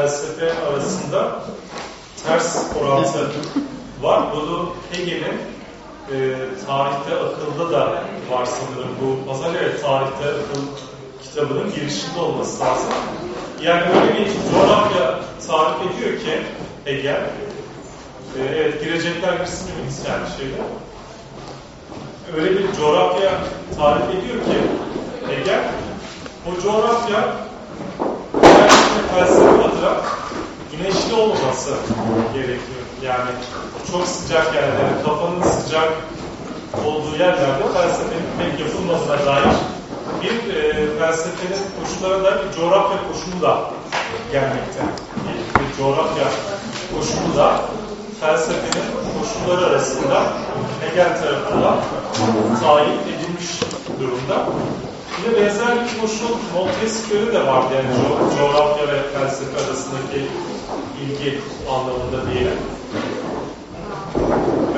felsefe arasında ters orantı var. Bunu Hegel'in e, tarihte akılda da var sanırım. Bu Mazalya tarihte akıl kitabının girişinde olması lazım. Yani öyle bir coğrafya tarif ediyor ki Hegel. E, evet girecekler girsin mi yani şeyde. Öyle bir coğrafya tarif ediyor ki Hegel. O coğrafya felsefe adına güneşli olmaması gerekiyor. Yani çok sıcak yerlerde, kafanın sıcak olduğu yerlerde felsefenin pek yapılmadığına dair bir e, felsefenin koşullara da bir coğrafya koşulu da gelmekte. Bir, bir coğrafya koşulu da felsefenin koşulları arasında Hegel tarafından tayin edilmiş durumda. Yine benzer bir koşul Montesquieu'de de vardı yani co coğrafya ve felsefe arasındaki ilgi anlamında diyelim.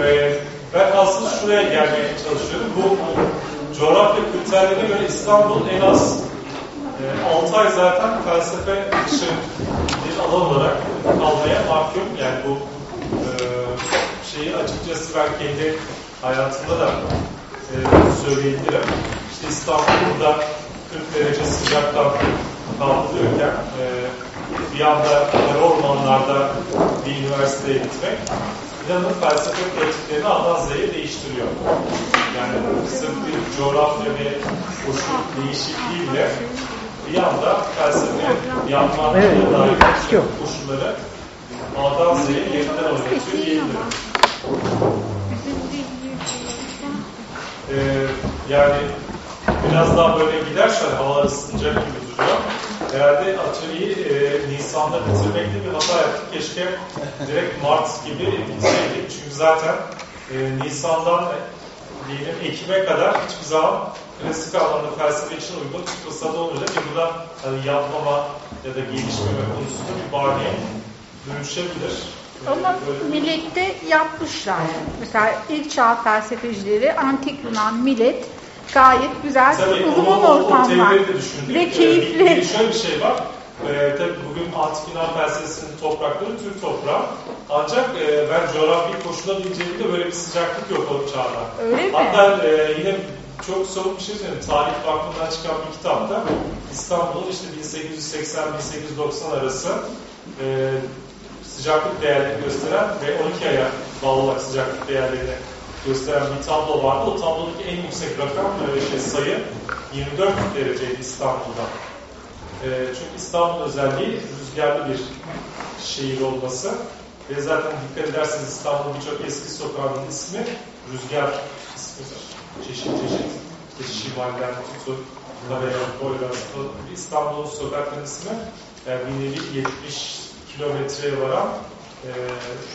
Ee, ben aslında şuraya gelmeye çalışıyorum. Bu coğrafya kriterlerine göre İstanbul en az e, 6 ay zaten felsefe dışı bir alan olarak kalmaya mahkum. Yani bu e, şeyi açıkçası ben kendi hayatımda da e, söyleyebilirim. İşte İstanbul'da 40 derece sıcaktan kaldırıyorken e, bir anda kara ormanlarda bir üniversiteye gitmek inanın felsefe pratiklerini A'dan Z'ye değiştiriyor. Yani sırf bir coğrafya ve koşul değişikliğiyle bir anda felsefe yapma evet, dair koşulları A'dan Z'ye yeniden oynatıyor diyebilirim. Ee, yani biraz daha böyle giderse havalar ısınacak gibi duruyor. Herhalde atölyeyi e, Nisan'da bitirmekte bir hata yaptık. Keşke direkt Mart gibi bitseydik. Çünkü zaten e, Nisan'dan diyelim Ekim'e kadar hiçbir zaman klasik anlamda felsefe için uygun fırsat olmayacak. Ve bu da hani yapmama ya da gelişmeme konusunda bir barneye dönüşebilir. Ama millette yapmışlar. Mesela ilk çağ felsefecileri, antik Yunan millet gayet güzel, tabii, uzun ortamlar ve keyifli. Bir şöyle bir şey var. Ee, tabii bugün antik Yunan felsefesinin toprakları Türk toprağı. Ancak e, ben coğrafi koşullar incelediğimde böyle bir sıcaklık yok o çağda. Öyle mi? Hatta e, yine çok soğuk bir şey söyleyeyim. Tarih Vakfı'ndan çıkan bir kitapta İstanbul'un işte 1880-1890 arası e, sıcaklık değerlerini gösteren ve 12 aya bağlı olarak sıcaklık değerlerini gösteren bir tablo vardı. O tablodaki en yüksek rakam e, şey, sayı 24 dereceydi İstanbul'da. E, çünkü İstanbul özelliği rüzgarlı bir şehir olması ve zaten dikkat ederseniz İstanbul'un birçok eski sokağının ismi rüzgar ismidir. Çeşit çeşit işte Şimal'den tutun, Poyraz, İstanbul'un sokaklarının ismi yani bir nevi 70 kilometreye varan e,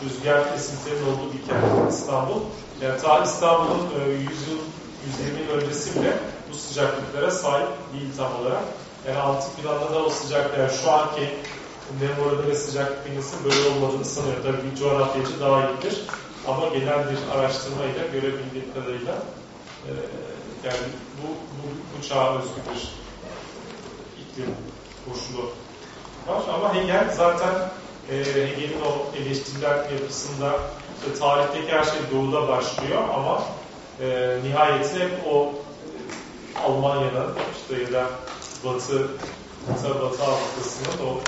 rüzgar esintilerinin olduğu bir kent İstanbul. Yani ta İstanbul'un e, 100 yıl, 120 yıl öncesi bile bu sıcaklıklara sahip değil tam olarak. Yani antik Yunan'da da o sıcaklıklar, şu anki nem oranı ve sıcaklık bilgisi böyle olmadığını sanıyor. Tabii bir coğrafyacı daha iyidir. Ama genel bir araştırmayla görebildiğim kadarıyla e, yani bu, bu, bu çağa özgü bir iklim koşulu var. Ama Hegel zaten e, Hegel'in o eleştiriler yapısında işte tarihteki her şey doğuda başlıyor ama e, nihayetinde hep o e, Almanya'nın işte ya da Batı Batı, Batı Avrupa'sının o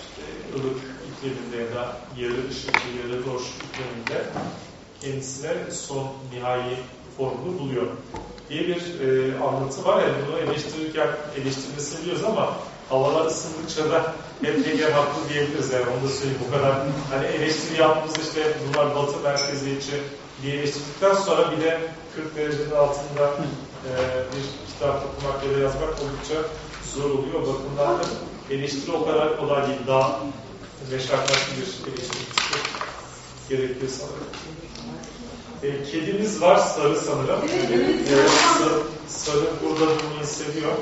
işte, ılık ikliminde ya da yarı ışıklı, yarı loş ikliminde kendisine son nihai formunu buluyor diye bir e, anlatı var. Yani bunu eleştirirken eleştirmesini biliyoruz ama havalar ısındıkça da hep Hegel haklı diyebiliriz yani onu da söyleyeyim bu kadar. Hani eleştiri yaptığımız işte bunlar batı merkeziyetçi diye eleştirdikten sonra bir de 40 derecenin altında e, bir kitap okumak ya da yazmak oldukça zor oluyor. O bakımdan da eleştiri o kadar kolay değil. Daha meşakkatli bir eleştiri gerekiyor sanırım. E, kedimiz var, sarı sanırım. Evet, evet. E, sarı, sarı burada durmayı seviyor.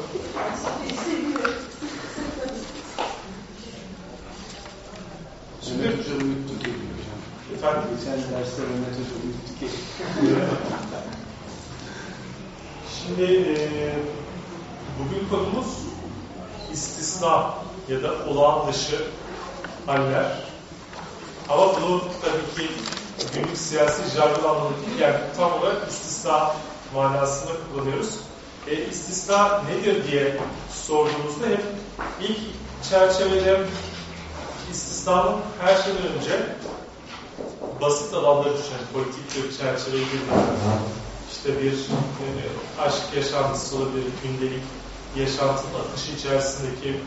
Şimdi hocam unuttuk hocam. Efendim? Geçen Şimdi e, bugün konumuz istisna ya da olağan dışı haller. Ama bunu tabii ki günlük siyasi jargon anlamındaki yani tam olarak istisna manasında kullanıyoruz. E, istisna nedir diye sorduğumuzda hep ilk çerçevede istisnanın her şeyden önce basit alanları düşünen politik bir çerçeveye girdiğinde işte bir e, aşk yaşantısı olabilir, gündelik yaşantının akışı içerisindeki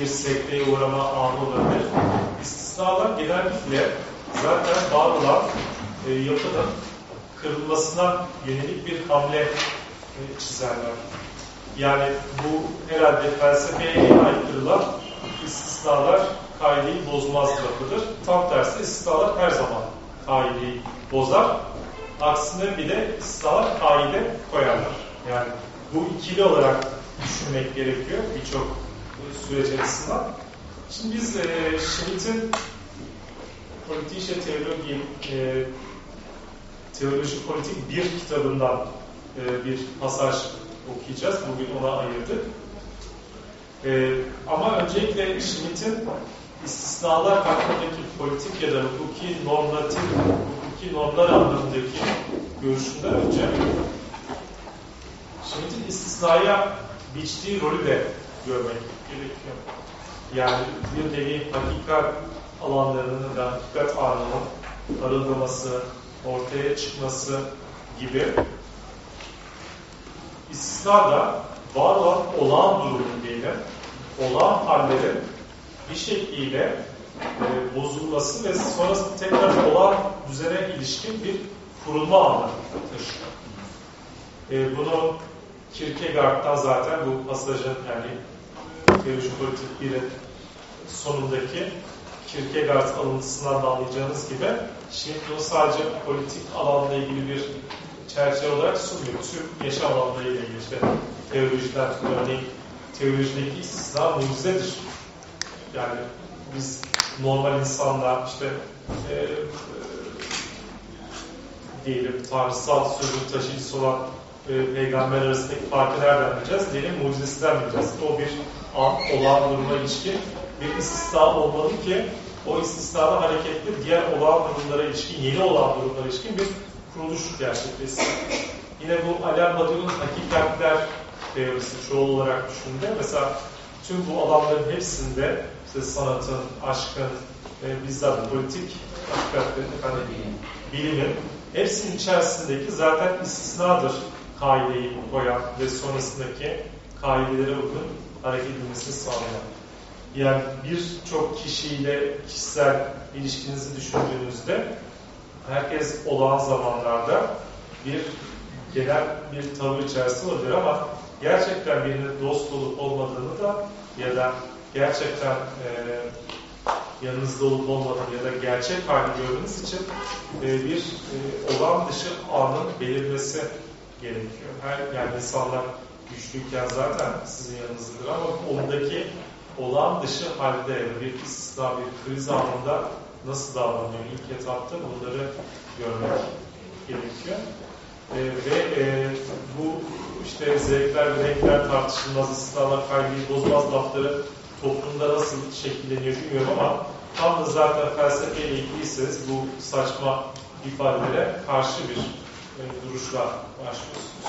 bir sekteye uğrama anı olabilir. İstisnalar genellikle zaten var olan e, yapının kırılmasına yönelik bir hamle e, çizerler. Yani bu herhalde felsefeye en aykırılan istisnalar kaideyi bozmaz lafıdır. Tam tersi istisnalar her zaman kaideyi bozar. Aksine bile istisnalar kaide koyarlar. Yani bu ikili olarak düşünmek gerekiyor birçok süreç açısından. Şimdi biz e, Schmitt'in Politische Theologie e, Teoloji Politik bir kitabından e, bir pasaj okuyacağız. Bugün ona ayırdık. E, ama öncelikle Schmitt'in istisnalar hakkındaki politik ya da hukuki normatif, hukuki normlar anlamındaki görüşünden önce Schmitt'in istisnaya biçtiği rolü de görmek gerekiyor. Yani bir nevi hakikat alanlarının da hakikat anının arındırması, ortaya çıkması gibi istisna da var olan olağan durumun diyelim, olağan hallerin bir şekliyle e, bozulması ve sonrasında tekrar olağan düzene ilişkin bir kurulma anı taşıyor. E, bunu Kierkegaard'dan zaten bu pasajın yani teoloji politik 1'in sonundaki Kierkegaard alıntısından da anlayacağınız gibi şimdi bunu sadece politik alanla ilgili bir çerçeve olarak sunmuyor. Tüm yaşam alanlarıyla ilgili işte teolojiden örneğin teolojideki istisna mucizedir. Yani biz normal insanlar işte e, e, diyelim tanrısal sözün taşıyıcısı olan e, peygamber arasındaki farkı nereden bileceğiz? Diyelim mucizesinden bileceğiz. O bir an, olağan duruma ilişkin bir istisna olmalı ki o istisnada hareketli diğer olağan durumlara ilişkin, yeni olağan durumlara ilişkin bir kuruluş gerçekleşsin. Yine bu Alain Badiou'nun hakikatler teorisi çoğul olarak düşündüğünde mesela tüm bu alanların hepsinde işte sanatın, aşkın, e, bizzat politik hakikatlerin, efendim, bilimin hepsinin içerisindeki zaten istisnadır kaideyi koyan ve sonrasındaki kaidelere uygun hareket edilmesini sağlayan. Yani birçok kişiyle kişisel ilişkinizi düşündüğünüzde herkes olağan zamanlarda bir genel bir tavır içerisinde olabilir ama gerçekten birinin dost olup olmadığını da ya da gerçekten e, yanınızda olup olmadığını ya da gerçek hali gördüğünüz için e, bir e, olağan dışı anın belirmesi gerekiyor. Her yani insanlar güçlüyken zaten sizin yanınızdadır ama ondaki olağan dışı halde bir istisna, bir kriz anında nasıl davranıyor ilk etapta bunları görmek gerekiyor. E, ve e, bu işte zevkler ve renkler tartışılmaz, istisnalar kaygıyı bozmaz lafları toplumda nasıl şekilleniyor bilmiyorum ama tam da zaten felsefeyle ilgiliyseniz bu saçma ifadelere karşı bir e, duruşla başlıyorsunuz.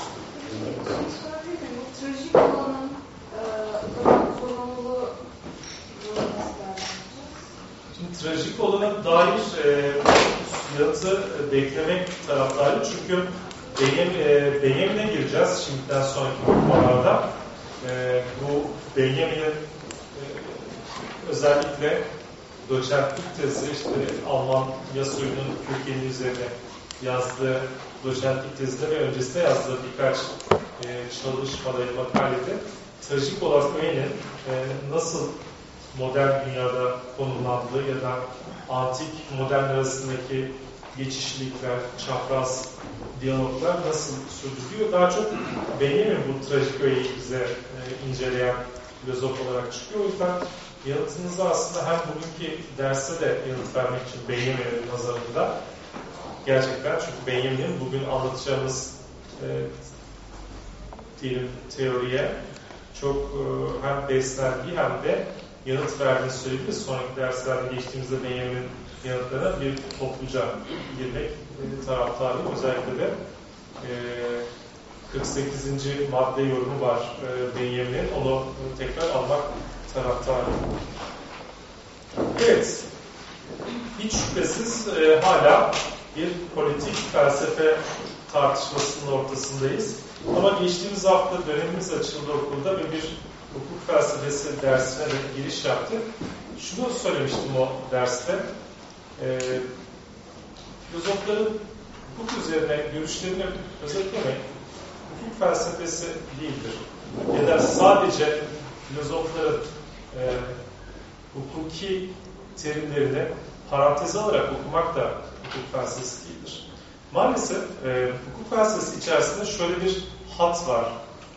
Trajik olanın e, sorumluluğu Şimdi trajik olana dair e, yanıtı beklemek taraftarı çünkü benim e, Benjamin'e gireceğiz şimdiden sonraki okumalarda. E, bu Benjamin'in e, özellikle doçentlik tezi işte Alman Yasuyu'nun kökeni üzerine yazdığı doçentlik tezinde ve öncesinde yazdığı birkaç e, çalışmada, makalede trajik olan öğenin e, nasıl modern dünyada konumlandığı ya da antik modern arasındaki geçişlikler, çapraz diyaloglar nasıl sürdürülüyor? Daha çok Benjamin bu trajik öğeyi bize e, inceleyen filozof olarak çıkıyor. O yüzden yanıtınızı aslında hem bugünkü derste de yanıt vermek için Benjamin'in nazarında gerçekten çünkü Benjamin'in bugün anlatacağımız e, diyelim teoriye çok e, hem beslendiği hem de yanıt verdiğini söyleyebiliriz. Sonraki derslerde geçtiğimizde Benjamin'in yanıtlarına bir topluca girmek e, taraftarıyım. Özellikle de e, 48. madde yorumu var e, Benjamin'in. Onu tekrar almak taraftarıyım. Evet, hiç şüphesiz e, hala bir politik felsefe tartışmasının ortasındayız. Ama geçtiğimiz hafta dönemimiz açıldı okulda ve bir hukuk felsefesi dersine de giriş yaptık. Şunu söylemiştim o derste. E, filozofların hukuk üzerine görüşlerini özetlemek hukuk felsefesi değildir. Ya da sadece filozofların e, hukuki terimlerini parantez alarak okumak da hukuk felsefesi değildir. Maalesef e, hukuk felsefesi içerisinde şöyle bir hat var.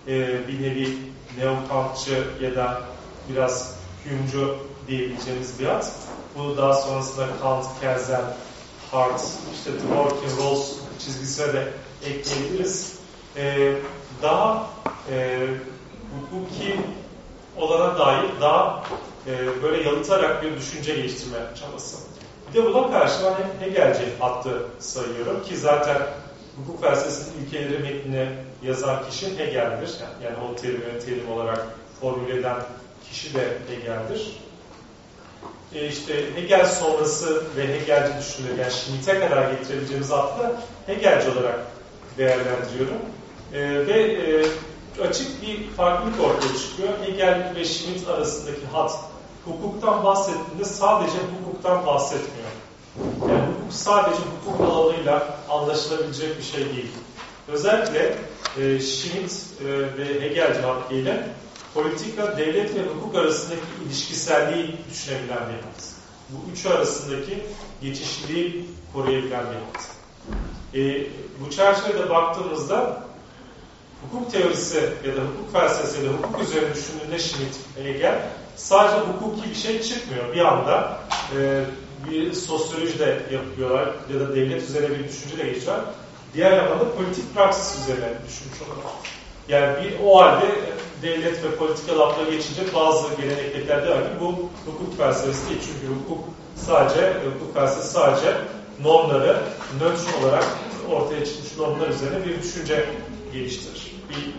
E, bir nevi neokantçı ya da biraz Hume'cu diyebileceğimiz bir hat. Bu daha sonrasında Kant, Kelsen, Hart, işte Dworkin, Rawls çizgisine de ekleyebiliriz. E, daha e, hukuki olana dair daha e, böyle yalıtarak bir düşünce geliştirme çabası. Bir de buna karşı ben Hegelci hattı sayıyorum ki zaten hukuk felsefesinin ilkeleri metnini yazan kişi Hegel'dir. Yani, yani o terimi terim olarak formüle eden kişi de Hegel'dir. E işte Hegel sonrası ve Hegelci düşünür, yani Schmitt'e kadar getirebileceğimiz hattı Hegelci olarak değerlendiriyorum. E, ve e, açık bir farklılık ortaya çıkıyor. Hegel ve Schmitt arasındaki hat hukuktan bahsettiğinde sadece hukuktan bahsetmiyor. Yani hukuk sadece hukuk alanıyla anlaşılabilecek bir şey değil. Özellikle e, Schmitt e, ve Hegel cevaplarıyla politika, devlet ve hukuk arasındaki ilişkiselliği düşünebilen bir yapıt. Bu üçü arasındaki geçişliliği koruyabilen bir yapıt. E, bu çerçevede baktığımızda hukuk teorisi ya da hukuk felsefesi ya da hukuk üzerine düşündüğünde Schmitt Hegel sadece hukuki bir şey çıkmıyor. Bir anda e, bir sosyoloji de yapıyorlar ya da devlet üzerine bir düşünce de geçiyorlar. Diğer yandan da politik praksis üzerine düşünmüş oluyorlar. Yani bir, o halde devlet ve politika lafları geçince bazı geleneklerde var ki bu hukuk felsefesi değil. Çünkü hukuk sadece, hukuk felsefesi sadece normları nötr olarak ortaya çıkmış normlar üzerine bir düşünce geliştirir. Bir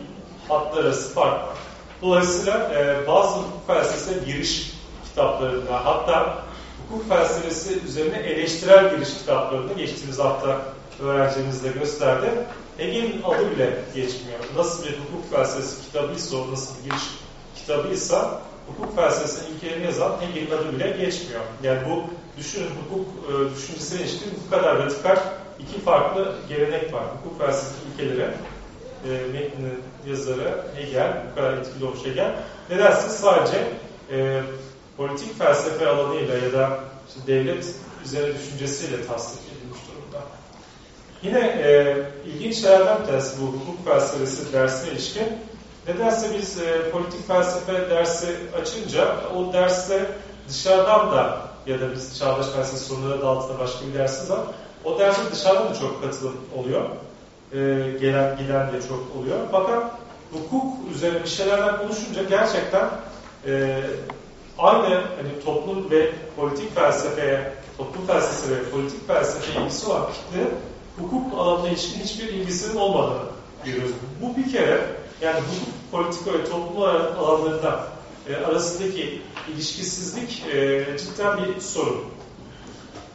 hatlar arası fark var. Dolayısıyla e, bazı hukuk felsefesine giriş kitaplarında hatta hukuk felsefesi üzerine eleştirel giriş kitaplarında geçtiğimiz hafta öğrencimiz gösterdi. Hegel'in adı bile geçmiyor. Nasıl bir hukuk felsefesi kitabıysa nasıl bir giriş kitabıysa hukuk felsefesinin ilkelerini yazan Hegel'in adı bile geçmiyor. Yani bu düşünün hukuk e, düşüncesine ilişkin bu kadar radikal iki farklı gelenek var. Hukuk felsefesi ilkeleri e, metninin yazarı Hegel, bu kadar etkili olmuş Hegel. Nedense sadece e, politik felsefe alanıyla ya da işte devlet üzerine düşüncesiyle tasdik edilmiş durumda. Yine e, ilginç şeylerden bir tanesi bu hukuk felsefesi dersine ilişkin. Nedense biz e, politik felsefe dersi açınca o derste dışarıdan da ya da biz çağdaş felsefe sorunları da altında başka bir dersimiz var. O derste dışarıdan da çok katılım oluyor. E, gelen giden de çok oluyor. Fakat hukuk üzerine bir şeylerden konuşunca gerçekten e, aynı hani toplum ve politik felsefeye, toplum felsefesi ve politik felsefeye ilgisi olan kitle hukuk alanına ilişkin hiçbir ilgisinin olmadığını görüyoruz. Bu bir kere yani hukuk, politika ve toplum alanlarında e, arasındaki ilişkisizlik e, cidden bir sorun.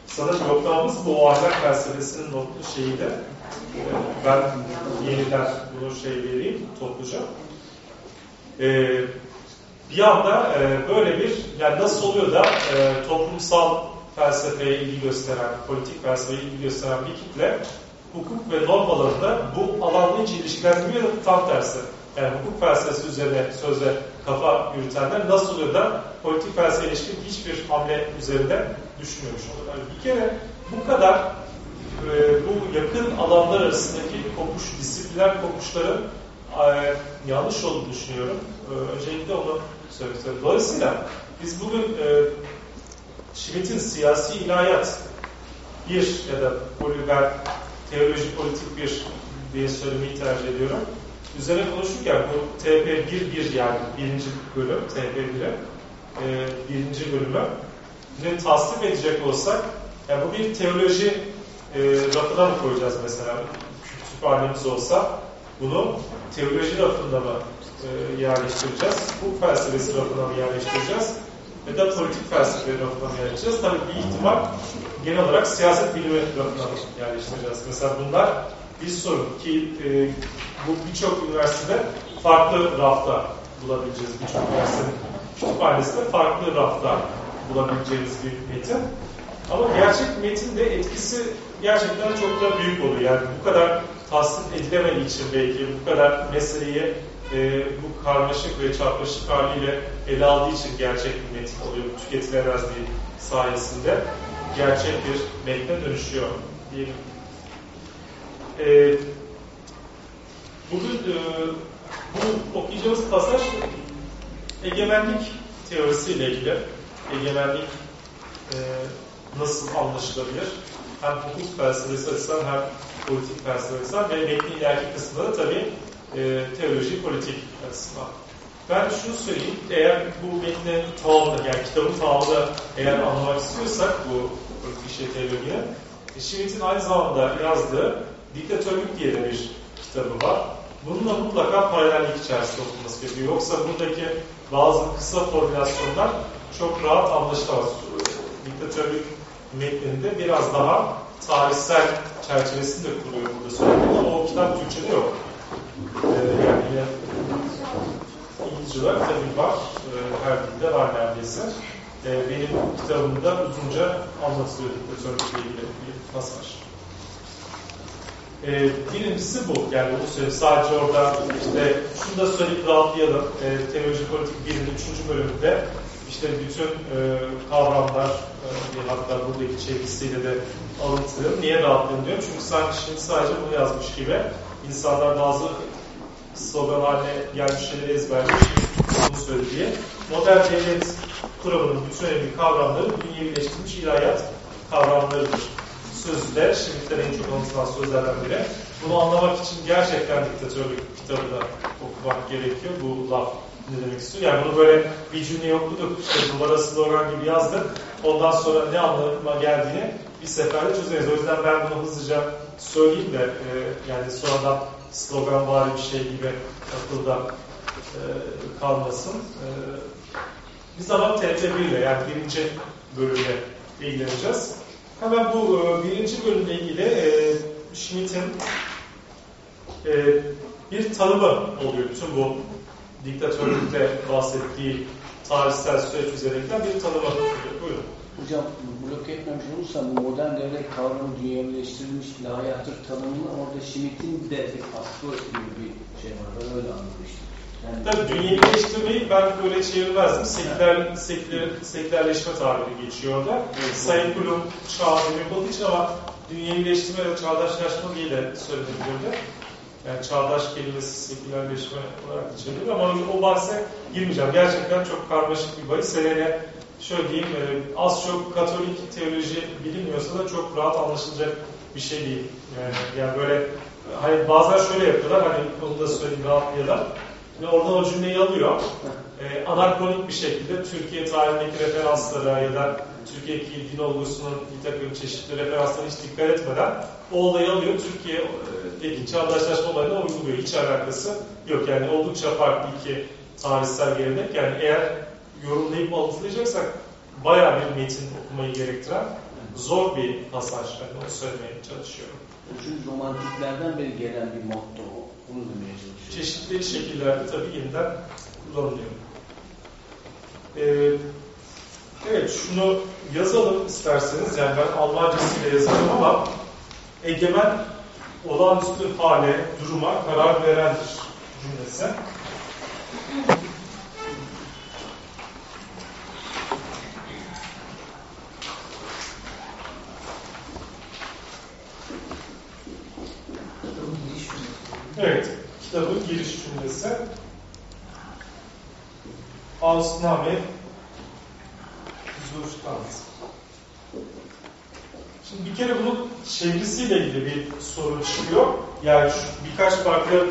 Sanırım yoklamamız bu ahlak felsefesinin şeyi de ben yeniden bunu şey vereyim topluca. E, bir anda e, böyle bir yani nasıl oluyor da e, toplumsal felsefeye ilgi gösteren, politik felsefeye ilgi gösteren bir kitle hukuk ve norm alanında bu alanla hiç ilişkilendirmiyor da tam tersi. Yani hukuk felsefesi üzerine sözle kafa yürütenler nasıl oluyor da politik felsefe ilişkin hiçbir hamle üzerinde düşünmüyormuş oluyorlar. Bir kere bu kadar e, bu yakın alanlar arasındaki kopuş, disipliner kopuşların e, yanlış olduğunu düşünüyorum. E, öncelikle onu söylemek istiyorum. Dolayısıyla biz bugün e, Schmitt'in siyasi ilahiyat bir ya da poliber, teoloji politik bir diye söylemeyi tercih ediyorum. Üzerine konuşurken bu TP11 yani birinci bölüm TP1'e e, birinci bölümü ne tasnif edecek olsak, yani bu bir teoloji e, rafına mı koyacağız mesela? Kütüphanemiz olsa bunu teoloji rafında mı e, yerleştireceğiz? Bu felsefesi rafına mı yerleştireceğiz? Ya da politik felsefe rafına mı yerleştireceğiz? Tabii bir ihtimal genel olarak siyaset bilimi rafına mı yerleştireceğiz? Mesela bunlar bir sorun ki e, bu birçok üniversitede farklı rafta bulabileceğiz. Birçok üniversitenin kütüphanesinde farklı rafta bulabileceğimiz bir metin. Ama gerçek metin de etkisi gerçekten çok da büyük oluyor. Yani bu kadar tasnif edilemediği için belki bu kadar meseleyi e, bu karmaşık ve çarpışık haliyle ele aldığı için gerçek bir metin oluyor. Tüketilemezliği sayesinde gerçek bir metne dönüşüyor diyelim. E, bugün e, bu okuyacağımız pasaj egemenlik teorisiyle ilgili. Egemenlik e, nasıl anlaşılabilir? Hem hukuk felsefesi açısından hem politik felsefe açısından ve metnin ileriki kısmında da tabii e, teoloji, politik açısından. Ben şunu söyleyeyim, eğer bu metnin tamamını, yani kitabın tamamını eğer anlamak istiyorsak bu politik şey teolojinin, e, Schmitt'in aynı zamanda yazdığı Diktatörlük diye de bir kitabı var. Bununla mutlaka paralellik içerisinde okunması gerekiyor. Yoksa buradaki bazı kısa formülasyonlar çok rahat anlaşılamaz. Diktatörlük metninde biraz daha tarihsel çerçevesini de kuruyor burada söylediğim ama o kitap Türkçe'de yok. Ee, yani yine İngilizce tabii var. Ee, her dilde var neredeyse. Ee, benim kitabımda uzunca anlatılıyor diktatörlükle ilgili bir pasaj. Ee, birincisi bu. Yani bunu söyleyeyim. Sadece orada işte şunu da söyleyip rahatlayalım. Ee, teoloji politik birinin üçüncü bölümünde işte bütün e, kavramlar e, hatta buradaki çevirisiyle de alıntılı. Niye rahatlayalım diyorum. Çünkü sanki şimdi sadece bunu yazmış gibi insanlar bazı slogan haline gelmiş şeyleri ezberlemiş bunu söylediği. Modern devlet kuramının bütün önemli kavramları dünyevileştirilmiş ilahiyat kavramlarıdır. Sözde, şimdiden en çok anlatılan sözlerden biri. Bunu anlamak için gerçekten diktatörlük kitabını okumak gerekiyor. Bu laf ne demek istiyor? Yani bunu böyle bir cümle okuduk, işte duvara slogan gibi yazdık. Ondan sonra ne anlama geldiğini bir seferde çözemeyiz. O yüzden ben bunu hızlıca söyleyeyim de e, yani sonradan slogan var bir şey gibi akılda e, kalmasın. E, biz ama TT1 ile yani birinci bölümle ilgileneceğiz. Hemen bu e, birinci bölümle ilgili e, Schmitt'in e, bir tanımı oluyor. Bütün bu diktatörlükte bahsettiği tarihsel süreç üzerinden bir tanımı oluyor. Buyurun. Hocam blok etmemiş olursam bu modern devlet kavramı dünyevileştirilmiş ilahiyattır tanımını orada Schmitt'in de aslı gibi bir şey var. Ben öyle anlamıştım. Yani, Tabii dünyevileştirmeyi ben böyle çevirmezdim. Seküler, seküler, sekülerleşme tabiri geçiyor orada. Sayın Kulum çağ demek olduğu için ama dünyevileştirme ve çağdaşlaşma diye de söylenebilirdi. Yani çağdaş kelimesi sekülerleşme olarak çevirilir ama o bahse girmeyeceğim. Gerçekten çok karmaşık bir bahis. Hele şöyle diyeyim, e, az çok katolik teoloji bilinmiyorsa da çok rahat anlaşılacak bir şey değil. Yani, yani böyle hani bazen şöyle yapıyorlar, hani onu da söyleyeyim rahatlayalım. Ve oradan o cümleyi alıyor. E, anakronik bir şekilde Türkiye tarihindeki referanslara ya da Türkiye'deki din olgusunun bir takım çeşitli referanslara hiç dikkat etmeden o olayı alıyor. Türkiye'deki çağdaşlaşma olayına uyguluyor. Hiç alakası yok. Yani oldukça farklı iki tarihsel gelenek. Yani eğer yorumlayıp alıntılayacaksak bayağı bir metin okumayı gerektiren zor bir pasaj. Yani onu söylemeye çalışıyorum. Çünkü romantiklerden beri gelen bir motto o. Bunu demeye çalışıyorum. Çeşitli şekillerde tabii yeniden kullanılıyor. Ee, evet şunu yazalım isterseniz. Yani ben Almancasıyla yazarım ama egemen olağanüstü hale, duruma karar verendir cümlesi. Evet, kitabın giriş cümlesi. Ausnahme Zustand. Şimdi bir kere bunun çevirisiyle ilgili bir sorun çıkıyor. Yani şu birkaç farklı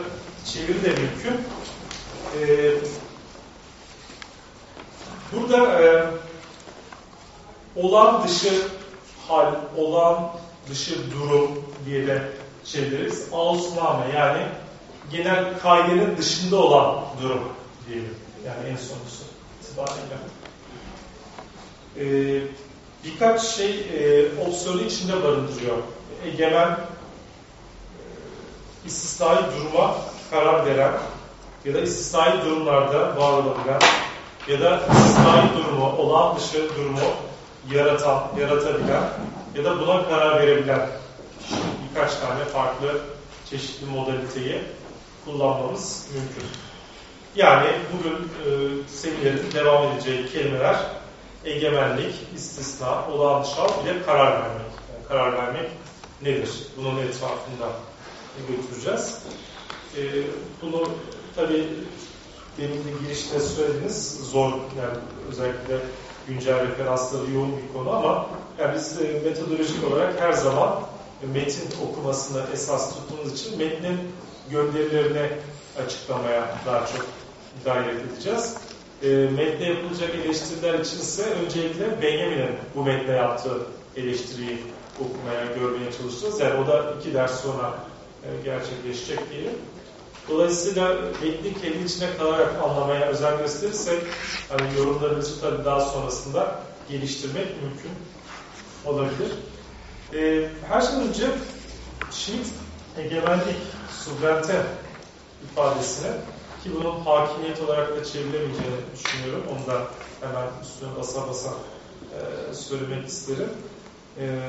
çeviri de mümkün. Ee, Burada e, olağan dışı hal, olağan dışı durum diye de çeviririz. Ausnahme yani genel kaidenin dışında olan durum diyelim. Yani en sonuncusu itibariyle. Ee, birkaç şey e, opsiyonu içinde barındırıyor. Egemen e, istisnai duruma karar veren ya da istisnai durumlarda var olabilen ya da istisnai durumu, olağan dışı durumu yaratan, yaratabilen ya da buna karar verebilen birkaç tane farklı çeşitli modaliteyi kullanmamız mümkün. Yani bugün e, seminerin devam edeceği kelimeler egemenlik, istisna, olağan dışı ile karar vermek. Yani karar vermek nedir? Bunun etrafında götüreceğiz. E, bunu tabii demin de girişte söylediniz zor yani özellikle güncel referansları yoğun bir konu ama yani biz e, metodolojik olarak her zaman metin okumasını esas tuttuğumuz için metnin gönderilerini açıklamaya daha çok gayret edeceğiz. E, metne yapılacak eleştiriler için ise öncelikle Benjamin'in bu metne yaptığı eleştiriyi okumaya, görmeye çalışacağız. Yani o da iki ders sonra e, gerçekleşecek diyelim. Dolayısıyla metni kendi içine kalarak anlamaya özen gösterirsek hani yorumlarımızı tabii daha sonrasında geliştirmek mümkün olabilir. Ee, her şeyden önce Schmitt egemenlik, subrente ifadesini ki bunun hakimiyet olarak da çevrilemeyeceğini düşünüyorum. Onu da hemen üstüne basa basa e, söylemek isterim. E,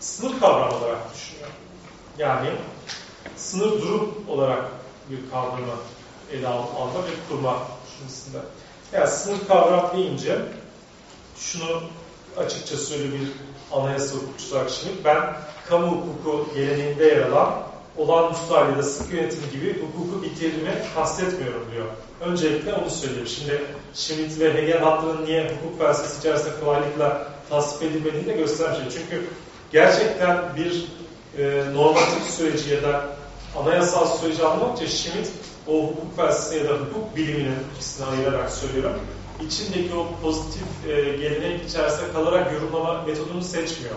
sınır kavramı olarak düşünüyorum. Yani sınır durum olarak bir kavramı ele al, alma ve kurma düşüncesinde. Yani sınır kavram deyince şunu açıkça söyle bir anayasa hukukçusu şimdi ben kamu hukuku geleneğinde yer alan olağanüstü hal ya da sık yönetim gibi hukuku bitirimi kastetmiyorum diyor. Öncelikle onu söyleyeyim. Şimdi Schmitt ve Hegel hattının niye hukuk felsefesi içerisinde kolaylıkla tasvip edilmediğini de göstermiş. Çünkü gerçekten bir e, normatif süreci ya da anayasal süreci anlamak için Schmitt o hukuk felsefesi ya da hukuk biliminin ikisini ayırarak söylüyorum. içindeki o pozitif e, gelenek içerisinde kalarak yorumlama metodunu seçmiyor.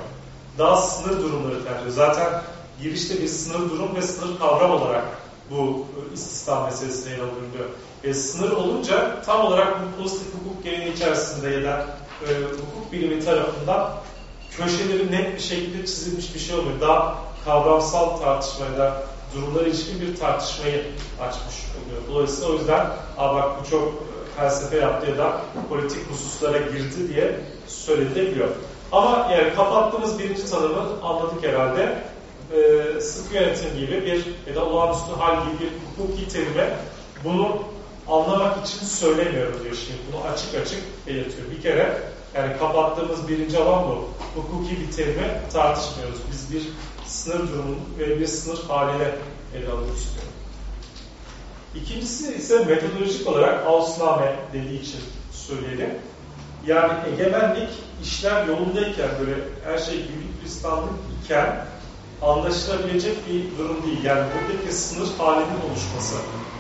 Daha sınır durumları tercih ediyor. Zaten girişte bir sınır durum ve sınır kavram olarak bu e, istisna meselesine yer alınıyor. E, sınır olunca tam olarak bu pozitif hukuk geleneği içerisinde ya da e, hukuk bilimi tarafından köşeleri net bir şekilde çizilmiş bir şey oluyor. Daha kavramsal tartışmaya da durumlara ilişkin bir tartışmayı açmış oluyor. Dolayısıyla o yüzden Aa bak bu çok e, felsefe yaptı ya da politik hususlara girdi diye söylenebiliyor. Ama yani kapattığımız birinci tanımı anladık herhalde. Ee, sık yönetim gibi bir ya da olağanüstü hal gibi bir hukuki terime bunu anlamak için söylemiyorum diyor şimdi. Bunu açık açık belirtiyor. Bir kere yani kapattığımız birinci alan bu. Hukuki bir terimi tartışmıyoruz. Biz bir sınır durumunun ve bir sınır haline ele almak istiyorum. İkincisi ise metodolojik olarak Ausnahme dediği için söyleyelim. Yani egemenlik işler yolundayken böyle her şey güllük standart iken anlaşılabilecek bir durum değil. Yani buradaki sınır halinin oluşması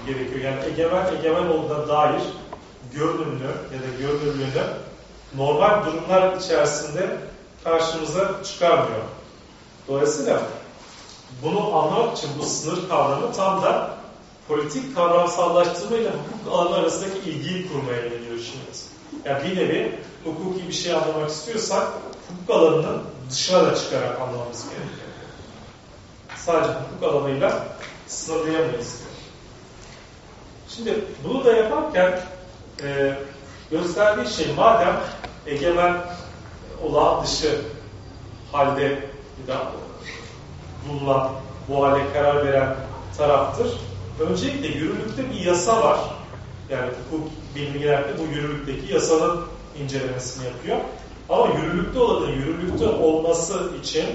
gerekiyor. Yani egemen egemen olduğuna dair görünümlü ya da görünürlüğünü normal durumlar içerisinde karşımıza çıkarmıyor. Dolayısıyla bunu anlamak için bu sınır kavramı tam da politik kavramsallaştırma ile hukuk alanı arasındaki ilgiyi kurmaya yöneliyor şimdi. Yani bir nevi hukuki bir şey anlamak istiyorsak hukuk alanının dışına da çıkarak anlamamız gerekiyor. Sadece hukuk alanıyla sınırlayamayız. Şimdi bunu da yaparken e, gösterdiği şey madem egemen olağan dışı halde bulunan, bu hale karar veren taraftır. Öncelikle yürürlükte bir yasa var. Yani hukuk bilgilerde bu yürürlükteki yasanın incelemesini yapıyor. Ama yürürlükte olanın yürürlükte olması için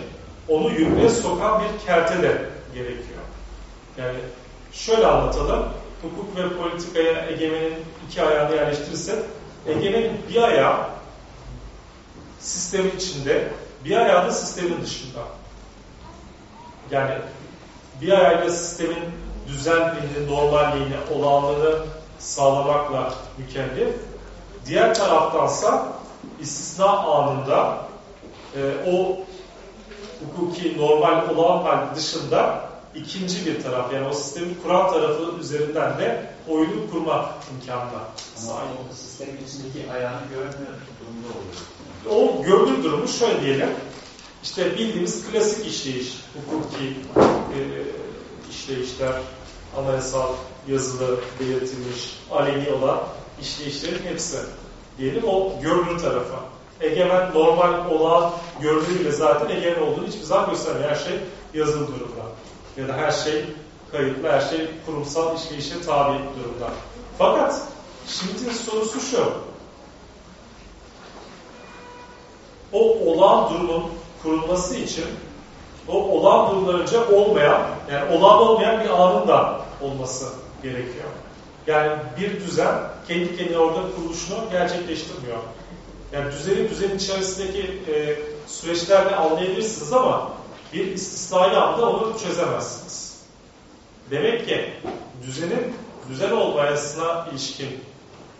onu yürürlüğe sokan bir kerte de gerekiyor. Yani şöyle anlatalım. Hukuk ve politikaya egemenin iki ayağını yerleştirirsek egemenin bir ayağı sistemin içinde, bir ayağı da sistemin dışında. Yani bir ayağıyla sistemin düzenliğini, normalliğini, olağanlığını sağlamakla mükellef. Diğer taraftansa istisna anında e, o hukuki normal olağan hal dışında ikinci bir taraf yani o sistemi kuran tarafı üzerinden de oyunu kurma imkanına sahip. Ama o sistemin içindeki ayağını görmüyor durumda oluyor. O görünür durumu şöyle diyelim. İşte bildiğimiz klasik işleyiş, hukuki e, işleyişler, anayasal, yazılı, belirtilmiş, aleni olan işleyişlerin hepsi diyelim o görünür tarafa. Egemen normal olan görünürüyle zaten egemen olduğunu hiçbir zaman göstermiyor. Her şey yazılı durumda. Ya da her şey kayıtlı, her şey kurumsal işleyişe tabi durumda. Fakat şimdi sorusu şu. o olağan durumun kurulması için o olağan durumdan önce olmayan, yani olağan olmayan bir anın da olması gerekiyor. Yani bir düzen kendi kendine orada kuruluşunu gerçekleştirmiyor. Yani düzeni düzenin içerisindeki e, süreçlerde anlayabilirsiniz ama bir istisnai anda onu çözemezsiniz. Demek ki düzenin düzen olmayasına ilişkin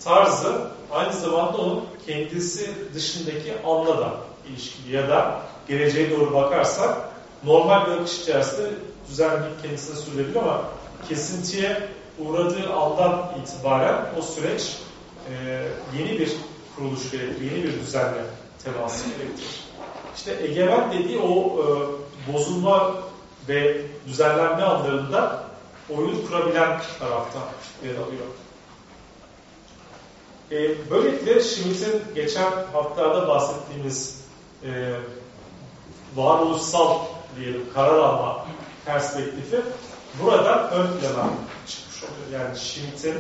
tarzı aynı zamanda onun kendisi dışındaki anla da ilişkili ya da geleceğe doğru bakarsak normal bir akış içerisinde düzenli kendisine sürdürülebilir ama kesintiye uğradığı andan itibaren o süreç e, yeni bir kuruluş gerektirir, yeni bir düzenle teması gerektirir. İşte egemen dediği o e, bozulma ve düzenlenme anlarında oyun kurabilen tarafta yer alıyor. E, böylelikle Schmitt'in geçen haftalarda bahsettiğimiz e, varoluşsal diyelim karar alma perspektifi buradan ön plana çıkmış oluyor. Yani Schmitt'in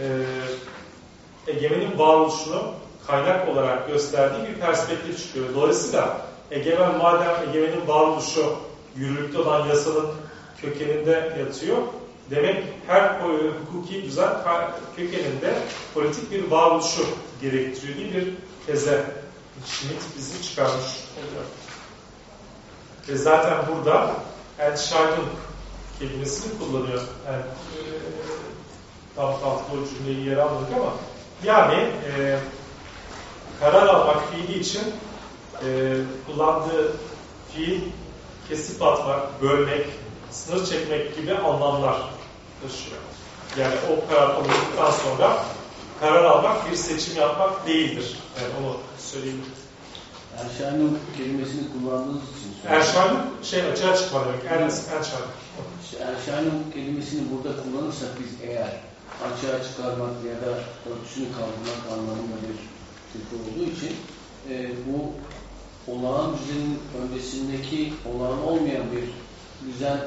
e, egemenin varoluşunu kaynak olarak gösterdiği bir perspektif çıkıyor. Dolayısıyla egemen madem egemenin varoluşu yürürlükte olan yasanın kökeninde yatıyor, demek her hukuki düzen kökeninde politik bir varoluşu gerektiriyor diye bir teze Schmidt bizi çıkarmış oluyor. Ve zaten burada Entscheidung kelimesini kullanıyor. Yani, e, tam tam bu cümleyi yer almadık ama yani e, karar almak fiili için e, kullandığı fiil kesip atmak, bölmek, sınır çekmek gibi anlamlar taşıyor. Yani o karar alındıktan sonra karar almak bir seçim yapmak değildir. Yani onu söyleyeyim. Erşan'ın kelimesini kullandığınız için Erşan'ın şey açığa çıkma demek. Er, Erşan. İşte Erşan'ın kelimesini burada kullanırsak biz eğer açığa çıkarmak ya da örtüsünü kaldırmak anlamında bir tepki olduğu için e, bu olağan düzenin öncesindeki olağan olmayan bir düzen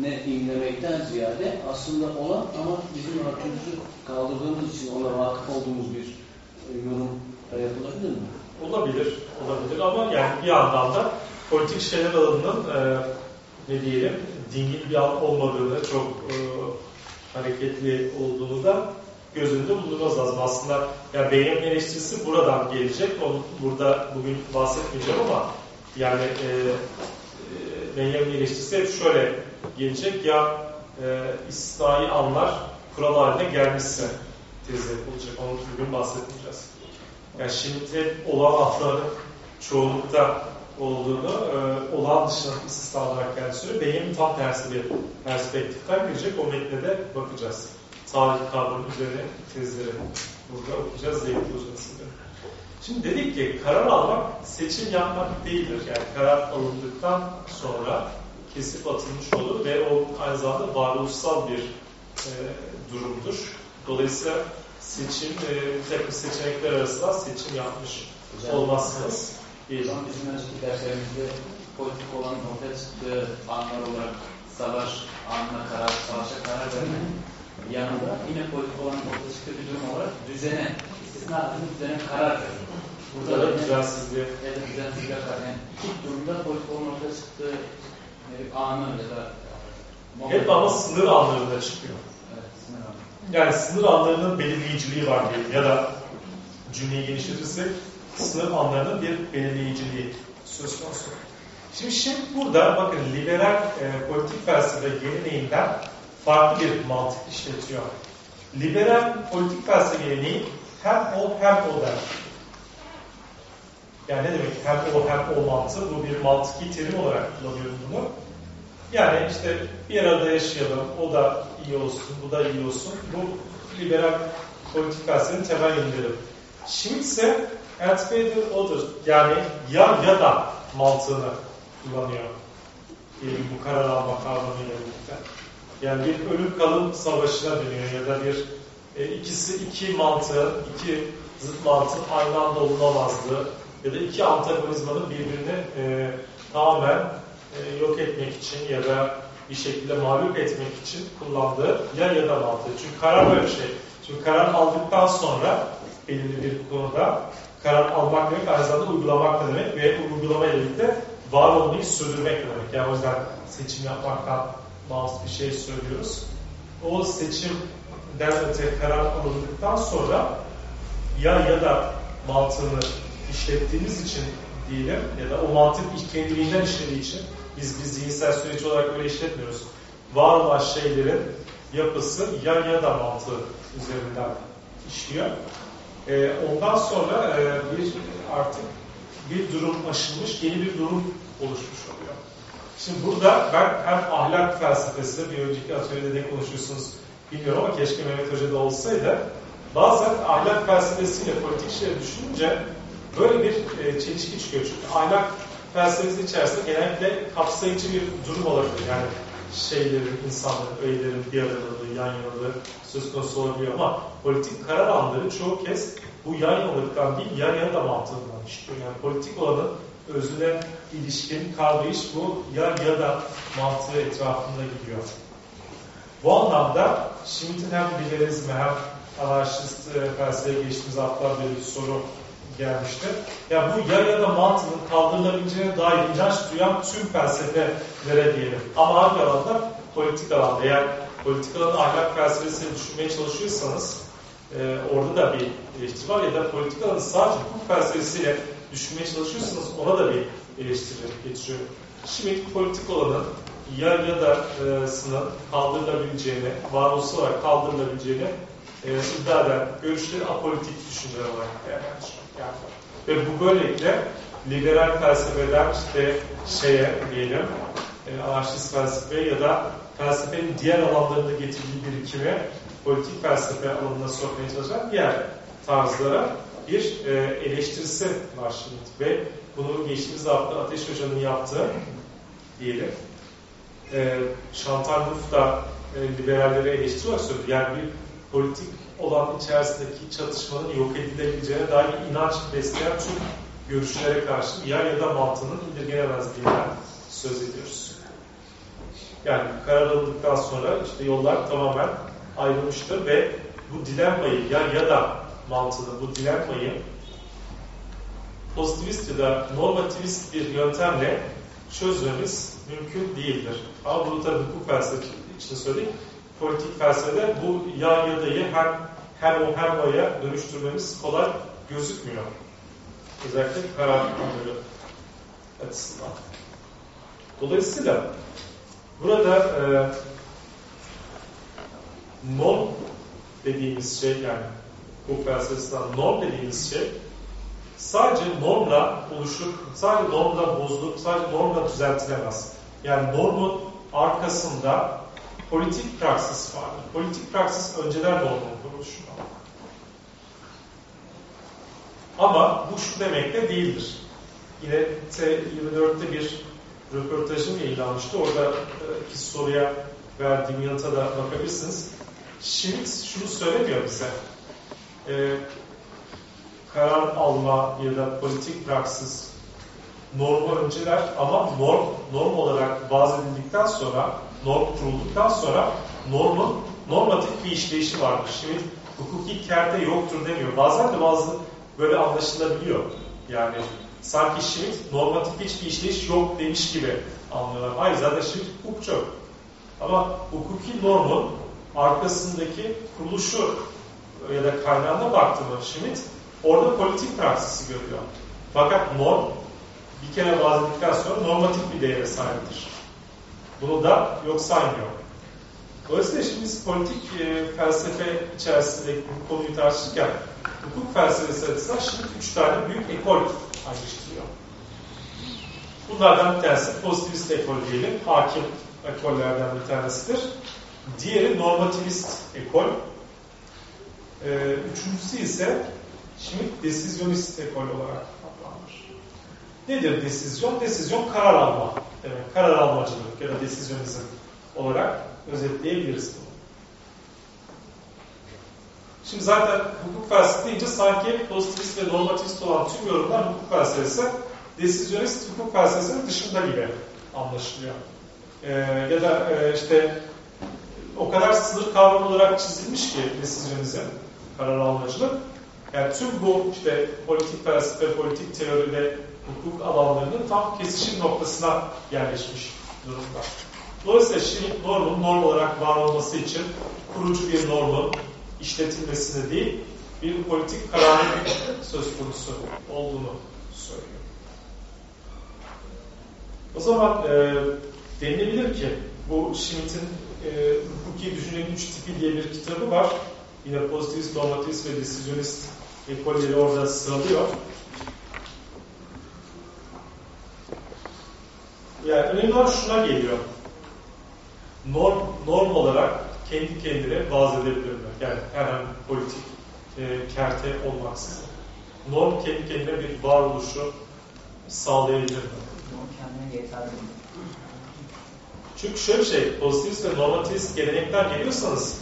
ne imlemekten ziyade aslında olan ama bizim örtümüzü kaldırdığımız için ona vakıf olduğumuz bir e, yorum da yapılabilir mi? Olabilir, olabilir ama yani bir yandan da politik şeyler alanının e, ne diyelim dingin bir alan olmadığını, çok e, hareketli olduğunu da göz önünde bulundurmaz lazım. Aslında yani beyin eleştirisi buradan gelecek. Onu burada bugün bahsetmeyeceğim ama yani e, e, Benjamin eleştirisi hep şöyle gelecek ya e, istisnai anlar kural haline gelmişse tezi olacak. Onu bugün bahsetmeyeceğiz. Yani şimdi anların çoğunlukta olduğunu, e, olağan dışına istisna olarak geldiğini söylüyor. Beyin tam tersi bir perspektiften girecek. O metne de bakacağız. Tarih kavramı üzerine tezleri burada okuyacağız zevk uzasında. Şimdi dedik ki karar almak seçim yapmak değildir. Yani karar alındıktan sonra kesip atılmış olur ve o aynı zamanda varoluşsal bir e, durumdur. Dolayısıyla seçim, e, takım seçenekler arasında seçim yapmış olmazsınız. Değil. Bizim önceki derslerimizde politik olan ortaya çıktığı anlar olarak savaş anına karar, savaşa karar verme yanında yine politik olan ortaya çıktığı bir durum olarak düzene, istisna adını düzene karar verme. Burada da düzensizliğe. Da düzensizliğe karar. Yani iki durumda politik olan ortaya çıktığı anı ya da hep ama sınır anlarında çıkıyor. Evet, sınır anı. Yani sınır anlarının belirleyiciliği var diyelim ya da cümleyi genişletirsek sınır anlarının bir belirleyiciliği söz konusu. Şimdi şimdi burada bakın liberal e, politik felsefe geleneğinden farklı bir mantık işletiyor. Liberal politik felsefe geleneği hem o hem o der. Yani ne demek hem o hem o mantığı? Bu bir mantıki terim olarak kullanıyorum bunu. Yani işte bir arada yaşayalım, o da iyi olsun, bu da iyi olsun. Bu liberal politik felsefenin temel ilkeleri. Schmitt ise anticipated order yani ya ya da mantığını kullanıyor. Diyelim bu karar alma kavramıyla birlikte. Yani bir ölüm kalım savaşına dönüyor ya da bir e, ikisi iki mantığı, iki zıt mantığın aynı anda olunamazlığı ya da iki antagonizmanın birbirini e, tamamen e, yok etmek için ya da bir şekilde mağlup etmek için kullandığı ya ya da mantığı. Çünkü karar böyle bir şey. Çünkü karar aldıktan sonra belirli bir konuda karar almak demek aynı zamanda uygulamak da demek ve uygulama ile birlikte var olmayı sürdürmek demek. Yani o yüzden seçim yapmaktan bağımsız bir şey söylüyoruz. O seçimden öte karar alındıktan sonra ya ya da mantığını işlettiğimiz için diyelim ya da o mantık kendiliğinden işlediği için biz bir zihinsel süreç olarak öyle işletmiyoruz. Var olan şeylerin yapısı ya ya da mantığı üzerinden işliyor. E, ondan sonra e, bir artık bir durum aşılmış, yeni bir durum oluşmuş oluyor. Şimdi burada ben hem ahlak felsefesi, bir önceki atölyede ne konuşuyorsunuz bilmiyorum ama keşke Mehmet Hoca da olsaydı. Bazen ahlak felsefesiyle politik şeyleri düşününce böyle bir e, çelişki çıkıyor. Çünkü ahlak felsefesi içerisinde genellikle kapsayıcı bir durum olabilir. Yani şeylerin, insanların, öğelerin bir aradalığı, yan yanalığı söz konusu olabiliyor ama politik karar anları çoğu kez bu yan yanalıktan değil, yan yana da mantığından işliyor. Yani politik olanın özüne ilişkin kavrayış bu ya ya da mantığı etrafında gidiyor. Bu anlamda Schmitt'in hem liberalizme hem anarşist e, felsefeye geçtiğimiz haftalarda bir soru gelmişti. Ya bu ya ya da mantığının kaldırılabileceğine dair inanç duyan tüm felsefelere diyelim. Ama hangi alanda? Politik alanda. Eğer politik alanda ahlak felsefesini düşünmeye çalışıyorsanız e, orada da bir eleştiri var ya da politik alanı sadece hukuk felsefesiyle düşünmeye çalışıyorsanız ona da bir eleştiri getiriyor. Şimdi politik olanın ya ya da e, sının kaldırılabileceğini, varoluşsal olarak kaldırılabileceğini e, iddia eden görüşleri apolitik düşünceler olarak değerlendiriyor. Ve bu böylelikle liberal felsefeden işte şeye diyelim e, anarşist felsefe ya da felsefenin diğer alanlarında getirdiği birikimi politik felsefe alanına sokmaya çalışan diğer tarzlara bir e, eleştirisi var şimdi. Ve bunu geçtiğimiz hafta Ateş Hoca'nın yaptığı diyelim. E, Chantal Mouffe da e, liberallere eleştiri olarak söyledi. Yani bir politik olan içerisindeki çatışmanın yok edilebileceğine dair inanç besleyen tüm görüşlere karşı ya ya da mantığının indirgenemezliğinden söz ediyoruz. Yani karar alındıktan sonra işte yollar tamamen ayrılmıştır ve bu dilemmayı ya ya da mantığını, bu dilemmayı pozitivist ya da normativist bir yöntemle çözmemiz mümkün değildir. Ama bunu tabii hukuk felsefesi için söyledik. Politik felsefede bu ya ya da'yı hem hem o hem o'ya dönüştürmemiz kolay gözükmüyor. Özellikle karar anları açısından. Dolayısıyla burada e, norm dediğimiz şey yani bu felsefesinden norm dediğimiz şey sadece normla oluşup, sadece normla bozulup, sadece normla düzeltilemez. Yani normun arkasında politik praksis vardır. Politik praksis önceden normun kuruluşunda. Ama bu şu demek de değildir. Yine T24'te bir röportajım yayınlanmıştı. Oradaki soruya verdiğim yanıta da bakabilirsiniz. Şimdi şunu söylemiyor bize. Ee, karar alma ya da politik praksis normu önceler ama norm, norm olarak vaz edildikten sonra, norm kurulduktan sonra normun normatif bir işleyişi vardır. Şimdi hukuki kerte yoktur demiyor. Bazen de bazı böyle anlaşılabiliyor. Yani sanki Schmidt normatif hiçbir işleyiş yok demiş gibi anlıyorlar. Hayır zaten Schmidt hukukçu. Ama hukuki normun arkasındaki kuruluşu ya da kaynağına baktığımız Schmidt orada politik praksisi görüyor. Fakat norm bir kere bahsettikten sonra normatif bir değere sahiptir. Bunu da yok saymıyor. Dolayısıyla şimdi politik e, felsefe içerisinde bu konuyu tartışırken hukuk felsefesi açısından şimdi üç tane büyük ekol ayrıştırıyor. Bunlardan bir tanesi pozitivist ekol diyelim. Hakim ekollerden bir tanesidir. Diğeri normativist ekol. Ee, üçüncüsü ise Schmidt desizyonist ekol olarak adlandırır. Nedir desizyon? Desizyon karar alma demek. Karar almacılık ya da desizyonizm olarak özetleyebiliriz bunu. Şimdi zaten hukuk felsefesi deyince sanki pozitivist ve normativist olan tüm yorumlar hukuk felsefesi desizyonist hukuk felsefesinin dışında gibi anlaşılıyor. Ee, ya da e, işte o kadar sınır kavramı olarak çizilmiş ki desizyonizm, karar almacılık. Yani tüm bu işte politik felsefe, politik teori ve hukuk alanlarının tam kesişim noktasına yerleşmiş durumda. Dolayısıyla şimdi normun norm olarak var olması için kurucu bir normun işletilmesini değil, bir politik kararın söz konusu olduğunu söylüyor. O zaman e, denilebilir ki bu Schmitt'in e, hukuki düşüncenin üç tipi diye bir kitabı var. Yine pozitivist, normativist ve desizyonist ekolleri orada sıralıyor. Yani önemli olan şuna geliyor. Norm, norm olarak kendi kendine vaz edebilir mi? Yani herhangi politik e, kerte olmaksızın. Norm kendi kendine bir varoluşu sağlayabilir mi? kendine yeterli mi? Çünkü şöyle bir şey, pozitivist ve normativist gelenekten geliyorsanız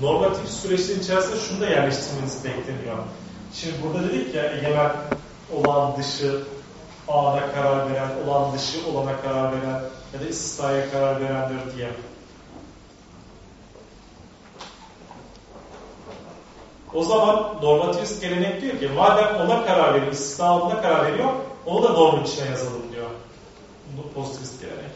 normatif süreçlerin içerisinde şunu da yerleştirmeniz bekleniyor. Şimdi burada dedik ya egemen olan dışı ana karar veren, olan dışı olana karar veren ya da istisnaya karar verendir diye. O zaman normativist gelenek diyor ki madem ona karar veriyor, istisna ona karar veriyor, onu da normun içine yazalım diyor. Pozitivist gelenek.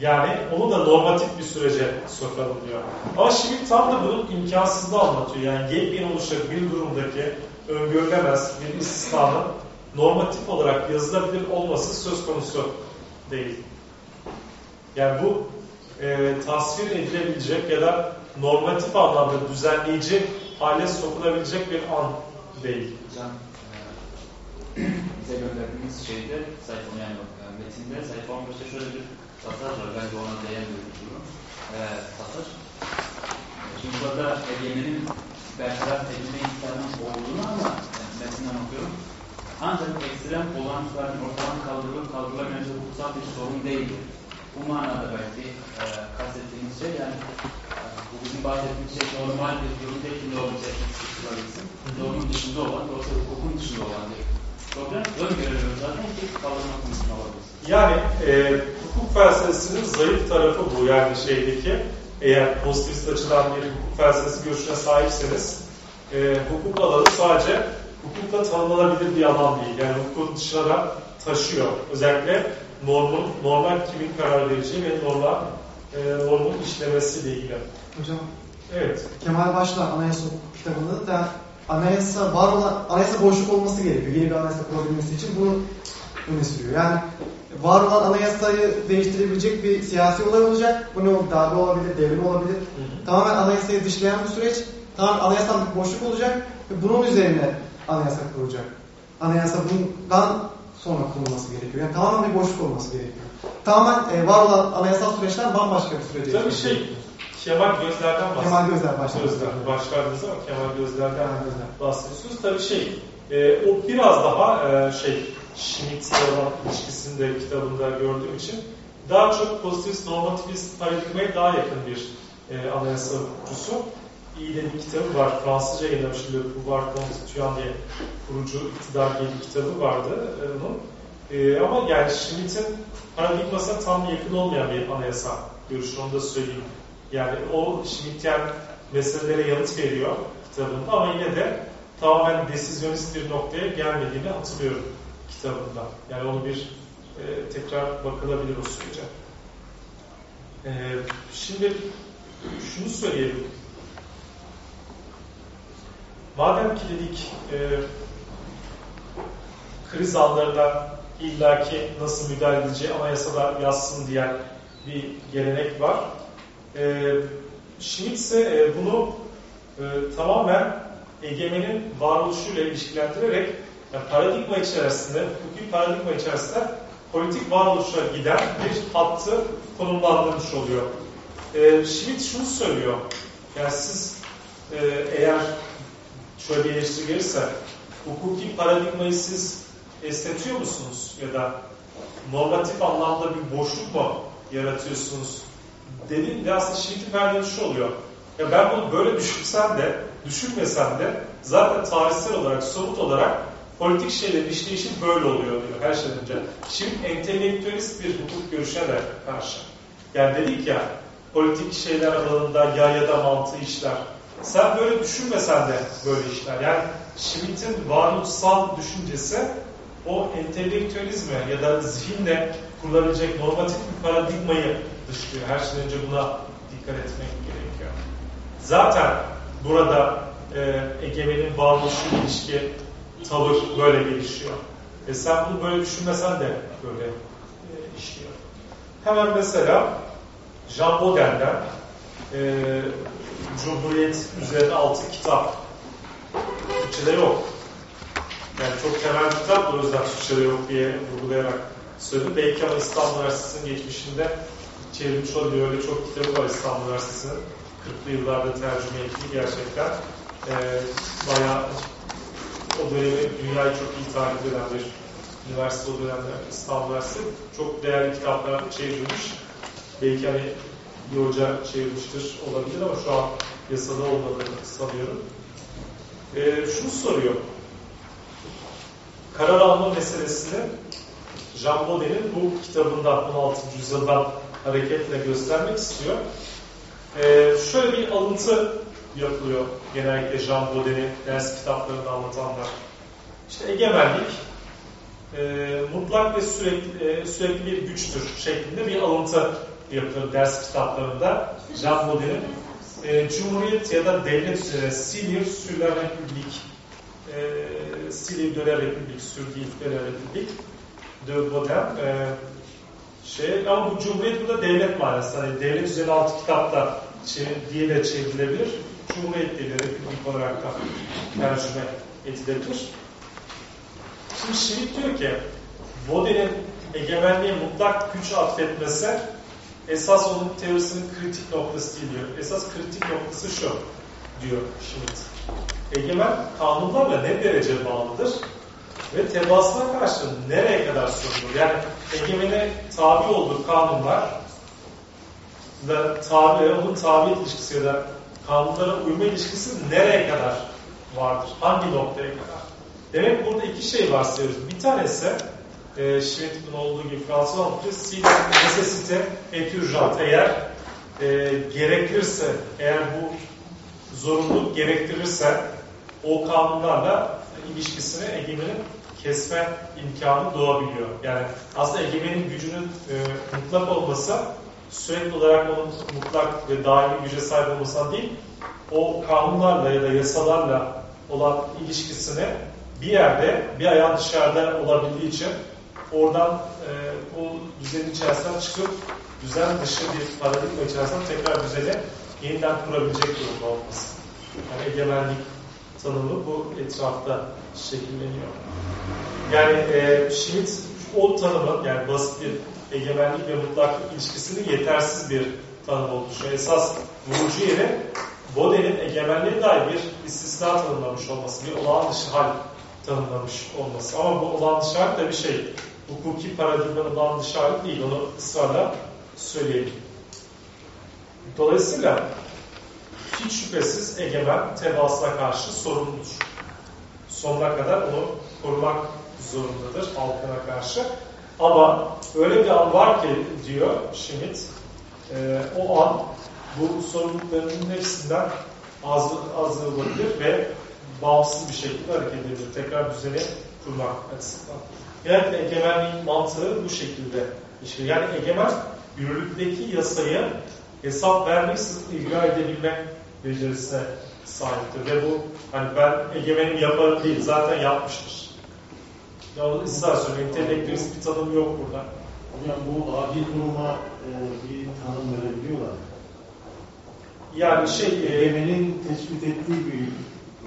Yani onu da normatif bir sürece sokalım diyor. Ama şimdi tam da bunun imkansızlığı anlatıyor. Yani yepyeni oluşacak bir durumdaki öngörülemez bir istisnanın normatif olarak yazılabilir olması söz konusu değil. Yani bu e, tasvir edilebilecek ya da normatif anlamda düzenleyici hale sokulabilecek bir an değil. Hocam e, bize gönderdiğiniz şeyde sayfa yani e, metinde sayfa 15'te şöyle bir pasaj var. Bence ona değen bir durum. E, pasaj. Şimdi burada egemenin bertaraf edilme imkanının olduğunu ama yani metinden okuyorum. Ancak ekstrem olağanüstülerin ortadan kaldırılıp kaldırılamayacağı hukuksal bir sorun değildir. Bu manada belki e, kastettiğimiz şey yani e, bu bizim bahsettiğimiz şey normal bir durum değil ki norm seçmek Normun dışında olan, dolayısıyla hukukun dışında olan bir problem. Öngörülüyor zaten ki kaldırma konusunda olabilir. Yani e, hukuk felsefesinin zayıf tarafı bu. Yani şeydeki eğer pozitivist açıdan bir hukuk felsefesi görüşüne sahipseniz e, hukuk alanı sadece hukukla tanınabilir bir alan değil. Yani hukukun dışına da taşıyor. Özellikle normun, normal kimin karar vereceği ve normal e, normun işlemesiyle ilgili. Hocam Evet. Kemal Başla Anayasa Hukuk kitabında da anayasa var olan anayasa boşluk olması gerekiyor. Yeni bir anayasa kurabilmesi için bunu öne sürüyor. Yani var olan anayasayı değiştirebilecek bir siyasi olay olacak. Bu ne olur? Darbe olabilir, devrim olabilir. hı. Tamamen anayasayı dışlayan bir süreç. Tamamen anayasal bir boşluk olacak ve bunun üzerine anayasa kurulacak. Anayasa bundan sonra kurulması gerekiyor. Yani tamamen bir boşluk olması gerekiyor. Tamamen e, var olan anayasal süreçten bambaşka bir sürece Tabii şey, gerekiyor. Kemal Gözler'den bahsediyor. Kemal Gözler başladı. Gözler başlardınız ama Kemal Gözler'den Gözler. bahsediyorsunuz. Tabii şey, e, o biraz daha e, şey, Schmitt'le olan ilişkisini de kitabında gördüğüm için daha çok pozitivist, normativist paradigmaya daha yakın bir e, anayasa hukukçusu. İyi de bir kitabı var. Fransızca yayınlamış Le Pouvoir Constituant diye kurucu iktidar diye bir kitabı vardı e, onun. E, ama yani Schmitt'in paradigmasına tam yakın olmayan bir anayasa görüşü, onu da söyleyeyim. Yani o Schmitt'yen meselelere yanıt veriyor kitabında ama yine de tamamen desizyonist bir noktaya gelmediğini hatırlıyorum kitabında. Yani onu bir e, tekrar bakılabilir o sürece. E, şimdi şunu söyleyelim. Madem ki dedik e, kriz anlarına illaki nasıl müdahale edileceği anayasada yazsın diyen bir gelenek var. E, Schmitt ise e, bunu e, tamamen egemenin varoluşuyla ilişkilendirerek yani paradigma içerisinde, hukuki paradigma içerisinde politik varoluşa giden bir hattı konumlandırmış oluyor. E, Schmitt şunu söylüyor, yani siz e, eğer şöyle bir eleştiri hukuki paradigmayı siz esnetiyor musunuz ya da normatif anlamda bir boşluk mu yaratıyorsunuz dediğinde aslında Schmitt'in verdiği şu oluyor. Ya ben bunu böyle düşünsem de, düşünmesem de zaten tarihsel olarak, somut olarak politik şeylerin işleyişi böyle oluyor diyor her şeyden önce. Şimdi entelektüelist bir hukuk görüşüne de karşı. Yani dedik ya, politik şeyler alanında ya ya da mantığı işler. Sen böyle düşünmesen de böyle işler. Yani Schmitt'in varoluşsal düşüncesi o entelektüelizme ya da zihinle kurulabilecek normatif bir paradigmayı dışlıyor. Her şeyden önce buna dikkat etmek gerekiyor. Zaten burada e, egemenin varoluşu ilişki tavır böyle gelişiyor. E sen bunu böyle düşünmesen de böyle e, işliyor. Hemen mesela Jean Baudel'den e, Cumhuriyet üzerine altı kitap. Türkçe'de yok. Yani çok temel kitap o yüzden Türkçe'de yok diye vurgulayarak söyledim. Belki ama İstanbul Üniversitesi'nin geçmişinde çevrilmiş olabilir. Öyle çok kitabı var İstanbul Üniversitesi'nin. 40'lı yıllarda tercüme ettiği gerçekten. E, bayağı o dönemi dünyayı çok iyi takip eden bir üniversite o dönemde İstanbul Üniversitesi. Çok değerli kitaplar çevrilmiş. Belki hani bir hoca çevirmiştir olabilir ama şu an yasada olmadığını sanıyorum. E, şunu soruyor. Karar alma meselesini Jean Baudel'in bu kitabından 16. yüzyıldan hareketle göstermek istiyor. Ee, şöyle bir alıntı yapılıyor genellikle Jean Baudel'in ders kitaplarında anlatanlar. İşte egemenlik e, mutlak ve sürekli, e, sürekli bir güçtür şeklinde bir alıntı yapılır ders kitaplarında Jean Baudel'in e, Cumhuriyet ya da devlet Silivre sur la République e, Silivre de sur l'île de la République de Baudin e, şey ama bu Cumhuriyet burada devlet manası. Hani devlet üzerine altı kitapta diye de çevrilebilir. Cumhuriyet diye de Republik olarak da tercüme edilebilir. Şimdi Schmitt diyor ki Baudel'in egemenliğe mutlak güç atfetmesi esas onun teorisinin kritik noktası değil diyor. Esas kritik noktası şu diyor Schmitt. Egemen kanunlarla ne derece bağlıdır ve tebaasına karşı nereye kadar sorumludur? Yani egemene tabi olduğu kanunlar ve tabi, onun tabi ilişkisi ya da kanunlara uyma ilişkisi nereye kadar vardır? Hangi noktaya kadar? Demek burada iki şey varsayıyoruz. Bir tanesi e, Schmitt'in olduğu gibi Fransız anlatıyor. Si necessite et urgent. Eğer e, gerekirse, eğer bu zorunluluk gerektirirse o kanunlarla ilişkisini egemenin kesme imkanı doğabiliyor. Yani aslında egemenin gücünün e, mutlak olması sürekli olarak onun mutlak ve daimi güce sahip olmasından değil, o kanunlarla ya da yasalarla olan ilişkisini bir yerde, bir ayağın dışarıda olabildiği için oradan e, o düzenin içerisinden çıkıp düzen dışı bir paradigma içerisinde tekrar düzeni yeniden kurabilecek durumda olması. Yani egemenlik tanımı bu etrafta şekilleniyor. Yani e, Schmitt o tanımın yani basit bir egemenlik ve mutlaklık ilişkisinin yetersiz bir tanım olmuş. Esas vurucu yeri Baudel'in egemenliğe dair bir istisna tanımlamış olması, bir olağan dışı hal tanımlamış olması. Ama bu olağan dışı hal de bir şey. Hukuki dışı hali değil. Onu ısrarla söyleyelim. Dolayısıyla hiç şüphesiz egemen tebaasına karşı sorumludur. Sonuna kadar onu korumak zorundadır halkına karşı. Ama öyle bir an var ki diyor Schmidt, e, o an bu sorumluluklarının hepsinden az, azalabilir ve bağımsız bir şekilde hareket edebilir. Tekrar düzeni kurmak açısından. Yani egemenliğin mantığı bu şekilde işliyor. Yani egemen yürürlükteki yasayı hesap vermeksizin icra edebilme becerisine sahiptir. Ve bu hani ben egemenim yaparım değil, zaten yapmıştır. Ya onu ısrar söylüyor. Entelektüelist bir tanım yok burada. Hocam bu adil duruma e, bir tanım verebiliyorlar. Yani şey e, Egemenin tespit ettiği bir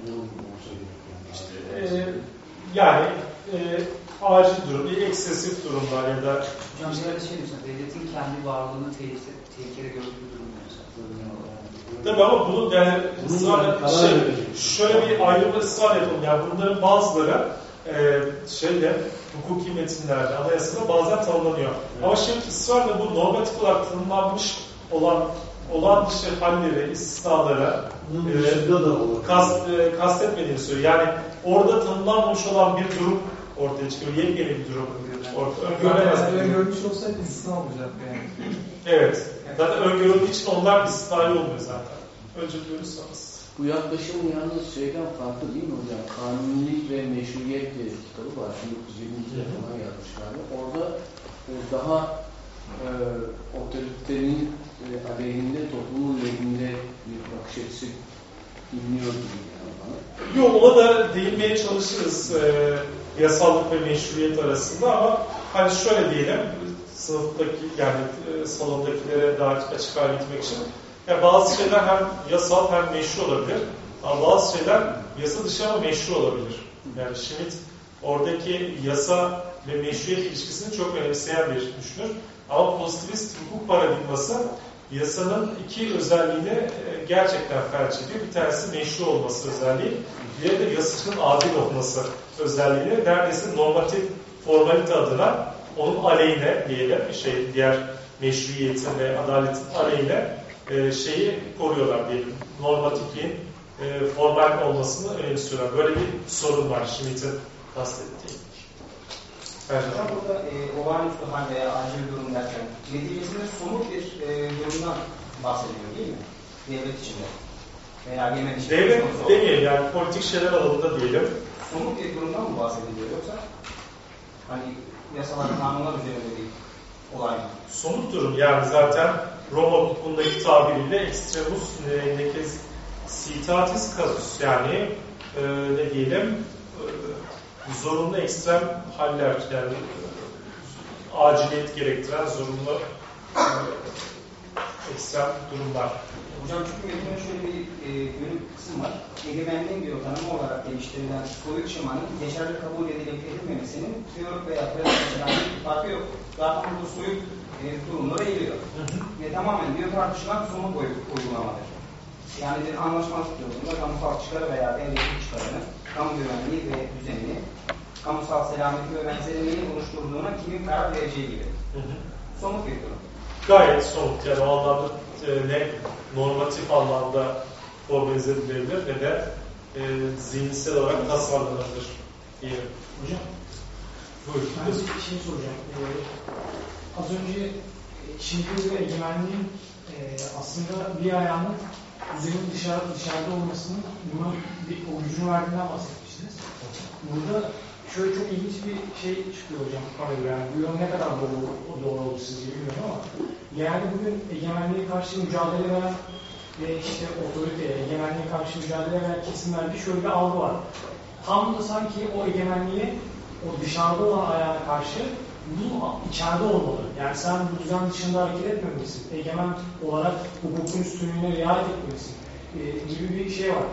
durum olsa e, yani e, acil durum, bir eksesif durumlar ya da Hocam bir yerde şey diyorsun, devletin kendi varlığını tehlike, tehlikede gördüğü durum. Tabii ama bunu yani ısrarla şey, şöyle bir ayrımda ısrar yapalım. Yani bunların bazıları e, şeyde hukuki metinlerde, anayasada bazen tanımlanıyor. Ama şimdi ısrarla bu normatif olarak tanımlanmış olan olan dışı halleri, istisnaları Bunun e, dışında da olur. kast, e, kastetmediğini söylüyor. Yani orada tanımlanmamış olan bir durum ortaya çıkıyor. Yepyeni bir durum. Orta, öngörülemez bir durum. görmüş olsaydı istisna olacaktı yani. Evet. Zaten öngörüldüğü için onlar istisnai olmuyor zaten. Önce buyurursanız. Bu yaklaşım yalnız şeyden farklı değil mi hocam? Kanunilik ve Meşruiyet diye kitabı var. 1920'de falan yazmış galiba. Orada e, daha e, otoritenin e, aleyhinde, toplumun lehinde bir bakış açısı dinliyor gibi yani bana. Yok ona da değinmeye çalışırız e, yasallık ve meşruiyet arasında ama hani şöyle diyelim sınıftaki yani e, salondakilere daha açık hale getirmek için yani bazı şeyler hem yasal hem meşru olabilir ama bazı şeyler yasa dışı ama meşru olabilir. Yani Schmidt oradaki yasa ve meşruiyet ilişkisini çok önemseyen bir düşünür. Ama pozitivist hukuk paradigması yasanın iki özelliğini e, gerçekten felç ediyor. Bir tanesi meşru olması özelliği, diğeri de yasanın adil olması özelliğini neredeyse normatif formalite adına onun aleyhine diyelim, şey diğer meşruiyetin ve adaletin aleyhine e, şeyi koruyorlar diyelim. Normatifliğin e, formal olmasını önemsiyorlar. Böyle bir sorun var Schmidt'in kastettiği. Hocam burada e, olağanüstü hal veya acil durum derken neticesinde somut bir e, durumdan bahsediyor değil mi? Devlet içinde. Veya yemen içinde. Devlet demeyelim yani politik şeyler alanında diyelim. Somut bir durumdan mı bahsediliyor yoksa hani yasalar, kanunlar üzerinde bir olay mı? Somut durum yani zaten Roma hukukundaki tabiriyle extremus necessitatis casus yani e, ne diyelim e, zorunlu ekstrem haller yani e, aciliyet gerektiren zorunlu e, ekstrem durumlar. Hocam çünkü metinde şöyle bir e, bölüm kısım var. Egemenliğin diyor tanımı olarak geliştirilen soyut şemanın geçerli kabul edilip edilmemesinin teorik veya pratik açıdan bir farkı yok. Zaten bu soyut e, durumlara eğiliyor. Ve tamamen diyor tartışılan somut boyut uygulamadır. Yani bir anlaşmazlık yolunda kamusal çıkarı veya devletin çıkarını, kamu güvenliği ve düzenini, kamusal selameti ve benzerini oluşturduğuna kimin karar vereceği gibi. Somut bir durum. Gayet somut yani o anlamda e, ne normatif anlamda formalize edilebilir ne de e, zihinsel olarak tasarlanabilir diyelim. Hocam, Buyurun. ben bir şey soracağım. Ee, az önce e, Çin'de ve egemenliğin e, aslında bir ayağının düzenin dışarı, dışarıda olmasının buna bir, o gücünü verdiğinden bahsetmiştiniz. Burada şöyle çok ilginç bir şey çıkıyor hocam kamuoyu yani bu yol ne kadar doğru, doğru olur sizce bilmiyorum ama genelde bugün egemenliğe karşı mücadele veren ve işte otoriteye, egemenliğe karşı mücadele veren kesimlerde şöyle bir algı var. Tam da sanki o egemenliğe o dışarıda olan ayağına karşı bu içeride olmalı. Yani sen bu düzen dışında hareket etmemelisin. Egemen olarak hukukun üstünlüğüne riayet etmelisin. E, gibi bir şey var.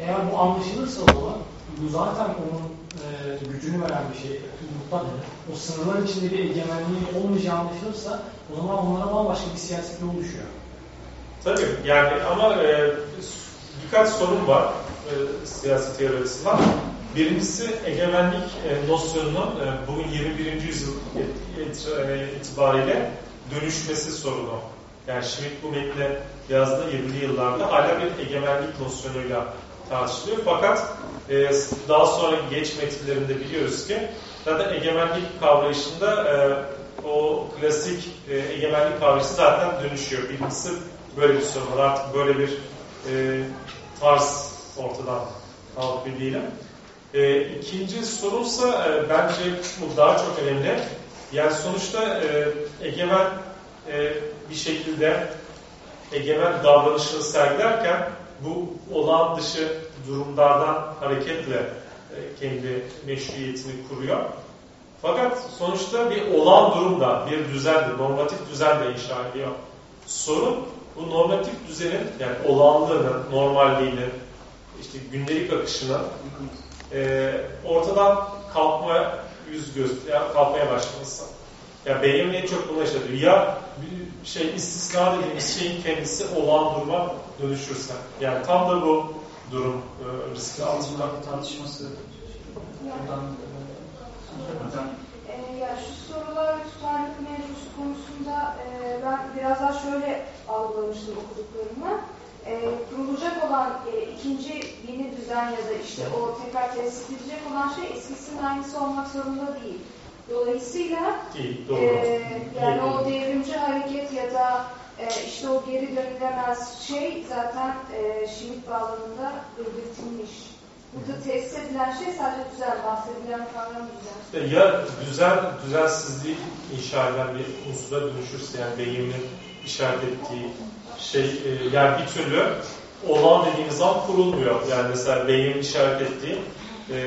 Eğer bu anlaşılırsa o zaman bu zaten onun e, gücünü veren bir şey. Mutlak o sınırlar içinde bir egemenliğin olmayacağı anlaşılırsa o zaman onlara bambaşka bir siyaset yolu düşüyor. Tabii yani ama e, birkaç sorun var e, siyasi teori açısından. Birincisi egemenlik e, nosyonunun e, bugün 21. yüzyıl e, itibariyle dönüşmesi sorunu. Yani Schmidt bu metne yazdığı 20'li yıllarda hala bir egemenlik nosyonuyla tartışılıyor. Fakat e, daha sonra geç metinlerinde biliyoruz ki zaten egemenlik kavrayışında e, o klasik e, egemenlik kavrayışı zaten dönüşüyor. Birincisi böyle bir sorun var. Artık böyle bir e, tarz ortadan kalkıyor diyelim. E, ikinci sorunsa e, bence bu daha çok önemli. Yani sonuçta e, egemen e, bir şekilde egemen davranışını sergilerken bu olağan dışı durumlardan hareketle e, kendi meşruiyetini kuruyor. Fakat sonuçta bir olağan durumda, bir düzende, normatif düzende inşa ediyor. Sorun bu normatif düzenin yani olağanlığının, normalliğinin, işte gündelik akışının e, ortadan kalkma yüz göz, ya kalkmaya başlaması. Ya benim en çok buna işte diyor. Ya şey istisna dediğimiz şeyin kendisi olağan duruma dönüşürse. Yani tam da bu durum e, riski altında. tartışması buradan Hocam, e, ya şu sorular tutarlılık mevzusu konusunda e, ben biraz daha şöyle algılamıştım okuduklarımı. E, kurulacak olan e, ikinci yeni düzen ya da işte o tekrar tesis edilecek olan şey eskisinin aynısı olmak zorunda değil. Dolayısıyla Değil, doğru. e, yani Değil, o devrimci hareket ya da e, işte o geri dönülemez şey zaten e, Schmitt bağlamında belirtilmiş. Burada tesis edilen şey sadece düzen, bahsedilen kavram düzen. Ya düzen, düzensizliği inşa eden bir unsura dönüşürse yani beynin işaret ettiği şey e, yani bir türlü olağan dediğimiz zaman kurulmuyor. Yani mesela beynin işaret ettiği e,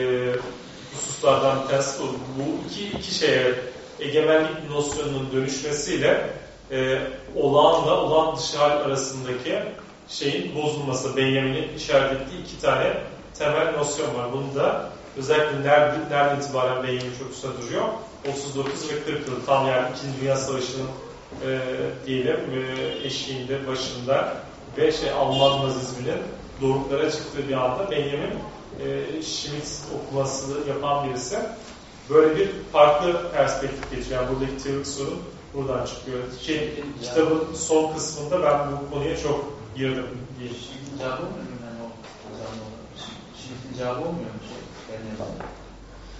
hususlardan bir tanesi bu. Bu iki, iki şeye egemenlik nosyonunun dönüşmesiyle e, olağanla olağan dışı hal arasındaki şeyin bozulması, Benjamin'in işaret ettiği iki tane temel nosyon var. Bunu da özellikle nerede, nereden itibaren Benjamin çok üstte duruyor? 39 ve 40 yıl tam yani 2. Dünya Savaşı'nın e, diyelim e, eşiğinde, başında ve şey Alman nazizminin doruklara çıktığı bir anda Benjamin e, Schmitt okuması yapan birisi böyle bir farklı perspektif getiriyor. Yani buradaki teorik sorun buradan çıkıyor. Ki kitabın son kısmında ben bu konuya çok girdim. diyeyim. Şimdi cevabı olmuyor mu yani o Şimdi cevabı olmuyor mu şey?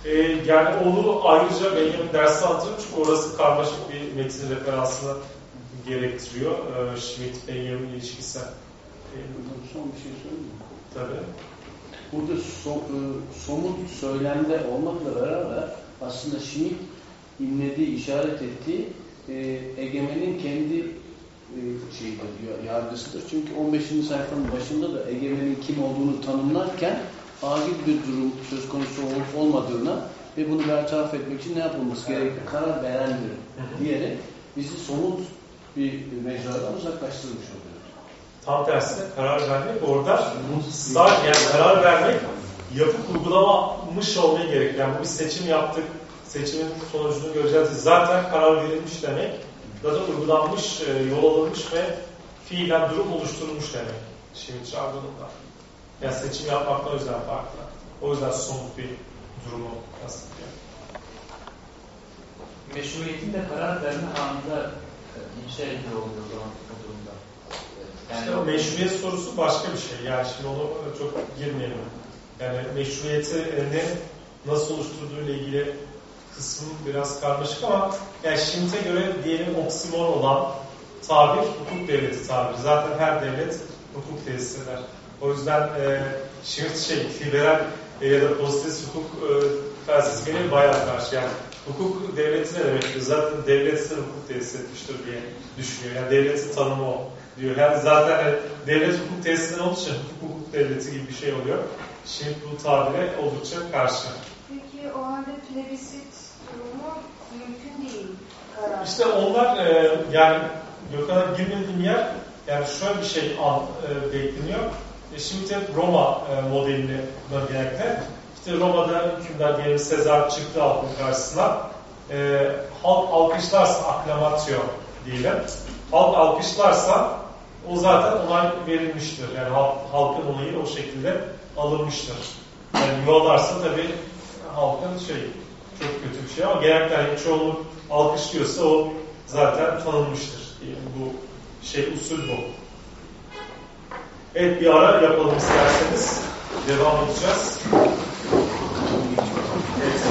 Ee, yani onu ayrıca benim derste anlatırım çünkü orası karmaşık bir metin referansını gerektiriyor. Ee, Schmidt-Benjamin ilişkisi. Ee, Son bir şey söyleyeyim mi? tabii. Burada so- e, somut söylemde olmakla beraber aslında Schmitt imlediği, işaret ettiği e, egemenin kendi e, şeyidir, ya- yargısıdır. Çünkü 15. sayfanın başında da egemenin kim olduğunu tanımlarken acil bir durum söz konusu olup olmadığına ve bunu bertaraf etmek için ne yapılması gerektiği karar verendir diyerek bizi somut bir mecradan uzaklaştırmış oluyor. Tam tersine karar vermek orada sadece yani karar vermek yapıp uygulamamış olmaya gerek. Yani bu bir seçim yaptık, seçimin sonucunu göreceğiz. Zaten karar verilmiş demek, zaten uygulanmış, e, yol alınmış ve fiilen durum oluşturulmuş demek. Şimdi jargonunda. Yani seçim yapmaktan o yüzden farklı. O yüzden somut bir durumu kastediyor. meşruiyetin de karar verme anında e, inşa ediyor oluyor o zaman o durumda. Yani İşte o meşruiyet sorusu başka bir şey. Yani şimdi onu çok girmeyelim. Yani meşruiyeti e, ne nasıl oluşturduğuyla ilgili kısmı biraz karmaşık ama yani Schmitt'e göre diyelim oksimor olan tabir hukuk devleti tabiri. Zaten her devlet hukuk tesis eder. O yüzden e, Schmitt şey liberal e, ya da pozitif hukuk e, felsefesine bayağı karşı. Yani hukuk devleti ne demektir? Zaten devlet ise hukuk tesis etmiştir diye düşünüyor. Yani devletin tanımı o diyor. Yani zaten hani devlet hukuk tesisinden olduğu için hukuk, hukuk devleti gibi bir şey oluyor. Şimdi bu tabire oldukça karşı. Peki o halde plebisit durumu mümkün değil karar. İşte onlar e, yani Gökhan'a girmediğim yer yani şöyle bir şey an, e, bekleniyor. E, şimdi Roma e, modelini genellikle işte Roma'da hükümdar diyelim Sezar çıktı halkın karşısına. E, halk alkışlarsa aklamatio diyelim. Halk alkışlarsa o zaten onay verilmiştir. Yani halk, halkın onayı o şekilde alınmıştır. Yani yuvalarsa tabii halkın şey çok kötü bir şey ama genellikle hani çoğunluk alkışlıyorsa o zaten tanınmıştır. Yani bu şey usul bu. Evet bir ara yapalım isterseniz. Devam edeceğiz. Evet.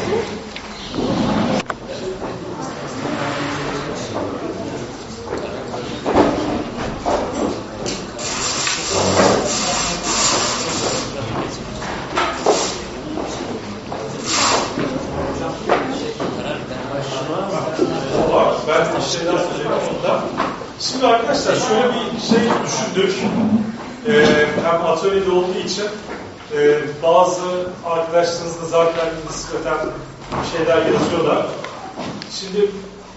var. Ben de bir şeyler söyleyeyim onda. Şimdi arkadaşlar şöyle bir şey düşündük. Ee, hem atölyede olduğu için e, bazı arkadaşlarınız da zaten nispeten şeyler yazıyorlar. Şimdi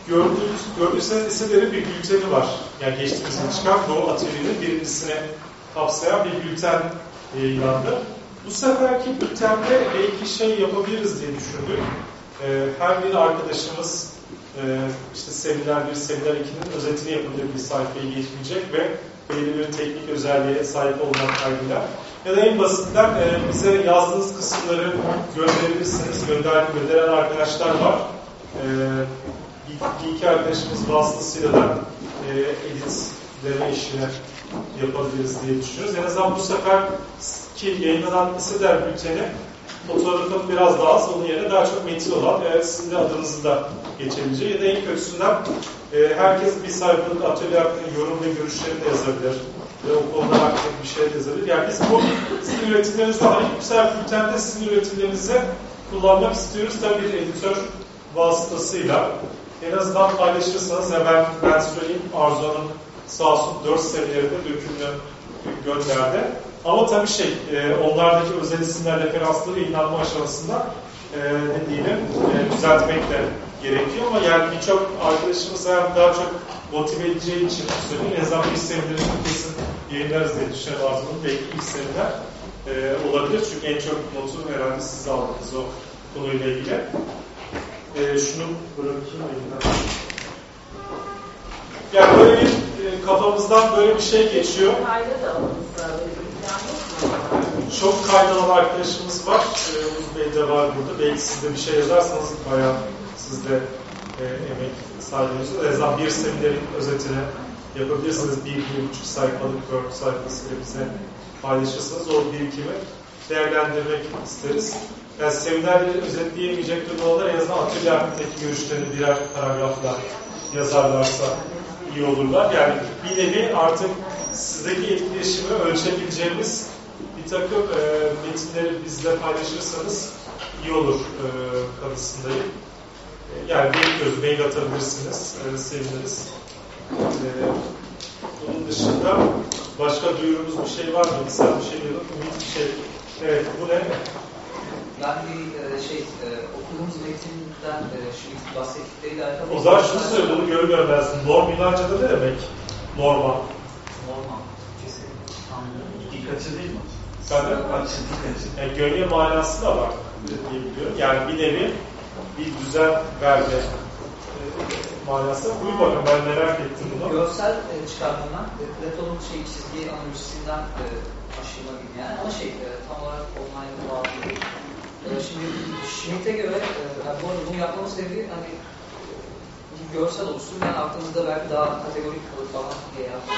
gördüğünüz, gördüyseniz liselerin bir bülteni var. Yani geçtiğimiz yıl çıkan Doğu Atölye'nin birincisini kapsayan bir bülten yayınlandı. Bu seferki bültende belki şey yapabiliriz diye düşündük. Ee, her bir arkadaşımız e, işte seminer bir seminer 2'nin özetini yapabilir bir sayfayı geçmeyecek ve belirli teknik özelliğe sahip olmak kaydıyla. Ya da en basitinden e, bize yazdığınız kısımları gönderebilirsiniz. Gönder, gönderen arkadaşlar var. E, bir, iki arkadaşımız vasıtasıyla da e, editleme işini yapabiliriz diye düşünüyoruz. En azından bu sefer ki yayınlanan liseler bülteni fotoğrafın biraz daha az, onun yerine daha çok metin olan, evet, sizin de adınızı da geçebileceği ya da en kötüsünden e, herkes bir sayfalık atölye hakkında yorum ve görüşlerini de yazabilir. Ve o konuda hakkında bir şey de yazabilir. Yani biz bu sizin üretimlerinizi arayıp bu sefer bültende sizin üretimlerinizi kullanmak istiyoruz. Tabii bir editör vasıtasıyla. En azından paylaşırsanız ya ben, söyleyeyim Arzu Hanım sağ olsun 4 senelerinde dökümünü gönderdi. Ama tabii şey, e, onlardaki özel isimler referansları inanma aşamasında e, ne diyelim, e, düzeltmek de gerekiyor ama yani birçok arkadaşımız hem daha çok motive edeceği için söyleyeyim. En azından bir seminerin kesin yayınlarız diye düşünüyorum Arzu'nun. Belki ilk seminer e, olabilir. Çünkü en çok notu herhalde siz aldınız o konuyla ilgili. E, şunu bırakayım. Yani böyle bir e, kafamızdan böyle bir şey geçiyor. Çok kaynanan arkadaşımız var. Ee, Uğur Bey de var burada. Belki siz de bir şey yazarsanız bayağı siz de e, emek sağlıyorsunuz. En azından bir seminerin özetini yapabilirsiniz. Bir, bir buçuk sayfalık Word sayfasıyla bize paylaşırsanız o birikimi değerlendirmek isteriz. Yani seminerleri özetleyemeyecek durumdalar en azından atölye hakkındaki görüşlerini birer paragrafla yazarlarsa iyi olurlar. Yani bir nevi artık sizdeki etkileşimi ölçebileceğimiz bir takım e, metinleri bizle paylaşırsanız iyi olur e, kanısındayım. E, yani bekliyoruz, mail atabilirsiniz, e, seviniriz. E, bunun dışında başka duyurumuz bir şey var mı? Sen bir şey diyordun, ümit bir şey. Evet, bu ne? Yani bir e, şey, e, okulumuz metinden e, şimdi bahsettikleriyle alakalı... O zaman şunu söyle, bunu görür görmez. Norm Yunanca'da ne demek? Norma. Norma. Dikkatçi değil mi? De? Açı, dikkatçi. Yani gölge manası da var diye biliyorum. Yani bir nevi bir düzen verme e, manası. Buyur bakın ben merak ettim bunu. Görsel e, çıkarımından e, Platon'un şey, çizgi analojisinden e, aşılma gibi yani ama şey e, tam olarak online bağlı değil. E, şimdi Schmidt'e göre e, yani bu arada bunu yapmamın sebebi hani bir görsel olsun yani aklımızda belki daha kategorik kalır falan diye yaptım.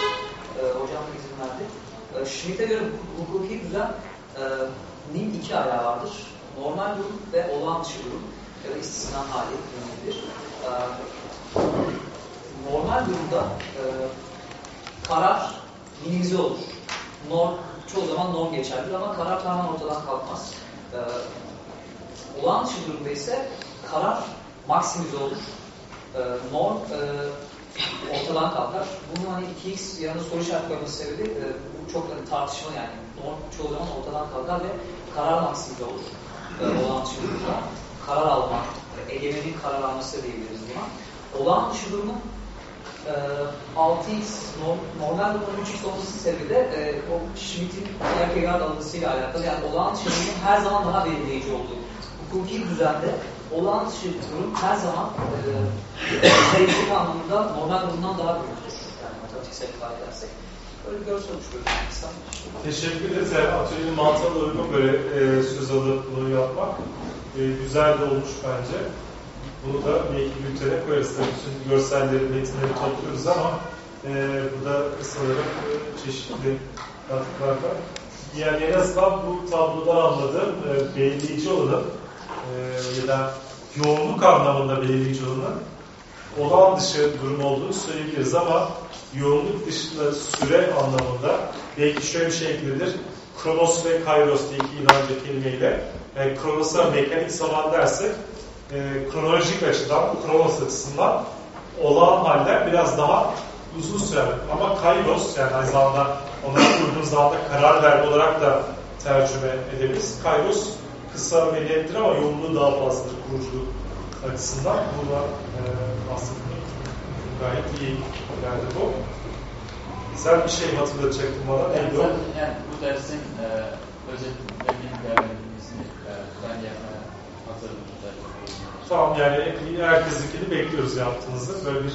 E, hocam da izin verdi. E, Schmidt'e göre hukuki düzen e, nin iki ayağı vardır. Normal durum ve olağan dışı durum ya da istisna hali denilebilir. E, normal durumda e, karar minimize olur. Norm, çoğu zaman norm geçerlidir ama karar tamamen ortadan kalkmaz. E, olağan dışı durumda ise karar maksimize olur. E, norm e, ortadan kalkar. Bunun hani 2x yanında soru işareti koyması sebebi e, bu çok hani tartışmalı yani. Norm çoğu zaman ortadan kalkar ve karar maksimize olur. E, olağan dışı durumda. Karar alma, e, egemenin karar alması da diyebiliriz buna. Olağan dışı durumun e, 6x norm, normal durumun 3x olması sebebi de e, o Schmidt'in Kierkegaard algısıyla alakalı. Yani olağan dışı durumun her zaman daha belirleyici olduğu. Hukuki düzende dışı durum her zaman e, sayısal anlamında normal durumdan daha büyüktür. Yani matematiksel ifade edersek. Böyle bir görsel oluşturuyor. Teşekkür ederiz. Yani atölyenin mantığına uygun böyle e, söz alıp bunu yapmak e, güzel de olmuş bence. Bunu da belki bültene koyarız. Tabii bütün görselleri, metinleri topluyoruz ama e, burada sanırım e, çeşitli katkılar var. Yani en azından bu tablodan anladığım e, belirleyici olanın e, ya da yoğunluk anlamında belirleyici olanın olağan dışı durum olduğunu söyleyebiliriz ama yoğunluk dışında süre anlamında belki şöyle bir şey ekledir. Kronos ve Kairos diye iki Yunanca kelimeyle yani Kronos'a mekanik zaman dersek e, kronolojik açıdan, Kronos açısından olağan haller biraz daha uzun sürer. Ama Kairos yani aynı zamanda onlara kurduğumuz zamanda karar verme olarak da tercüme edebiliriz. Kairos kısa ve nettir ama yoğunluğu daha fazladır kuruculuk açısından. Buna e, bahsetmek Gayet iyi geldi bu. Sen bir şey hatırlatacaktın bana. Yani, Neydi o? yani bu dersin e, özet ve bilgi değerlendirmesini e, ben yapmaya hazırım. Tamam yani herkesinkini bekliyoruz yaptığınızda. Böyle bir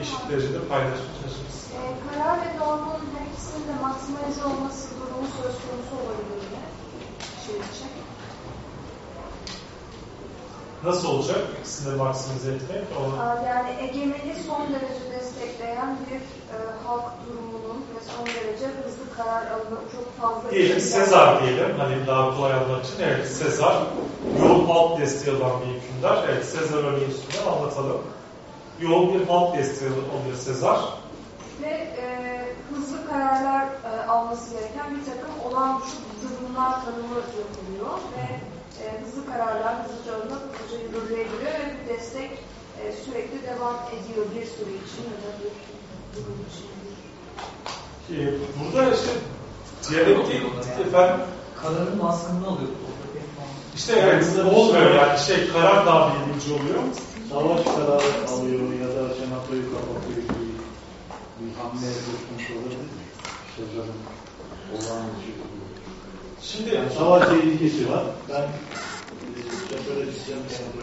eşit derecede paylaşmışsınız. E, karar ve normun her ikisinin de maksimalize olması durumu söz konusu olabilir mi? Şey için. Nasıl olacak? İkisini de maksimize etmek. Onu... Aa, Yani egemeni son derece destekleyen bir e, halk durumunun ve son derece hızlı karar alımı çok fazla... Diyelim Sezar diyelim. Hani daha kolay anlamak için. Evet Sezar. Yoğun halk desteği olan bir hükümdar. Evet Sezar örneği üstünden anlatalım. Yoğun bir halk desteği oluyor Sezar. Ve e, hızlı kararlar e, alması gereken bir takım olağanüstü durumlar tanımı yapılıyor ve e, hızlı kararlar hızlıca alınıp hızlıca yürürlüğe giriyor ve bu destek e, sürekli devam ediyor bir süre için ya da bir durum için. Ee, burada işte diyalektik efendim Kararın baskınlığı oluyor. işte evet olmuyor yani şey karar daha bilinci oluyor. Savaş kararı alıyor ya da senatoyu kapatıyor gibi bir hamle yapmış olabilir mi? Sezar'ın olağanüstü Şimdi yani savaş tehlikesi var. Ben e,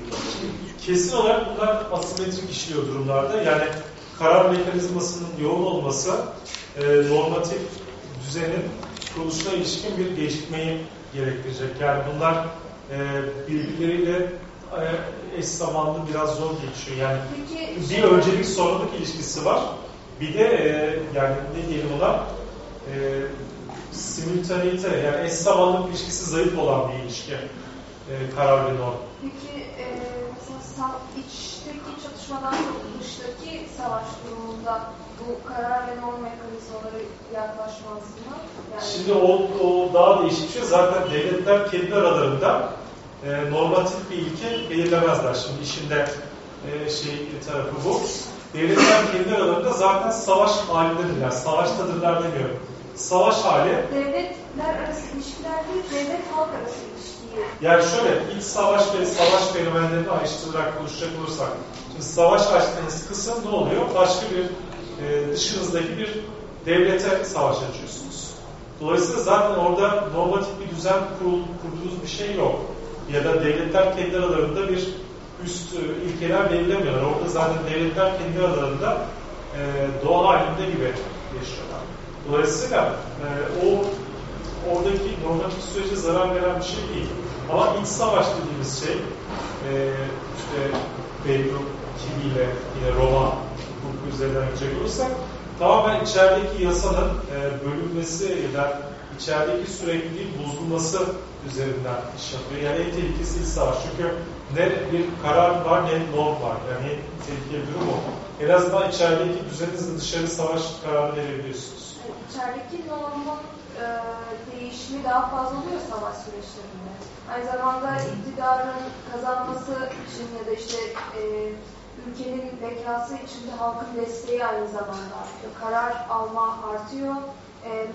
kapatayım. kesin olarak bunlar asimetrik işliyor durumlarda. Yani karar mekanizmasının yoğun olması e, normatif düzenin kuruluşuna ilişkin bir gecikmeyi gerektirecek. Yani bunlar e, birbirleriyle e, eş zamanlı biraz zor geçiyor. Yani Peki bir öncelik sonralık ilişkisi var. Bir de e, yani ne diyelim ona e, simultanite yani eş zamanlık ilişkisi zayıf olan bir ilişki. E, karar ve norm. Peki e, mesela içteki çatışmadan çok dıştaki savaş durumunda bu karar ve norm mekanizmaları yaklaşmaz mı? Yani Şimdi o, o daha değişik bir şey. Zaten devletler kendi aralarında e, normatif bir ilke belirlemezler. Şimdi işinde e, şey tarafı bu. Devletler kendi aralarında zaten savaş halindedirler. Savaştadırlar demiyorum. Savaş hali devletler arası ilişkiler değil, devlet halk arası ilişkiyi Yani şöyle, iç savaş ve savaş fenomenlerini ayrıştırarak konuşacak olursak, şimdi savaş açtığınız kısım ne oluyor? Başka bir e, dışınızdaki bir devlete savaş açıyorsunuz. Dolayısıyla zaten orada normatif bir düzen kurul, kurduğunuz bir şey yok. Ya da devletler kendi aralarında bir üst e, ilkeler belirlemiyorlar. Orada zaten devletler kendi aralarında e, doğa halinde gibi yaşıyorlar. Dolayısıyla e, o oradaki normatif sürece zarar veren bir şey değil. Ama iç savaş dediğimiz şey e, işte Beyru kimiyle yine Roma hukuku üzerinden gidecek olursak tamamen içerideki yasanın e, bölünmesi ya da içerideki sürekliliğin bozulması üzerinden iş yapıyor. Yani en tehlikesi iç savaş. Çünkü ne bir karar var ne norm var. Yani en tehlikeli durum o. En azından içerideki düzeninizle dışarı savaş kararı verebiliyorsunuz. İçerideki normun e, değişimi daha fazla oluyor savaş süreçlerinde. Aynı zamanda iktidarın kazanması için ya da işte e, ülkenin bekası için de halkın desteği aynı zamanda artıyor. Karar alma artıyor e,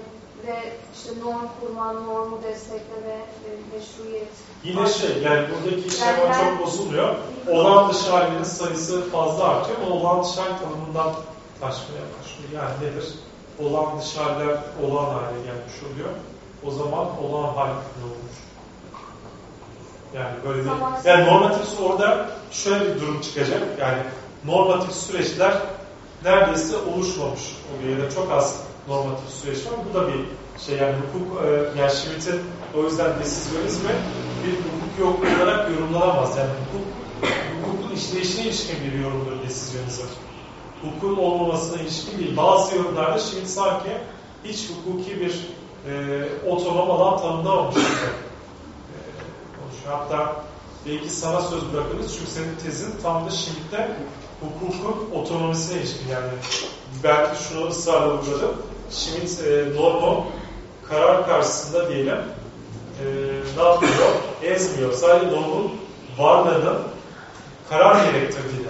ve işte norm kurma, normu destekleme, e, meşruiyet. Yine şey yani buradaki şema Yani çok bozulmuyor. Olağan dışı hallerin sayısı fazla artıyor ama olağan dışı hal tanımından taşmaya başlıyor. Yani nedir? Olağan dışı haller olağan hale gelmiş oluyor. O zaman olağan hal ne olur? Yani böyle bir, yani normatif orada şöyle bir durum çıkacak. Yani normatif süreçler neredeyse oluşmamış oluyor ya da çok az normatif süreç var. Bu da bir şey yani hukuk, e, yani Schmitt'in o yüzden desizyonizmi bir hukuk yok olarak yorumlanamaz. Yani hukuk, hukukun işleyişine ilişkin bir yorumdur desizyonizm. Hukukun olmamasına ilişkin değil. Bazı yorumlarda Schmitt sanki hiç hukuki bir e, otonom alan tanımlamamış gibi e. Hatta belki sana söz bırakırız çünkü senin tezin tam da Schmitt'te hukukun otonomisine ilişkin yani belki şunu ısrarla vurguladım. Schmitt e, normu karar karşısında diyelim e, ne yapıyor? Ezmiyor. Sadece normun varlığının karar gerektirdiğini.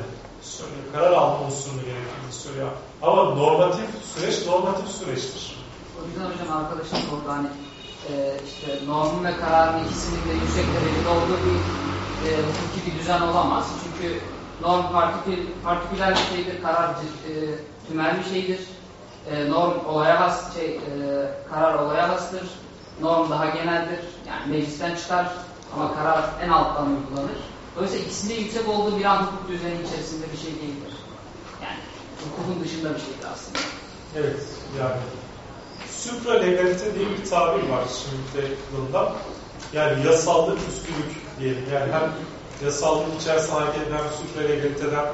Karar alma unsurunu gerektirdiğini söylüyor. Ama normatif süreç normatif süreçtir. O yüzden hocam arkadaşım sordu hani e, işte normun ve kararın ikisinin de yüksek derecede olduğu bir e, hukuki bir düzen olamaz. Çünkü Norm partikül, partiküler bir şeydir, karar e, tümel bir şeydir. E, norm olaya has, şey, e, karar olaya hastır. Norm daha geneldir. Yani meclisten çıkar ama karar en alttan uygulanır. Dolayısıyla ikisinde yüksek olduğu bir an hukuk düzeni içerisinde bir şey değildir. Yani hukukun dışında bir şeydir aslında. Evet, yani supralegalite diye bir tabir var şimdi yılında. Yani yasallık, üstünlük diyelim. Yani hem yasallık içerisinde hareket eden supralegaliteden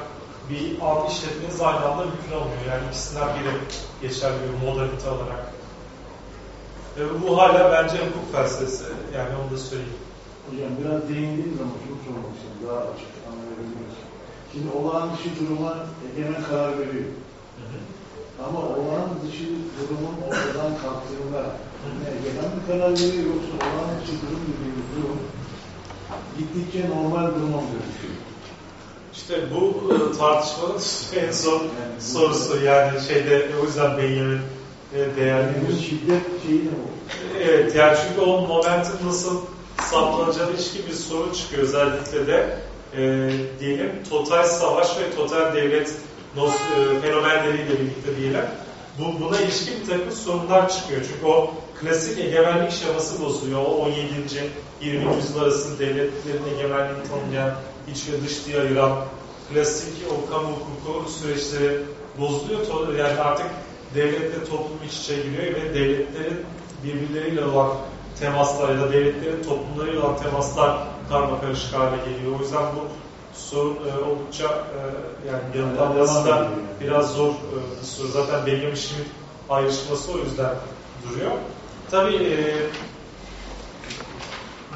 bir an işletmeniz aynı anda mümkün olmuyor. Yani ikisinden biri geçerli bir modalite olarak. Ve bu hala bence hukuk felsefesi. Yani onu da söyleyeyim. Hocam biraz değindiğiniz zaman şunu sormak istiyorum. Daha açık anlayabilmek için. Şimdi olağan dışı duruma egemen karar veriyor. Ama olağan dışı durumun ortadan kalktığında ne egemen bir karar veriyor yoksa olağan dışı durum dediğimiz durum gittikçe normal duruma dönüşüyor? İşte bu e, tartışmanın en son sorusu yani şeyde o yüzden Benjamin e, değerli Bu şiddet şeyi ne bu? Evet yani çünkü o momentum nasıl saplanacağına ilişkin bir sorun çıkıyor özellikle de e, diyelim total savaş ve total devlet nos, e, fenomenleriyle birlikte diyelim. Bu, buna ilişkin bir takım sorunlar çıkıyor. Çünkü o klasik egemenlik şeması bozuluyor. O 17. 20. yüzyıl arasında devletlerin egemenliğini tanımlayan, iç ve dış diye ayıran klasik o kamu hukuku süreçleri bozuluyor. Yani artık devletle toplum iç içe giriyor ve devletlerin birbirleriyle olan temaslar ya da devletlerin toplumlarıyla olan temaslar karma karışık hale geliyor. O yüzden bu sorun e, oldukça e, yani yanıtlanması da biraz zor e, bir soru. Zaten Benjamin Schmidt ayrışması o yüzden duruyor. Tabii e,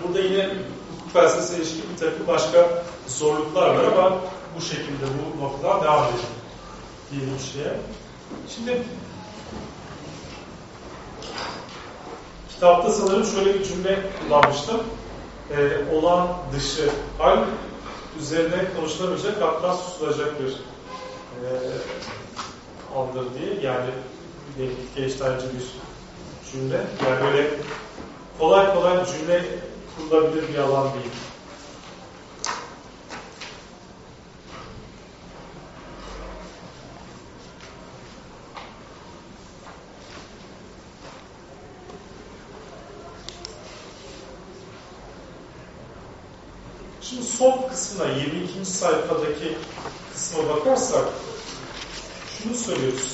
burada yine hukuk felsefesine ilişkin bir takım başka zorluklar var ama bu şekilde bu noktadan devam edelim diyelim şeye. Şimdi kitapta sanırım şöyle bir cümle kullanmıştım. Ee, olan dışı hal üzerine konuşulamayacak hatta susulacak bir e, andır diye. Yani gençlerce bir cümle. Yani böyle kolay kolay cümle kurulabilir bir alan değil. Şimdi son kısmına 22. sayfadaki kısma bakarsak şunu söylüyoruz.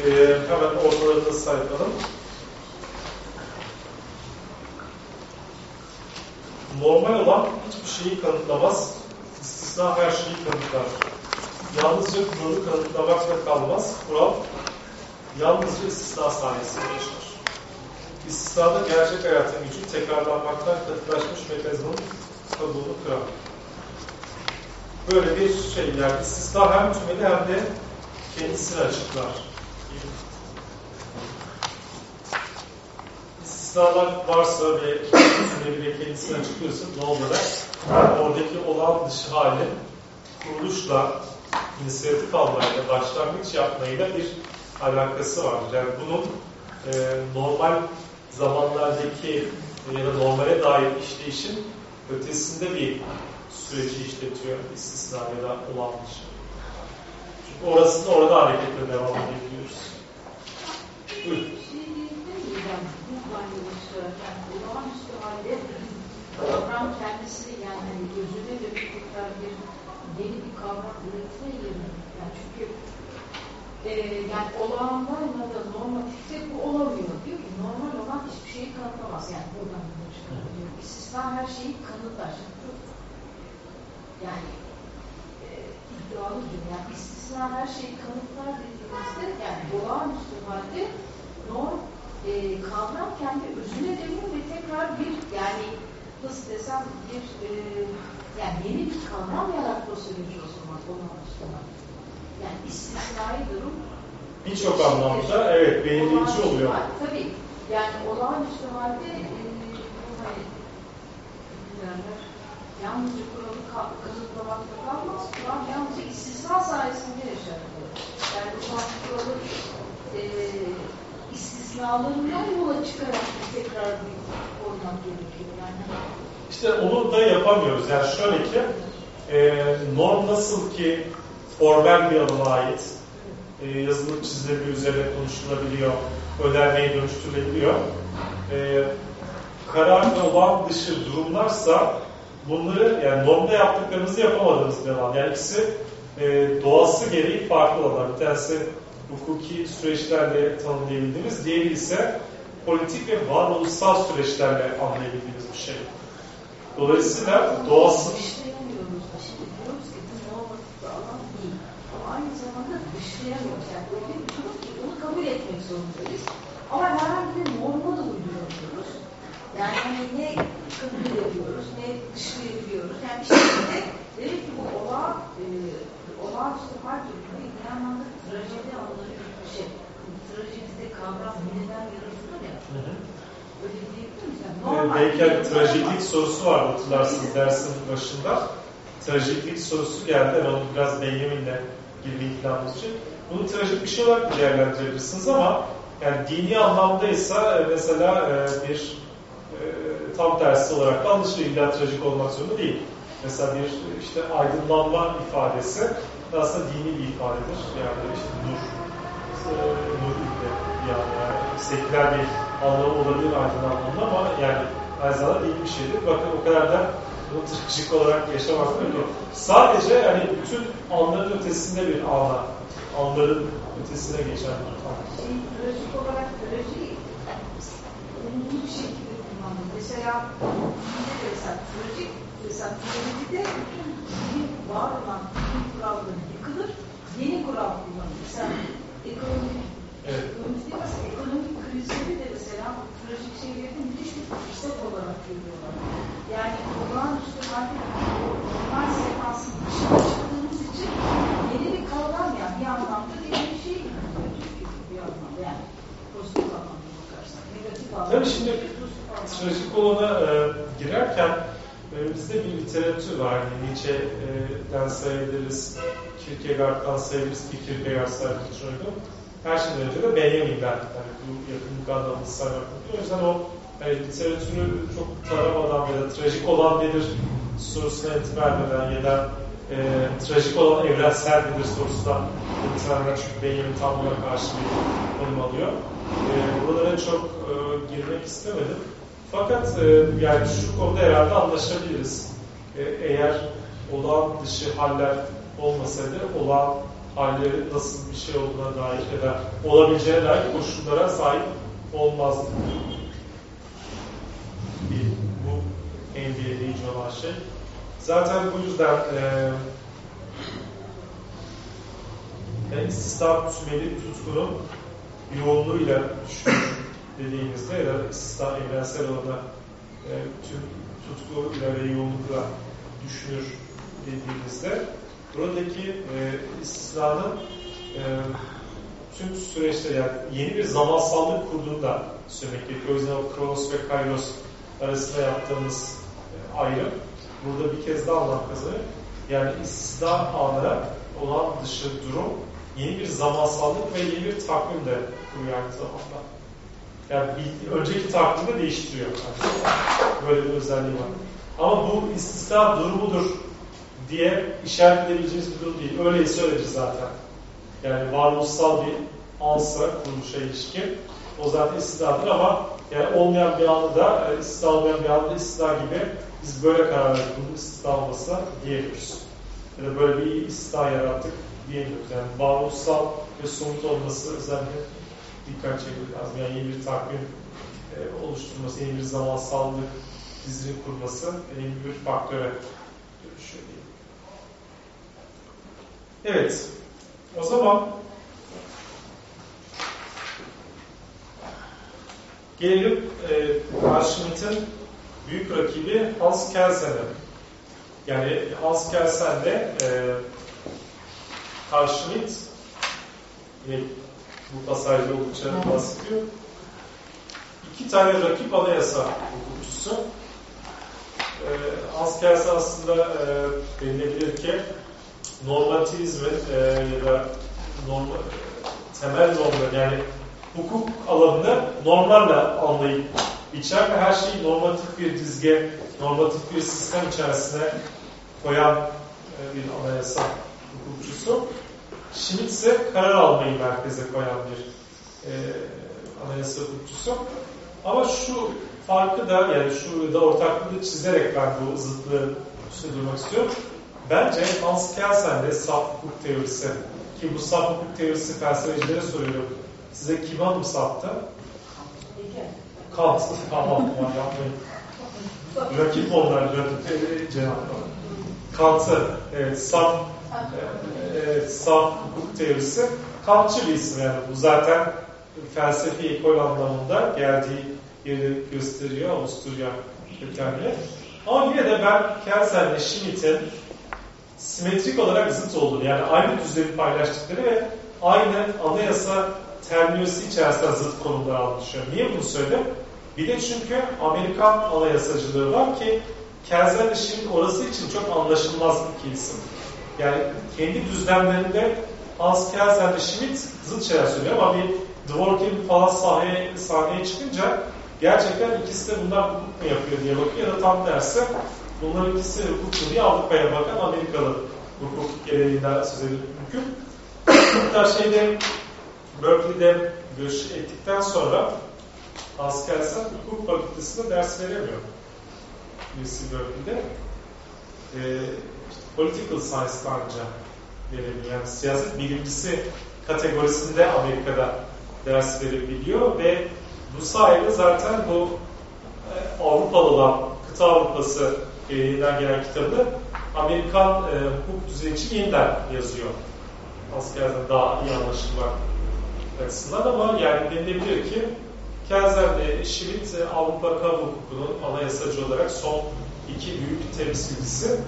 Ee, hemen ortalarında sayfanın. Normal olan hiçbir şeyi kanıtlamaz. İstisna her şeyi kanıtlar. Yalnızca kuralı kanıtlamakla kalmaz. Kural yalnızca istisna sayesinde yaşar. İstisnada gerçek hayatın gücü tekrarlanmaktan katılaşmış mekanizmanın kabuğunu kırar. Böyle bir şey yani istisna hem tümeli hem de kendisini açıklar. İstisnalar varsa ve tümeli ve kendisini açıklıyorsa doğal olarak oradaki olan dışı hali kuruluşla inisiyatif almayla, başlangıç yapmayla bir alakası vardır. Yani bunun e, normal zamanlardaki ya da normale dair işleyişin ötesinde bir süreci işletiyor istisna ya da olan dışı. Çünkü orasında orada hareketle devam edebiliyoruz. Buyurun. Kavram kendisi yani hani gözüne de tekrar bir yeni bir kavram üretme yerine yani çünkü e, yani olağanlarla da normatifte bu olamıyor. Diyor ki normal olan hiçbir şeyi kanıtlamaz. Yani buradan bunu İstisna her şeyi kanıtlar. Yani e, iddialı diyor. Yani istisna her şeyi kanıtlar dediğimizde yani olağanüstü halde norm e, kavram kendi özüne dönüyor ve tekrar bir yani nasıl desem bir e, yani yeni bir kavram yaratma süreci o zaman olağanüstü halde. Yani istisnai durum Birçok anlamda evet belirleyici oluyor. Hal, tabii. Yani olağanüstü halde e, hani derler, yalnızca kuralı ka- kanıtlamakta kalmaz. Kural yalnızca istisna sayesinde yaşar. Yani bu kuralı e, istisnalarından yola çıkarak tekrar bir koymak gerekiyor. Yani İşte onu da yapamıyoruz. Yani şöyle ki e, norm nasıl ki formel bir alana ait, e, yazılıp çizilebiliyor, üzerine konuşulabiliyor, önermeye dönüştürülebiliyor. E, karar ve olağan dışı durumlarsa bunları yani normda yaptıklarımızı yapamadığımız bir alan. Yani ikisi e, doğası gereği farklı alanlar. Bir tanesi hukuki süreçlerle tanımlayabildiğimiz, diğeri ise politik ve varoluşsal süreçlerle anlayabildiğimiz bir şey. Dolayısıyla doğası... Aynı zamanda dışlayamıyoruz. Yani öyle bir durum ki onu kabul etmek zorundayız. Ama herhangi bir norma da uyduramıyoruz. Yani hani ne kabul edebiliyoruz, ne dışlayabiliyoruz. Yani bir şekilde demek ki bu olağan, e, olağanüstü hal durumu bir anlamda trajedi anları bir şey. Trajedide kavram yeniden yaratılır ya. Öyle diyebilir miyiz? Yani normal belki trajiklik sorusu var hatırlarsınız dersin başında. Trajiklik sorusu geldi. Yani onu biraz Benjamin'le girmeyi planlıyoruz için. Bunu trajik bir şey olarak değerlendirebilirsiniz ama yani dini anlamdaysa e, mesela e, bir tam tersi olarak da anlaşılıyor. İlla trajik olmak zorunda değil. Mesela bir işte aydınlanma ifadesi aslında dini bir ifadedir. Yani işte nur, e, nur gibi yani, yani seküler bir anlamı olabilir aydınlanmanın ama yani aynı zamanda dini bir şeydir. Bakın o kadar da bunu trajik olarak yaşamak mümkün. Sadece hani bütün anların ötesinde bir ana, anların ötesine geçen bir an. Şey, trajik olarak trajiyi olumlu bir şekilde kullandım. Mesela dinde de mesela trajedide bütün var olan din kuralları yıkılır, yeni kural kullanılır. Mesela ekonomik, Evet. değil mesela ekonomik krizleri de mesela trajik şeyleri müthiş bir fırsat olarak görüyorlar. Yani olağanüstü halde normal sekansın dışına çıktığımız için yeni bir kavram yani bir anlamda bir şey bir anlamda yani pozitif anlamda bakarsan. Negatif anlamda. Tabii şimdi trajik olana e, girerken e, bizde bir literatür var. Nietzsche'den sayabiliriz, Kierkegaard'dan sayabiliriz ki Kierkegaard sadece çoğuydu. Her şeyden önce de Benjamin'den yani bu yakınlık anlamını saymak. O yüzden o yani literatürü çok taramadan ya da trajik olan nedir sorusuna vermeden ya da e, trajik olan evrensel nedir sorusuna vermeden çünkü Benjamin tam buna karşı bir konum alıyor. E, buralara çok e, girmek istemedim. Fakat e, yani şu konuda herhalde anlaşabiliriz. E, eğer olağan dışı haller olmasaydı olağan halleri nasıl bir şey olduğuna dair ya da olabileceğine dair koşullara sahip olmazdı. Bir, bu en belirleyici olan şey. Zaten bu yüzden e, yani istisna tümeli tutkunun yoğunluğuyla düşünür dediğimizde ya da istisna evrensel olana e, tüm tutkuyla ve yoğunlukla düşünür dediğimizde buradaki e, istisnanın e, tüm süreçte yani yeni bir zamansallık kurduğunu söylemek gerekiyor. O yüzden o Kronos ve Kairos arasında yaptığımız e, ayrım burada bir kez daha anlam. Yani istisna anı olan dışı durum yeni bir zamansallık ve yeni bir takvim de kuruyor aynı zamanda. Yani bir, önceki takvimi değiştiriyor. Böyle bir özelliği var. Ama bu istisna durumudur diye işaret edebileceğiniz bir durum değil. Öyleyse öyledir zaten. Yani varoluşsal bir ansa kuruluşa ilişkin. O zaten istisnadır ama yani olmayan bir anda, e, istisna olmayan bir anda istisna gibi biz böyle karar verdik bunun istisna olmasına diyemiyoruz. Ya da böyle bir istisna yarattık diyemiyoruz. Yani varoluşsal ve somut olması özellikle dikkat çekmek lazım. Yani yeni bir takvim e, oluşturması, yeni bir zamansallık dizinin kurması önemli bir faktöre dönüşüyor diye. Evet. O zaman gelelim e, Arşimit'in büyük rakibi Hans Kelsen'e. Yani Hans Kelsen e, Arşimit yine bu pasajda oldukça bahsediyor. İki tane rakip anayasa hukukçusu. E, Hans Kelsen aslında e, denilebilir ki normativizmin e, ya da norma, temel normlar yani hukuk alanını normlarla anlayıp içer ve her şeyi normatif bir dizge, normatif bir sistem içerisine koyan e, bir anayasa hukukçusu. Schmitt ise karar almayı merkeze koyan bir e, anayasa hukukçusu. Ama şu farkı da yani şu da ortaklığı çizerek ben bu zıtlığı üstüne durmak istiyorum. Bence Hans Kelsen'de saf hukuk teorisi ki bu saf hukuk teorisi felsefecilere soruyorum. Size kim anımsattı? Kant. Tamam, yapmayın. Rakip onlar, rakip cevaplar. Kant'ı, evet, saf, e, saf hukuk teorisi. Kantçı bir isim yani. Bu zaten felsefi ekol anlamında geldiği yeri gösteriyor Avusturya kökenli. Ama yine de ben Kelsen'le Schmitt'in simetrik olarak zıt olduğunu yani aynı düzeni paylaştıkları ve aynı anayasa terminolojisi içerisinde zıt konumlar aldığını düşünüyorum. Niye bunu söyledim? Bir de çünkü Amerikan anayasacılığı var ki Kelsen Schmitt orası için çok anlaşılmaz bir isim. Yani kendi düzlemlerinde Hans Kelsen ve Schmitt zıt şeyler söylüyor ama bir Dworkin falan sahneye, sahneye çıkınca gerçekten ikisi de bunlar hukuk mu yapıyor diye bakıyor ya da tam tersi bunların ikisi hukuk mu diye Avrupa'ya bakan Amerikalı hukuk gereğinden söz edilmek mümkün. Hatta şeyde Berkeley'de görüş ettikten sonra Hans Kelsen hukuk fakültesinde ders veremiyor. UC Berkeley'de. Ee, political science anca verebiliyor. Yani siyaset bilimcisi kategorisinde Amerika'da ders verebiliyor ve bu sayede zaten bu e, Avrupalı olan kıta Avrupası gereğinden gelen kitabı Amerikan e, hukuk düzeni için yeniden yazıyor. Askerden daha iyi anlaşılmak açısından ama yani denilebilir ki Kelsen ve Schmitt e, Avrupa Kamu Hukuku'nun anayasacı olarak son iki büyük temsilcisi.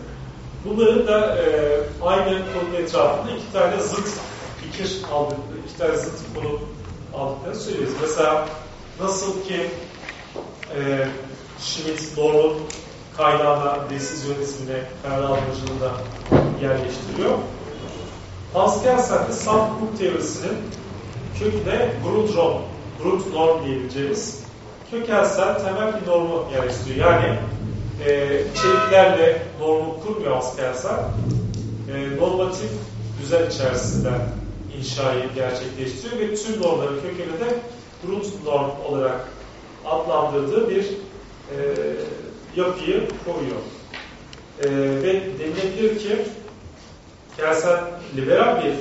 Bunların da e, aynı konunun etrafında iki tane zıt fikir aldıkları, iki tane zıt konu aldıklarını söylüyoruz. Mesela nasıl ki e, Schmitt normun kaynağına, desizyonizmine, karar almacılığına yerleştiriyor. Hans Kelsen de saf hukuk teorisinin köküne Grundnorm, Grundnorm diyebileceğimiz kökensel temel bir normu yerleştiriyor. Yani e, içeriklerle normu kurmuyor Hans Kelsen. E, normatif düzen içerisinde inşayı gerçekleştiriyor ve tüm normların kökeni de Grundnorm olarak adlandırdığı bir e, yapıyı koyuyor. E, ve denilebilir ki Kelsen liberal bir e,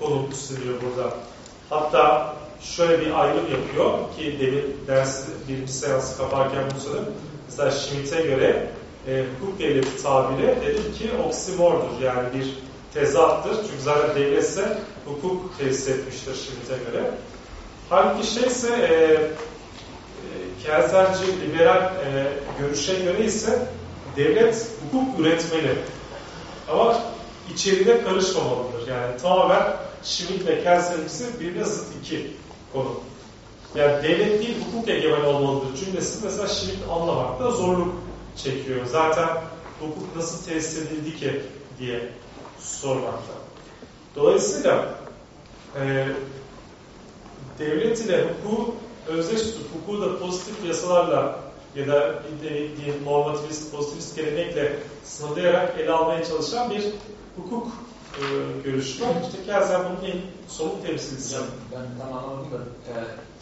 konum üstleniyor burada. Hatta şöyle bir ayrım yapıyor ki demin ders birinci seansı kaparken bunu söyledim. Mesela Schmitt'e göre e, hukuk devleti tabiri dedim ki oksimordur yani bir tezattır. Çünkü zaten devletse hukuk tesis etmiştir Schmitt'e göre. Halbuki şeyse e, e, Kelserci liberal e, görüşe göre ise devlet hukuk üretmeli. Ama içeriğine karışmamalıdır. Yani tamamen Schmitt ve Kelser ikisi birbirine zıt iki konu. Yani devlet değil hukuk egemen olmalıdır cümlesi mesela Schmitt anlamakta zorluk çekiyor. Zaten hukuk nasıl tesis edildi ki diye sormakta. Dolayısıyla e, devlet ile hukuku özdeş tutup hukuku da pozitif yasalarla ya da normativist, pozitivist gelenekle sınırlayarak ele almaya çalışan bir hukuk görüşü var. İşte Kelsen bunun en somut temsilcisi. Ben, tam anlamadım da e,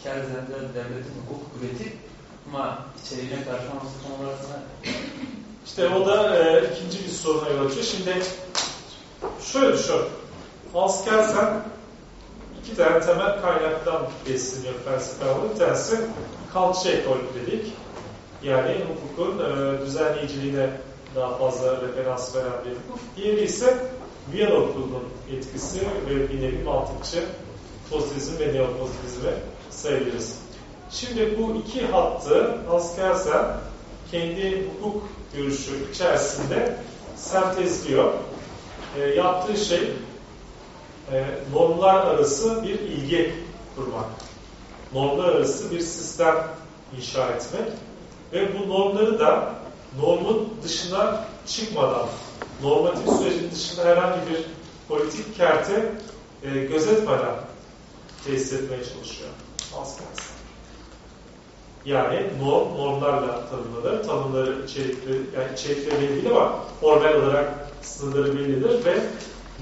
Kelsen'de devletin hukuk üretip ama içeriğine karışmaması tam olarak İşte o da e, ikinci bir soruna yol açıyor. Şimdi şöyle düşün. Hans Kelsen iki tane temel kaynaktan besleniyor felsefe alanı. Bir tanesi Kantçı ekol dedik. Yani hukukun e, düzenleyiciliğine daha fazla referans veren bir hukuk. Diğeri ise Viyana okulunun etkisi ve bir nevi mantıkçı pozitivizm ve neopozitivizme sayabiliriz. Şimdi bu iki hattı Hans Kelsen kendi hukuk görüşü içerisinde sentezliyor. E, yaptığı şey e, normlar arası bir ilgi kurmak. Normlar arası bir sistem inşa etmek ve bu normları da normun dışına çıkmadan, normatif sürecin dışında herhangi bir politik kerte e, gözetmeden tesis etmeye çalışıyor. Az Yani norm, normlarla tanımlanır. Tanımları içerikli, yani içerikle belli ama formel olarak sınırları bellidir ve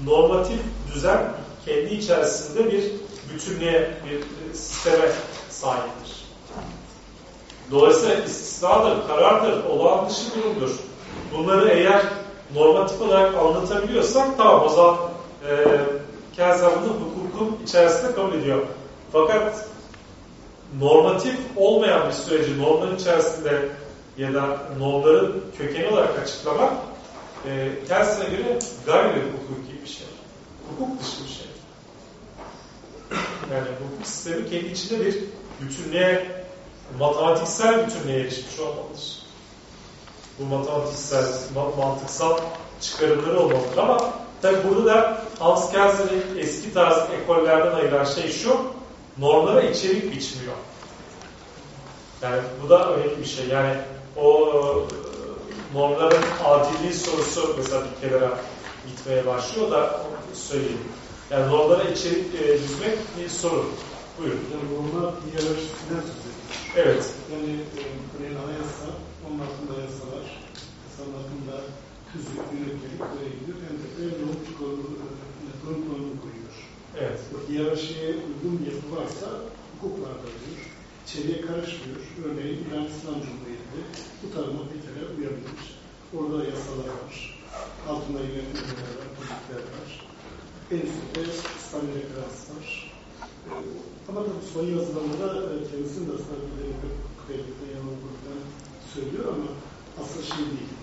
normatif düzen kendi içerisinde bir bütünlüğe, bir sisteme sahiptir. Dolayısıyla istisnadır, karardır, olağan dışı durumdur. Bunları eğer normatif olarak anlatabiliyorsak tamam o zaman e, Kelsen bunu hukukun içerisinde kabul ediyor. Fakat normatif olmayan bir süreci normların içerisinde ya da normların kökeni olarak açıklamak e, Kelsen'e göre gayri hukuki bir şey. Hukuk dışı bir şey. Yani hukuk sistemi kendi içinde bir bütünlüğe, matematiksel bütünlüğe erişmiş olmalıdır. Bu matematiksel, mantıksal çıkarımları olmalıdır ama tabi burada da Hans Kelsen'in eski tarz ekollerden ayıran şey şu, normlara içerik biçmiyor. Yani bu da önemli bir şey. Yani o normların adilliği sorusu mesela bir kenara gitmeye başlıyor da söyleyeyim. Yani normlara içerik e, düzmek bir sorun. Buyurun. Yani normlar hiyerarşisinden söz ediyor. Evet. Yani e, örneğin anayasa, onun hakkında yasalar, hakkında tüzük, yönetmelik böyle gidiyor. Yani en yoğun kurumlarını koyuyor. Evet. Hiyerarşiye uygun bir yapı varsa hukuk vardır diyor. İçeriye karışmıyor. Örneğin İran İslam Cumhuriyeti bu tarz noktalara uyabilir. Orada yasalar var. Altında yönetmelikler var, politikler var. En üstte İslami referans var. Ee, ama tabii son yazılarında e, kendisinin de aslında bir kıyafetle yanılgılıktan söylüyor ama aslında şey değil.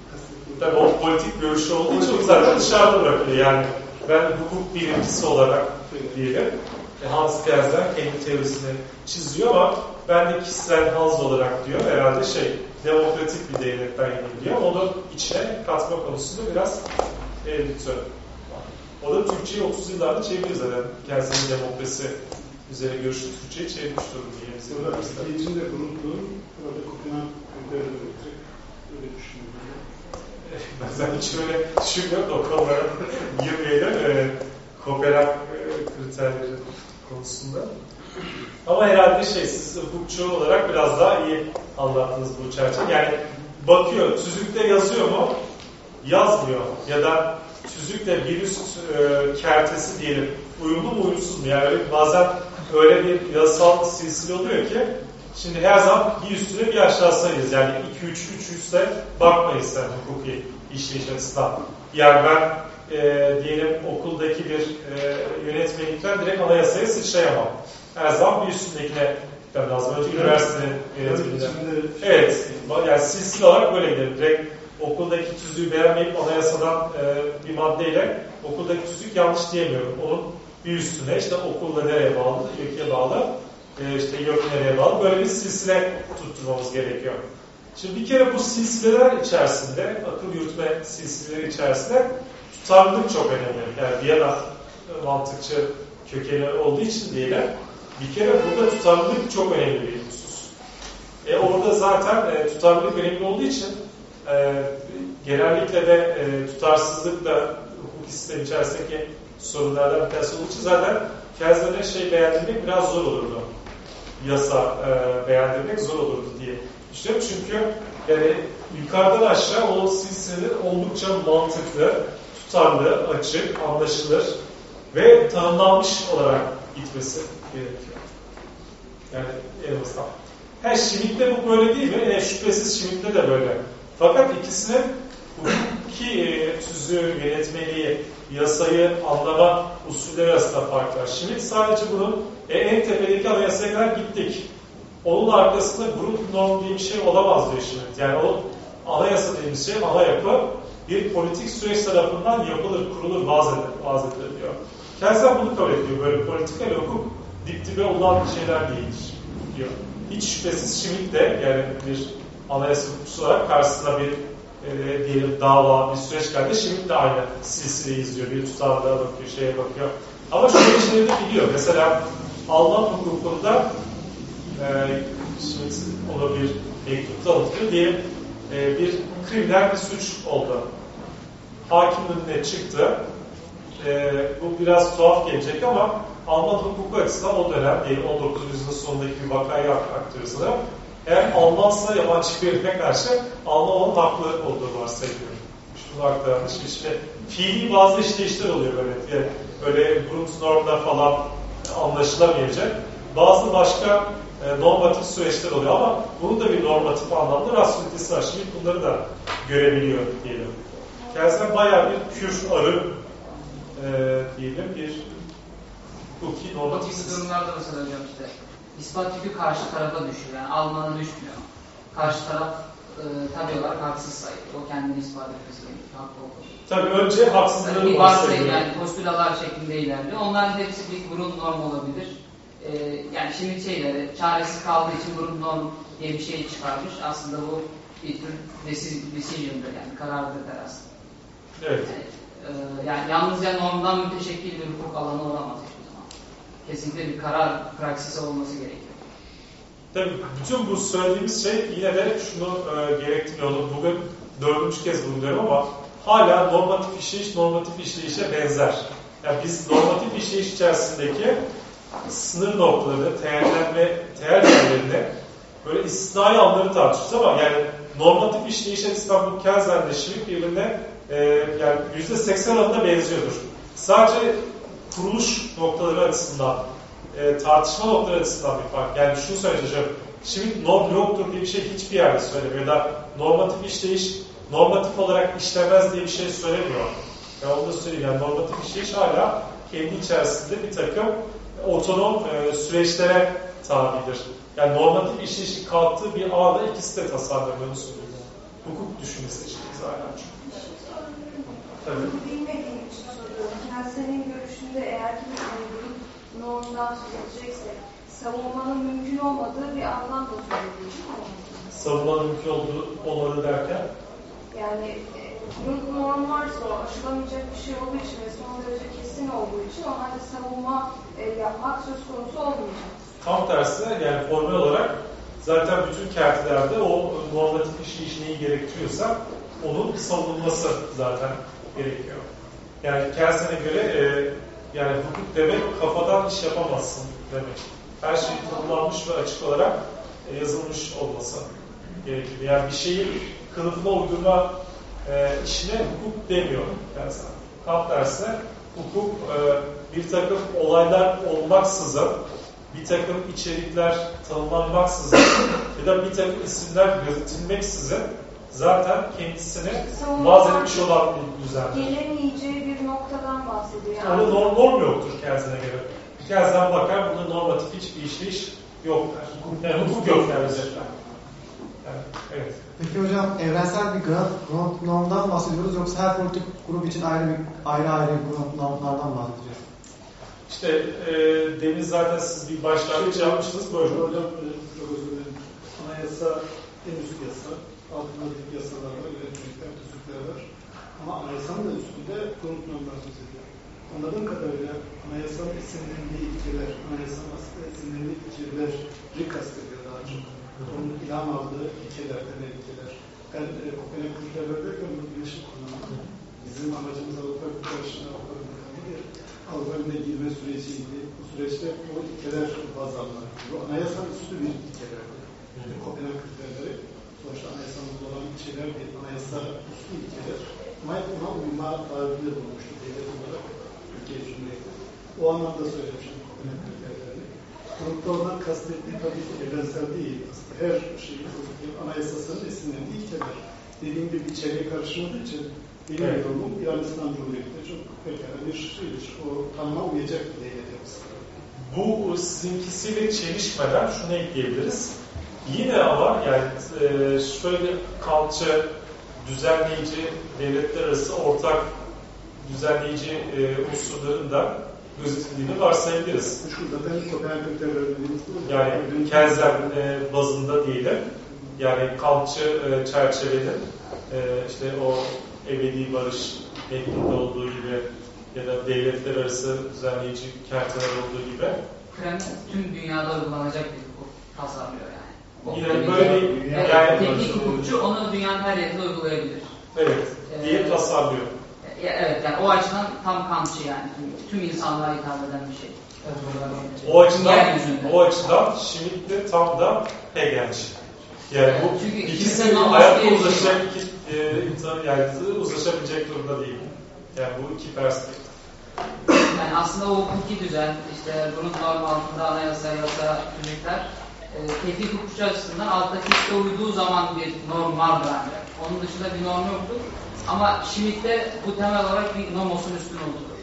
Tabii o politik görüşü olduğu için zaten dışarıda bırakılıyor. Yani ben hukuk bilimcisi olarak diyelim. E, Hans Gerzen kendi teorisini çiziyor ama ben de kişisel Hans olarak diyor. Herhalde şey demokratik bir devletten diyor. Onu içine katma konusunda biraz eğritiyor. O da Türkçe'yi 30 yıllarda çeviriyor zaten. Kendisinin demokrasi üzerine görüşü Türkçe'ye çevirmiş durumda. Sonra ikincinde kurulduğum orada Kopenhag düşünüyorum. Ben zaten hiç öyle düşünmüyorum da o konulara girmeyelim. E, Kopenhag kriterleri konusunda. Ama herhalde şey siz hukukçu olarak biraz daha iyi anlattınız bu çerçeve. Yani bakıyor, tüzükte yazıyor mu? Yazmıyor. Ya da tüzükle bir üst e, kertesi diyelim. Uyumlu mu uyumsuz mu? Yani bazen öyle bir yasal silsile oluyor ki şimdi her zaman bir üstüne bir aşağı sayarız. Yani 2 3 3 üstte bakmayız sen hukuki işleyiş açısından. Yani ben e, diyelim okuldaki bir e, yönetmelikten direkt anayasaya sıçrayamam. Her zaman bir üstündekine gitmem lazım. Önce üniversitenin yönetmeliğinden. Evet. Yani silsile olarak böyle gidelim. Direkt okuldaki tüzüğü beğenmeyip anayasadan e, bir maddeyle okuldaki tüzük yanlış diyemiyorum. Onun bir üstüne işte okulda nereye bağlı, YÖK'e bağlı, e, işte YÖK nereye bağlı böyle bir silsile tutturmamız gerekiyor. Şimdi bir kere bu silsileler içerisinde, akıl yürütme silsileleri içerisinde tutarlılık çok önemli. Yani Viyana mantıkçı kökeni olduğu için diyelim, bir kere burada tutarlılık çok önemli bir husus. E orada zaten e, tutarlılık önemli olduğu için e, genellikle de e, tutarsızlık da hukuk sistemi içerisindeki sorunlardan bir tanesi olduğu için zaten Kelsen'e şey beğendirmek biraz zor olurdu. Yasa e, beğendirmek zor olurdu diye düşünüyorum. Çünkü yani yukarıdan aşağı o silsilenin oldukça mantıklı, tutarlı, açık, anlaşılır ve tanımlanmış olarak gitmesi gerekiyor. Yani en azından. Her Schmidt'te bu böyle değil mi? E, şüphesiz Schmidt'te de böyle. Fakat ikisinin hukuki e, tüzüğü, yönetmeliği, yasayı anlama usulleri arasında fark var. Schmidt sadece bunun e, en tepedeki anayasaya kadar gittik. Onun arkasında grup norm diye bir şey olamaz diyor Schmidt. Yani o anayasa dediğimiz şey, ana yapı bir politik süreç tarafından yapılır, kurulur, vaz edilir, diyor. Kelsen bunu kabul ediyor. Böyle politika ve hukuk dip dibe olan şeyler değildir diyor. Hiç şüphesiz Schmidt de yani bir anayasa hukukçusu olarak karşısına bir e, diyelim dava, bir süreç geldi. Schmidt de aynı silsileyi izliyor. Bir tutarlığa bakıyor, şeye bakıyor. Ama şöyle şeyleri de biliyor. Mesela Alman hukukunda e, Schmidt ona bir mektupta anlatıyor. Diyelim e, bir kriminal bir suç oldu. Hakim önüne çıktı. E, bu biraz tuhaf gelecek ama Alman hukuku açısından o dönem, diyelim 19. yüzyılın sonundaki bir vakayı aktarıyor sanırım. Eğer Almansa yabancı birine karşı Alman onun haklı olduğu varsayılıyor. Şunu aktaran işte fiili bazı işleyişler oluyor böyle. Yani böyle Grundnorm'da falan anlaşılamayacak. Bazı başka e, normatif süreçler oluyor ama bunun da bir normatif anlamda rasyonelitesi var. Bunları da görebiliyor diyelim. Kelsen bayağı bir pür arı e, diyelim bir hukuki normatif tip durumlarda mesela hocam işte ispat yükü karşı tarafa düşüyor. Yani Alman'a düşmüyor. Karşı taraf e, tabi olarak haksız sayılıyor. O kendini ispat etmesi gerekiyor. Haklı olduğunu. Tabii önce varsayım varsayıyor. yani postülalar şeklinde ilerliyor. Onların hepsi bir grup norm olabilir. Ee, yani şimdi şeyleri çaresiz kaldığı için grup norm diye bir şey çıkarmış. Aslında bu bir tür deci- decision'dır yani karardır aslında. Evet. Yani, e, yani yalnızca normdan müteşekkil bir hukuk alanı olamaz. Kesinlikle bir karar praksisi olması gerekiyor. Tabii bütün bu söylediğimiz şey yine de şunu e, gerektiriyor. Bugün dördüncü kez vurguluyorum ama hala normatif işleyiş normatif işleyişe benzer. Yani biz normatif işleyiş içerisindeki sınır noktaları, değerlenme, değer değerlerini böyle istisnai anları tartışıyoruz ama yani normatif işleyişe İstanbul Kenzen'le Şivik birbirine e, yani yüzde seksen oranında benziyordur. Sadece kuruluş noktaları açısından e, tartışma noktaları açısından bir fark. Yani şunu söyleyeceğim. Şimdi norm yoktur diye bir şey hiçbir yerde söylemiyor. Ya da normatif işleyiş normatif olarak işlemez diye bir şey söylemiyor. Yani onu da söyleyeyim. Yani normatif işleyiş hala kendi içerisinde bir takım otonom e, süreçlere tabidir. Yani normatif işleyişin kalktığı bir ağda ikisi de tasarlanıyor. Hukuk düşünmesi için biz hala çünkü. Tabii. Bilmediğim için soruyorum. Yani senin görüşünde eğer ki bir grup normdan söz edecekse savunmanın mümkün olmadığı bir anlam da söylediği değil mi? Savunmanın mümkün olduğu olmadı derken Yani e, grup norm varsa o aşılamayacak bir şey olduğu için ve son derece kesin olduğu için o halde savunma e, yapmak söz konusu olmayacak. Tam tersine yani formel olarak zaten bütün kertlerde o normatif işleyiş neyi gerektiriyorsa onun savunulması zaten gerekiyor. Yani Kelsen'e göre e, yani hukuk demek kafadan iş yapamazsın demek. Her şey tanımlanmış ve açık olarak e, yazılmış olması gerekiyor. Yani bir şeyi kılıfına uydurma e, işine hukuk demiyor Kelsen. Tam tersine hukuk e, bir takım olaylar olmaksızın bir takım içerikler tanımlanmaksızın ya da bir takım isimler gözetilmeksizin zaten kendisini vaz etmiş olan bir düzen. Gelemeyeceği bir noktadan bahsediyor. Yani Orada norm, norm yoktur kendisine göre. Bir kezden bakar, bunda normatif hiçbir işleyiş yok der. Yani hukuk yok der. Yani, evet. Peki hocam evrensel bir grant, grant normdan bahsediyoruz yoksa her politik grup için ayrı bir ayrı ayrı grant normlardan bahsedeceğiz? İşte e, demin zaten siz bir başlangıç yapmıştınız. Buyurun. Hocam, e, çok özür dilerim. Anayasa en üst yasa, altındaki yasalar var, yönetmelikler, tüzükler var. Ama anayasanın da üstünde konut normlar söz ediyor. Anladığım kadarıyla anayasanın esinlendiği ilkeler, anayasanın aslında esinlendiği ilkeleri kastediyor daha çok. Onun ilham aldığı ilkeler, temel ilkeler. Ben e, Kopenhag kriterleri derken bunu birleşik kullanıyorum. Bizim amacımız Avrupa Kurtarışı'na Avrupa Birliği'ne değil, Avrupa Birliği'ne girme süreciydi. Bu süreçte o ilkeler baz alınarak. Bu anayasanın üstü bir ilkelerdi. Yani Kopenhag kriterleri sonuçta anayasamızda olan ilkeler değil, anayasa üstü ilkeler. Ama hep buna uyma taahhütünde bulunmuştu devlet olarak Türkiye Cumhuriyeti. O anlamda söylemiştim Kopenhag kriterlerini. Grupta olan kastettiği tabii ki evrensel değil. Aslında her şeyin anayasasının esinlendiği ilkeler. Dediğim gibi içeriye karışmadığı için benim Evet. yorumum İran İslam Cumhuriyeti'nde çok pekala bir şeydir. O tanıma uyacak bir devlet yapısı. Bu sizinkisiyle çelişmeden şunu ekleyebiliriz. Yine ama yani e, şöyle kalça düzenleyici devletler arası ortak düzenleyici e, unsurların da gözetildiğini varsayabiliriz. Kopenhag. Yani Kelsen e, bazında diyelim. Yani kampçı e, çerçevenin e, işte o ebedi barış metninde olduğu gibi ya da devletler arası düzenleyici kerteler olduğu gibi Krem tüm dünyada uygulanacak bir tasarlıyor Yine böyle evet, yani- teknik hukukçu onu dünyanın her yerinde uygulayabilir. evet diye Ee, tasarlıyor. Ya, Evet yani o açıdan tam Kantçı yani. Tüm, insanlığa hitap eden bir şey. O açıdan o açıdan Schmitt de tam da Hegelci. Yani bu Çünkü ikisi hayatta diye uzlaşacak iki e, insan yani uzlaşabilecek durumda değil. Yani bu iki perspektif. Yani aslında o hukuki düzen, işte bunun norm altında anayasa, yasa, hükümetler e, tevfik hukukçu açısından alttaki işte uyduğu zaman bir norm vardır ancak. Onun dışında bir norm yoktur. Ama Schmidt'te bu temel olarak bir nomosun üstün olduğudur.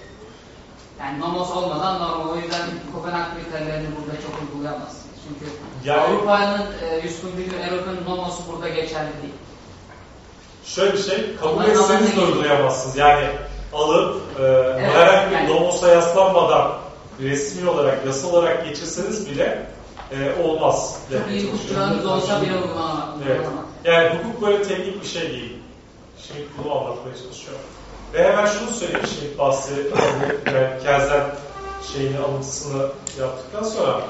Yani nomos olmadan norm. O yüzden Kopenhag kriterlerini burada çok uygulayamazsınız. Çünkü Yani- Avrupa'nın e, Yuskun Bilgi Erok'un nomosu burada geçerli değil. Şöyle bir şey, kabul etseniz de uygulayamazsınız. Yani alıp e, herhangi bir yani- nomosa yaslanmadan resmi olarak, yasa olarak geçirseniz bile e, olmaz. Çok iyi çalışıyorum. hukukçularınız olsa bile uygulanamaz. Evet. Yani hukuk böyle teknik bir şey değil. Şimdi bunu anlatmaya çalışıyorum. Ve hemen şunu söyleyeyim, şimdi bahsi, yani Kelsen şeyini alıntısını yaptıktan sonra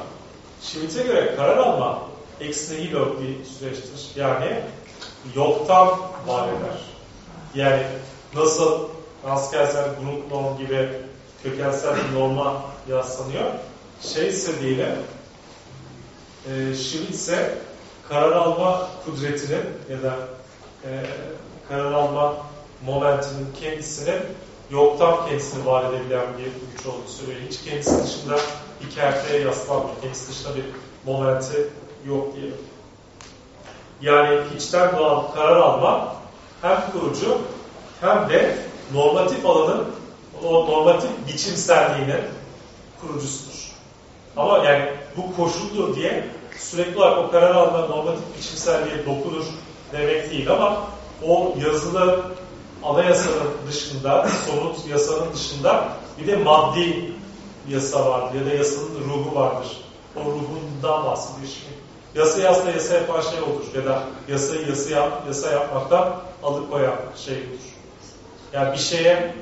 Schmitt'e göre karar alma ex nihilo bir süreçtir. Yani yoktan var eder. Yani nasıl Hans Kelsen, Grundnorm gibi kökensel bir norma yaslanıyor. Şey ise diyelim, e, Schmitt ise karar alma kudretinin ya da e, karar alma momentinin kendisini yoktan kendisini var edebilen bir güç olduğunu söylüyor. Hiç kendisi dışında bir kerteye yaslanmıyor. Kendisi dışında bir momenti yok diye. Yani hiçten doğan karar alma hem kurucu hem de normatif alanın o normatif biçimselliğinin kurucusudur. Ama yani bu koşuldur diye sürekli olarak o karar alma normatif biçimselliğe dokunur demek değil ama o yazılı anayasanın dışında, somut yasanın dışında bir de maddi yasa vardır ya da yasanın ruhu vardır. O ruhundan bahsediyor şimdi. Yasa aslında yasa yapan şey olur ya da yasayı yasa, yap, yasa yapmaktan alıkoyan şey olur. Yani bir şeye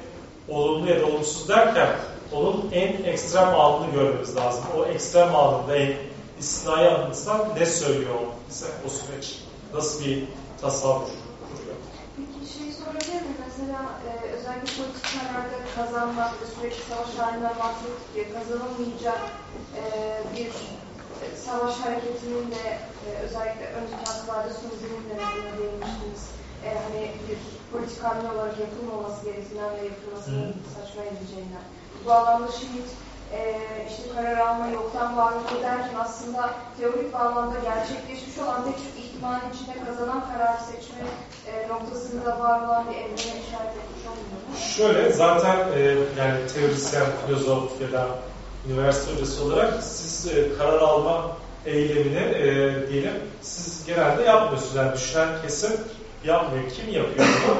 olumlu ya da olumsuz derken onun en ekstrem anını görmemiz lazım. O ekstrem anında en istisnai anında ne söylüyor bize o süreç? Nasıl bir tasavvur kuruyor? Peki şey sorabilir miyim? Mesela e, özellikle politik kararda kazanmak ve sürekli savaş halinden bahsettik ya kazanılmayacak e, bir savaş hareketinin de e, özellikle önceki haftalarda Sunzi'nin dönemine değinmiştiniz. E, hani bir politik hamle olarak yapılmaması gerektiğinden ve yapılmasının saçma edileceğinden. Bu alanda şimdi e, işte karar alma yoktan varlığı derken aslında teorik bağlamda gerçekleşmiş olan tek çok ihtimalin içinde kazanan karar seçme e, noktasında var olan bir evrene işaret etmiş olmuyor mu? Şöyle zaten e, yani teorisyen, filozof ya da üniversite hocası olarak siz e, karar alma eylemini e, diyelim siz genelde yapmıyorsunuz. Yani düşünen kesim yapmıyor. Kim yapıyor bunu?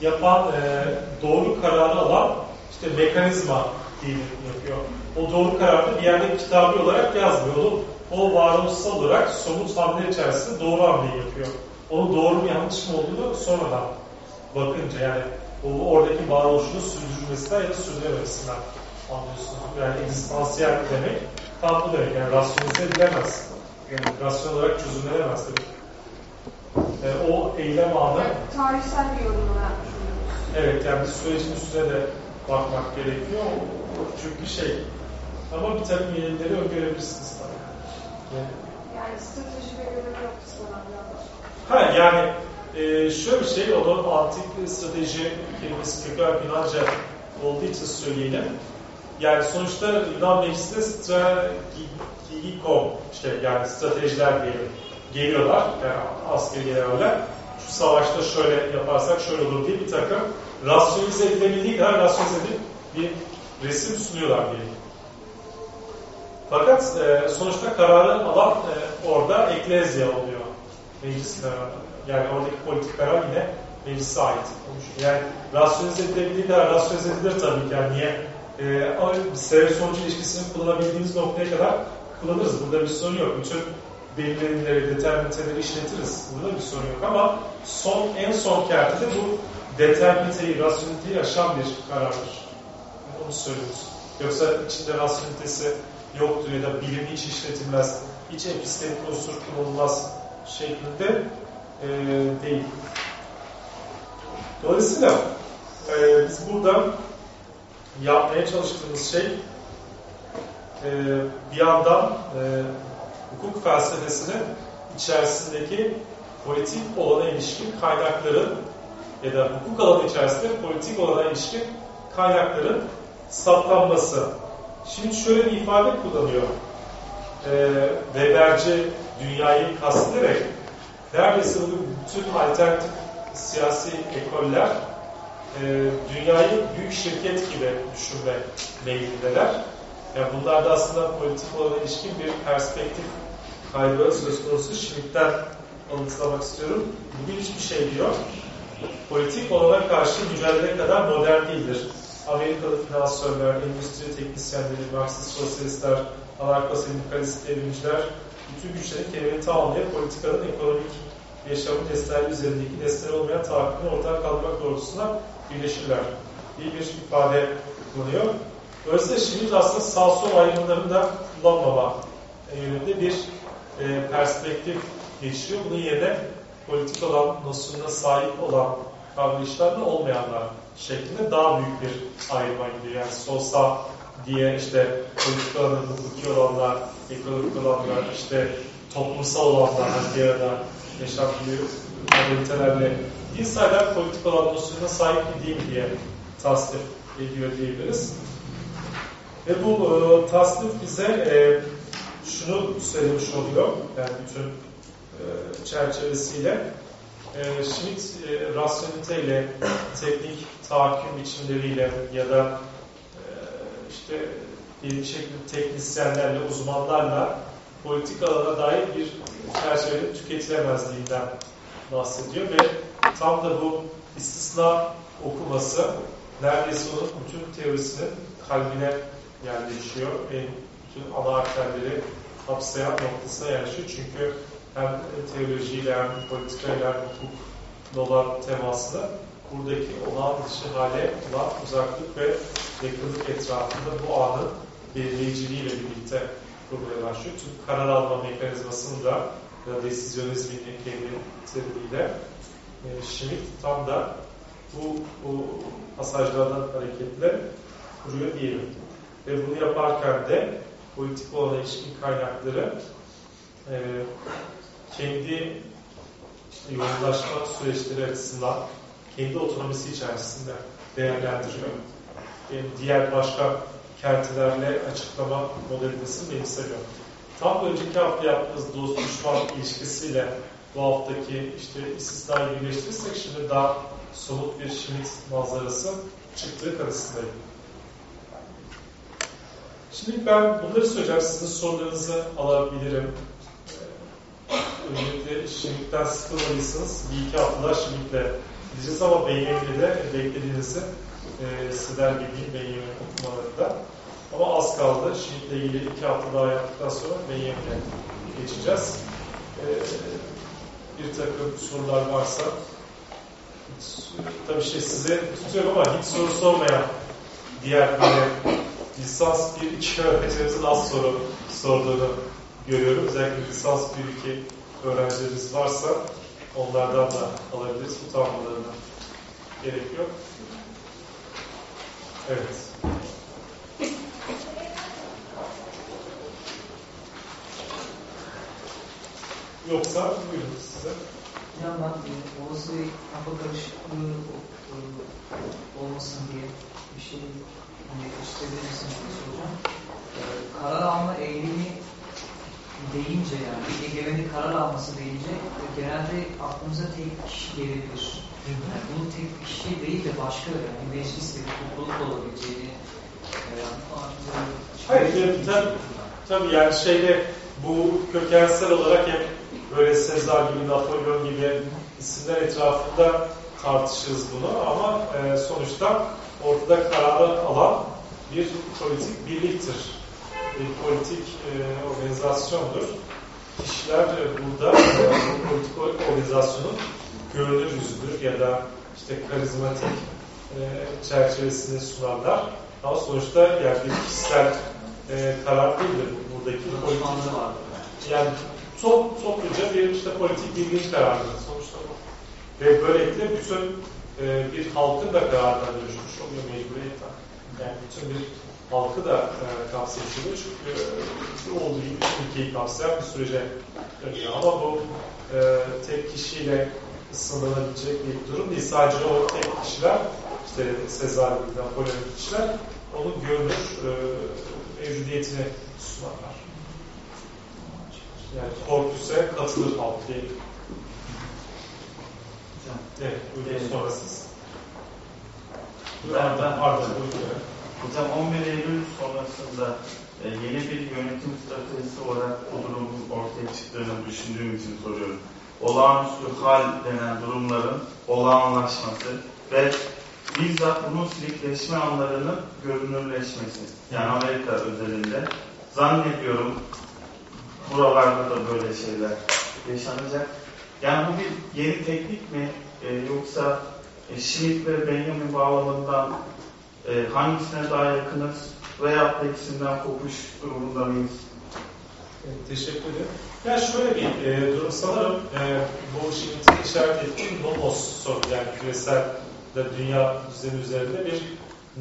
Yapan e, doğru kararı alan işte mekanizma diyelim yapıyor. O doğru kararı bir yerde kitabi olarak yazmıyor. Onu, o varoluşsal olarak somut hamle içerisinde doğru hamleyi yapıyor. Onun doğru mu yanlış mı olduğunu sonradan bakınca yani o oradaki varoluşunu sürdürmesinden ya da sürdürememesinden anlıyorsunuz. Yani egzistansiyel demek tam bu demek. Yani rasyonize edilemez. Yani rasyonel olarak çözümlenemez tabii. Yani o eylem anı Yani tarihsel bir oluyoruz. Evet yani bir sürecin üstüne de bakmak gerekiyor. Çünkü şey ama bir takım yenileri öngörebilirsiniz tabii. Yani, Yani strateji görev noktası ha yani e, şöyle bir şey, o da antik strateji kelimesi köken Yunanca olduğu için söyleyelim. Yani sonuçta Yunan meclisinde strategiko işte yani stratejiler diyelim geliyorlar yani askeri generaller. Şu savaşta şöyle yaparsak şöyle olur diye bir takım rasyonize edilebildiği kadar rasyonize edip bir resim sunuyorlar diyelim. Fakat e, sonuçta kararı alan e, orada eklezya oluyor. Meclis kararı. Yani oradaki politik karar yine meclise ait olmuş. Yani rasyonize edilebildiği kadar rasyonize edilir tabii ki. Yani niye? E, sebep sonucu ilişkisini kullanabildiğimiz noktaya kadar kullanırız. Burada bir sorun yok. Bütün belirlenimleri, determiniteleri işletiriz. Burada bir sorun yok ama son en son kertede bu determiniteyi, rasyoneliteyi aşan bir karardır. Onu söylüyoruz. Yoksa içinde rasyonelitesi yoktur ya da bilim hiç işletilmez, hiç epistemik unsur kullanılmaz şeklinde e, değil. Dolayısıyla e, biz burada yapmaya çalıştığımız şey e, bir yandan e, hukuk felsefesinin içerisindeki politik olana ilişkin kaynakların ya da hukuk alanı içerisinde politik olana ilişkin kaynakların saptanması. Şimdi şöyle bir ifade kullanıyor. Ee, Weberci dünyayı kastederek neredeyse bugün bütün alternatif siyasi ekoller e, dünyayı büyük şirket gibi düşünme meyillindeler. Yani bunlarda aslında politik olana ilişkin bir perspektif kaybı söz konusu. Schmidt'ten alıntılamak istiyorum. Bugün hiçbir şey diyor. Politik olana karşı mücadele kadar modern değildir. Amerikalı finansörler, endüstri teknisyenleri, Marksist sosyalistler, anarko-sindikalist devrimciler bütün güçlerin kemerini tamamlayıp politikanın ekonomik yaşamın nesneler üzerindeki nesneler olmayan tahakkümünü ortadan kaldırmak doğrultusunda birleşirler. İyi bir ifade kullanıyor. Dolayısıyla şimdi aslında sağ sol ayrımlarını da kullanmama yönünde bir e, perspektif geçiyor. Bunun yerine politik olan nosyonuna sahip olan kavrayışlarla olmayanlar şeklinde daha büyük bir ayrıma gidiyor. Yani sol sağ diye işte politik alanı hukuki olanlar, ekonomik olanlar, işte toplumsal olanlar, bir arada yaşantılı modalitelerle insider politik olan nosyonuna sahip değil diye tasnif ediyor diyebiliriz. Ve bu e, tasnif bize e, şunu söylemiş oluyor, yani bütün e, çerçevesiyle. E, Schmidt e, rasyoneliteyle, teknik tahakküm biçimleriyle ya da e, işte bir şekilde teknisyenlerle, uzmanlarla politik alana dair bir çerçevenin tüketilemezliğinden bahsediyor ve tam da bu istisna okuması neredeyse onun bütün teorisinin kalbine yerleşiyor. En bütün ana arterleri kapsayan noktasına yerleşiyor. Çünkü hem teolojiyle hem politikayla hukukla olan temasını buradaki olağan dışı hale olan uzaklık ve yakınlık etrafında bu anın belirleyiciliğiyle birlikte kurmaya başlıyor. Tüm karar alma mekanizmasını da ya desizyonizmin kendi terimiyle e, Schmidt tam da bu, bu pasajlardan hareketle kuruyor diyelim. Ve bunu yaparken de politik olana ilişkin kaynakları e, kendi işte yoğunlaşma süreçleri açısından kendi otonomisi içerisinde değerlendiriyor. Diğer başka kentilerle açıklama modalitesini benimsemiyor. Tam önceki hafta yaptığımız dost düşman ilişkisiyle bu haftaki işte istisnayı birleştirirsek şimdi daha somut bir Schmidt manzarası çıktığı kanısındayım. Şimdi ben bunları söyleyeceğim. Sizin sorularınızı alabilirim. Öncelikle Schmidt'ten sıkılmadıysanız bir iki haftalar Schmidt'le gideceğiz ama Benjamin'de beklediğinizi e, sizler gibi Benjamin okumalarında. Ama az kaldı. Schmidt'le ilgili iki hafta daha yaptıktan sonra Benjamin'e geçeceğiz. E, bir takım sorular varsa tabii şey size tutuyorum ama hiç soru sormayan diğer böyle lisans 1-2 öğrencilerimizin az soru sorduğunu görüyorum. Özellikle lisans 1-2 öğrencilerimiz varsa onlardan da alabiliriz. Utanmalarına gerek yok. Evet. Yoksa buyurun size. Hocam ben e, olası bir kafa karışıklığı e, olmasın diye bir şey hani istebilir misiniz diye soracağım. E, karar alma eğilimi deyince yani egemenin karar alması deyince genelde aklımıza tek kişi gelebilir. Yani bunun tek bir kişi değil de başka yani meclis ve topluluk olabileceğini e, Hayır, tabii, tabii yani şeyde bu kökensel olarak hep böyle Sezar gibi, Napolyon gibi isimler etrafında tartışırız bunu ama e, sonuçta ortada kararı alan bir politik birliktir. Bir politik e, organizasyondur. Kişiler e, burada e, bu politik organizasyonun görünür yüzüdür ya da işte karizmatik e, çerçevesini sunarlar. Ama sonuçta yani bir kişisel e, karar değildir buradaki politik. Yani top, topluca bir işte politik birliğin kararıdır sonuçta bu. Ve böylelikle bütün e, bir halkın da kararına dönüşmüş oluyor mecburiyetten. Yani bütün bir halkı da e, kapsayıcıdır. Çünkü e, olduğu gibi ülkeyi kapsayan bir sürece dönüyor. Ama bu e, tek kişiyle sınırlanabilecek bir durum değil. Sadece o tek kişiler, işte Sezar gibi Napolyon kişiler onun görünür e, mevcudiyetini sunarlar. Yani korküse katılır halk değil. Evet, buyurun sonra siz. Ben, ben, Pardon, buyurun. Hocam 11 Eylül sonrasında e, yeni bir yönetim stratejisi olarak bu durumun ortaya çıktığını düşündüğüm için soruyorum. Olağanüstü hal denen durumların olağanlaşması ve bizzat bunun silikleşme anlarının görünürleşmesi. Yani Amerika özelinde. Zannediyorum buralarda da böyle şeyler yaşanacak. Yani bu bir yeni teknik mi e, yoksa e, Schmidt ve Benjamin bağlamından e, hangisine daha yakınız veya da ikisinden kopuş durumunda mıyız? Evet, teşekkür ederim. Ya şöyle bir e, durum sanırım e, bu şimdi işaret ettiğim nomos sorunu yani küresel de dünya düzeni üzerinde bir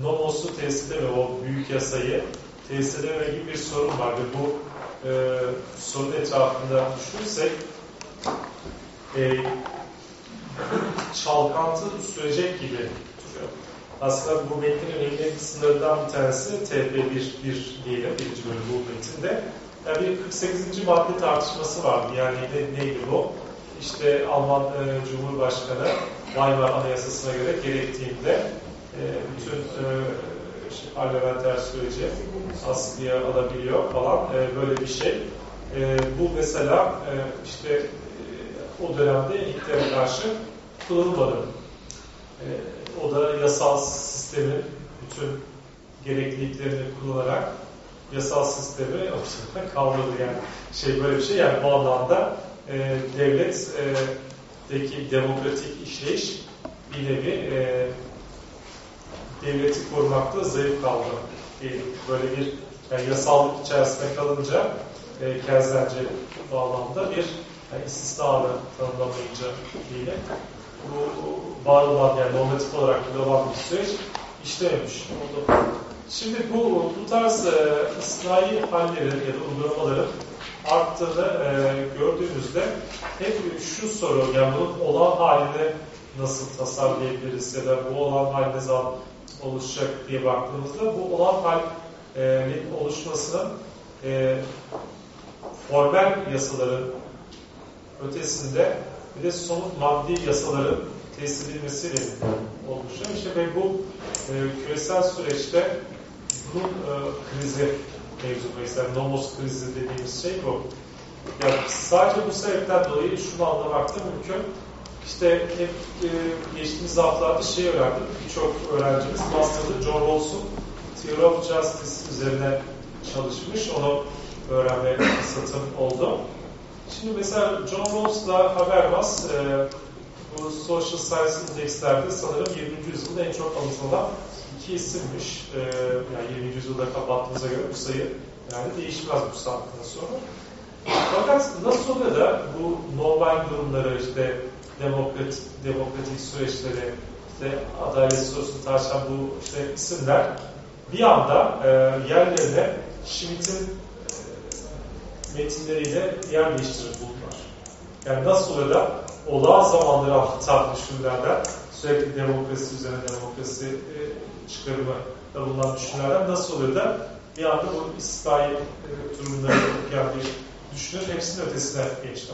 nomosu tesis edeme, o büyük yasayı tesis edeme gibi bir sorun var ve bu e, sorun etrafında düşünürsek e, çalkantı sürecek gibi. Aslında bu metnin önemli kısımlarından bir tanesi TP1 bir diyelim, birinci bölüm bu metinde. Yani bir 48. madde tartışması vardı. Yani ne, neydi bu? İşte Alman e, Cumhurbaşkanı Weimar Anayasası'na göre gerektiğinde e, bütün e, işte, parlamenter süreci askıya alabiliyor falan e, böyle bir şey. E, bu mesela e, işte e, o dönemde Hitler'e karşı kullanılmadı. E, o da yasal sistemin bütün gerekliliklerini kullanarak yasal sistemi ortadan kaldırdı. Yani şey böyle bir şey. Yani bu anlamda e, devletteki e, demokratik işleyiş bir nevi e, devleti korumakta zayıf kaldı. E, böyle bir yani yasallık içerisinde kalınca e, Kerzence bu anlamda bir yani istisnarı tanımlamayınca diyelim bu var olan yani normatif olarak devam bir süreç işlememiş. Şimdi bu, bu tarz e, istisnai hallerin ya da uygulamaların arttığını e, gördüğümüzde hep şu soru, yani bunun olan halini nasıl tasarlayabiliriz ya da bu olan hal ne zaman oluşacak diye baktığımızda bu olan halin oluşmasının e, formel yasaların ötesinde bir de somut maddi yasaların tesis edilmesiyle olmuşlar. İşte ve bu e, küresel süreçte bunun e, krizi mevzu mesela nomos krizi dediğimiz şey bu. Yani sadece bu sebepten dolayı şunu anlamak da mümkün. İşte hep e, geçtiğimiz haftalarda şey öğrendim. Birçok öğrencimiz master'da John Rawls'un Theory of Justice üzerine çalışmış. Onu öğrenme fırsatım oldu. Şimdi mesela John Rawls'la Habermas e, bu Social Science Index'lerde sanırım 20. yüzyılda en çok anlatılan iki isimmiş. E, yani 20. yüzyılda kapattığımıza göre bu sayı yani değişmez bu saatten sonra. Fakat nasıl oluyor da bu normal durumları işte demokratik, demokratik süreçleri işte adalet sorusunu tartışan bu işte isimler bir anda e, yerlerine Schmitt'in e, metinleriyle yer değiştirip buldular. Yani nasıl oluyor da olağan zamanları anlatan düşünürlerden sürekli demokrasi üzerine demokrasi e, çıkarımı da bulunan düşünürlerden nasıl oluyor da bir anda bu istisnai e, durumları okuyan bir düşünür hepsinin ötesine geçti.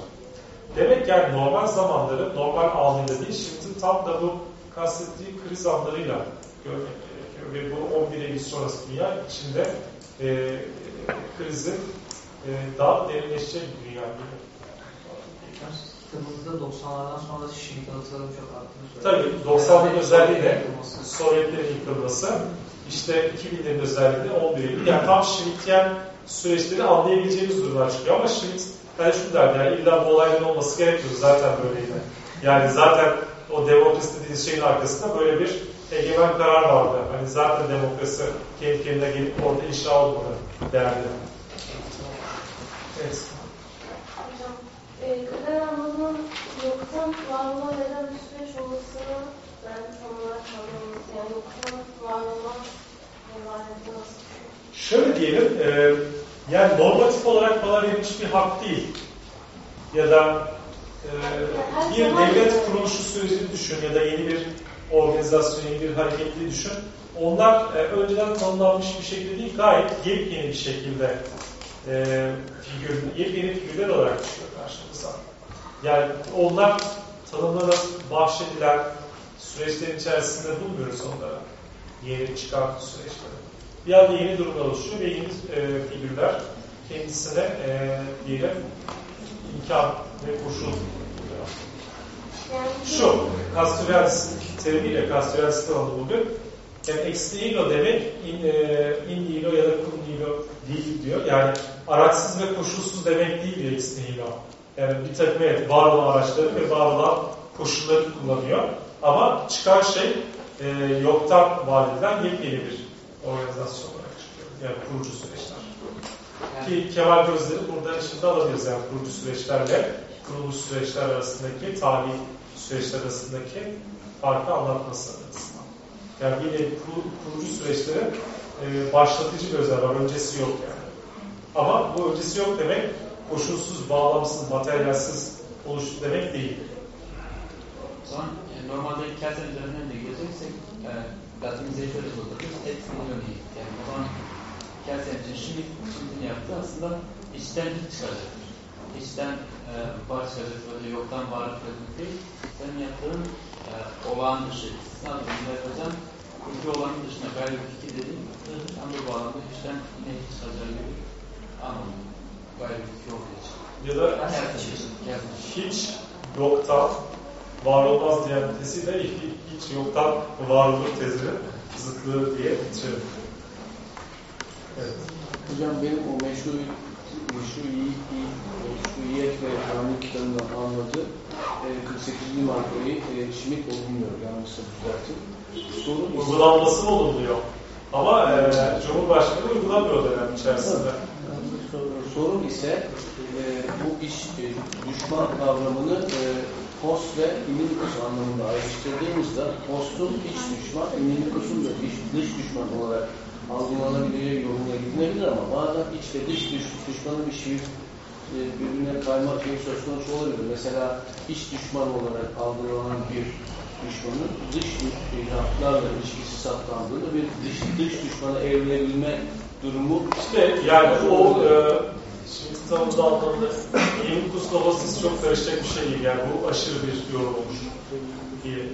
Demek yani normal zamanları normal anıyla değil, şimdi tam da bu kastettiği kriz anlarıyla. Ve bu 11 Eylül sonrası dünya içinde e, krizin e, daha derinleşecek bir dünya. Kitabınızda 90'lardan sonra Schmidt anıtıların çok arttığını Tabii 90'ların özelliğiyle Sovyetlerin yıkılması, işte 2000'lerin özelliğinde 11 Eylül. Yani tam Schmidtyen süreçleri anlayabileceğimiz durumlar çıkıyor. Ama Schmidt yani şunu derdi yani illa bu olayların olması gerekiyor zaten böyleydi. Yani zaten o demokrasi dediğiniz şeyin arkasında böyle bir egemen karar vardı. Hani zaten demokrasi kendi kendine gelip orada inşa olmadı derdi. Evet. Hocam, e, kader anlamının yoktan varlığa neden bir süreç olmasını ben tam olarak anlamadım. Yani yoktan varlığa rivayette nasıl? Şöyle diyelim, e, yani normatif olarak bana verilmiş bir hak değil. Ya da Ee, bir devlet kuruluşu sürecini düşün ya da yeni bir organizasyon, yeni bir hareketli düşün. Onlar e, önceden tanımlanmış bir şekilde değil, gayet yepyeni bir şekilde e, figür, yepyeni figürler olarak çıkıyor karşımıza. Yani onlar tanımlanıp bahşedilen süreçlerin içerisinde bulmuyoruz onları. Yeni çıkan süreçleri. Bir anda yeni durumlar oluşuyor ve yeni e, figürler kendisine e, diyelim imkan ve koşul şu, Castoriadis terimiyle Castoriadis'ten aldı bugün. Yani ex nihilo demek in, e, in nihilo ya da cum nihilo değil diyor. Yani araçsız ve koşulsuz demek değil diyor nihilo. Yani bir takım evet var olan araçları ve var olan koşulları kullanıyor. Ama çıkan şey e, yoktan var edilen yepyeni bir organizasyon olarak çıkıyor. Yani kurucu süreçler. Ki Kemal Gözleri burada şimdi alabiliriz yani kurucu süreçlerle kuruluş süreçler arasındaki, tarihi süreçler arasındaki farkı anlatması. Yani yine kur, kurucu süreçlerin e, başlatıcı bir özelliği var, öncesi yok yani. Ama bu öncesi yok demek koşulsuz, bağlamsız, materyalsiz oluştu demek değil. O zaman e, normalde Kelsen üzerinden de göreceksek e, Latinizatörü buluruz. Et milyoni. Yani o zaman Kelsen için şimdi, şimdi yaptı aslında içten çıkacaktır. İçten e, var çıkacak böyle yoktan var çıkacak değil. Senin yaptığın e, olağan dışı. İstisna durumunda hocam kurucu olanın dışında gayri fikir dediğim tam bu bağlamda içten yine hiç çıkacağı gibi anlamı. Gayri fikir olduğu için. Ya da hiç yoktan var olmaz diyen tezi de hiç yoktan var olur tezinin zıtlığı diye bitirelim. Evet. Hocam benim o meşru, meşruiyet, meşruiyet ve kanun kitabından anladığı e, 48. maddeyi e, Schmidt olmuyor yanlışsa düzeltin. Sorun Uygulanması mı olumluyor? Ama e, Cumhurbaşkanı uygulamıyor dönem içerisinde. Sorun ise e, bu iş e, düşman kavramını e, post ve inimicus anlamında ayrıştırdığımızda postun iç düşman, inimicus'un da iç, dış düşman olarak algılanabilir, yorumuna gidilebilir ama bazen iç ve dış düş, düşmanı bir şey e, birbirine kayma şeyi söz konusu olabilir. Mesela iç düşman olarak algılanan bir düşmanın dış ilahlarla ilişkisi saptandığında bir dış, dış düşmana evrilebilme durumu İşte yani o e, şimdi kitabımızda anlamda Yenikus Novasis çok karışacak bir şey değil. Yani bu aşırı bir yorum olmuş diye.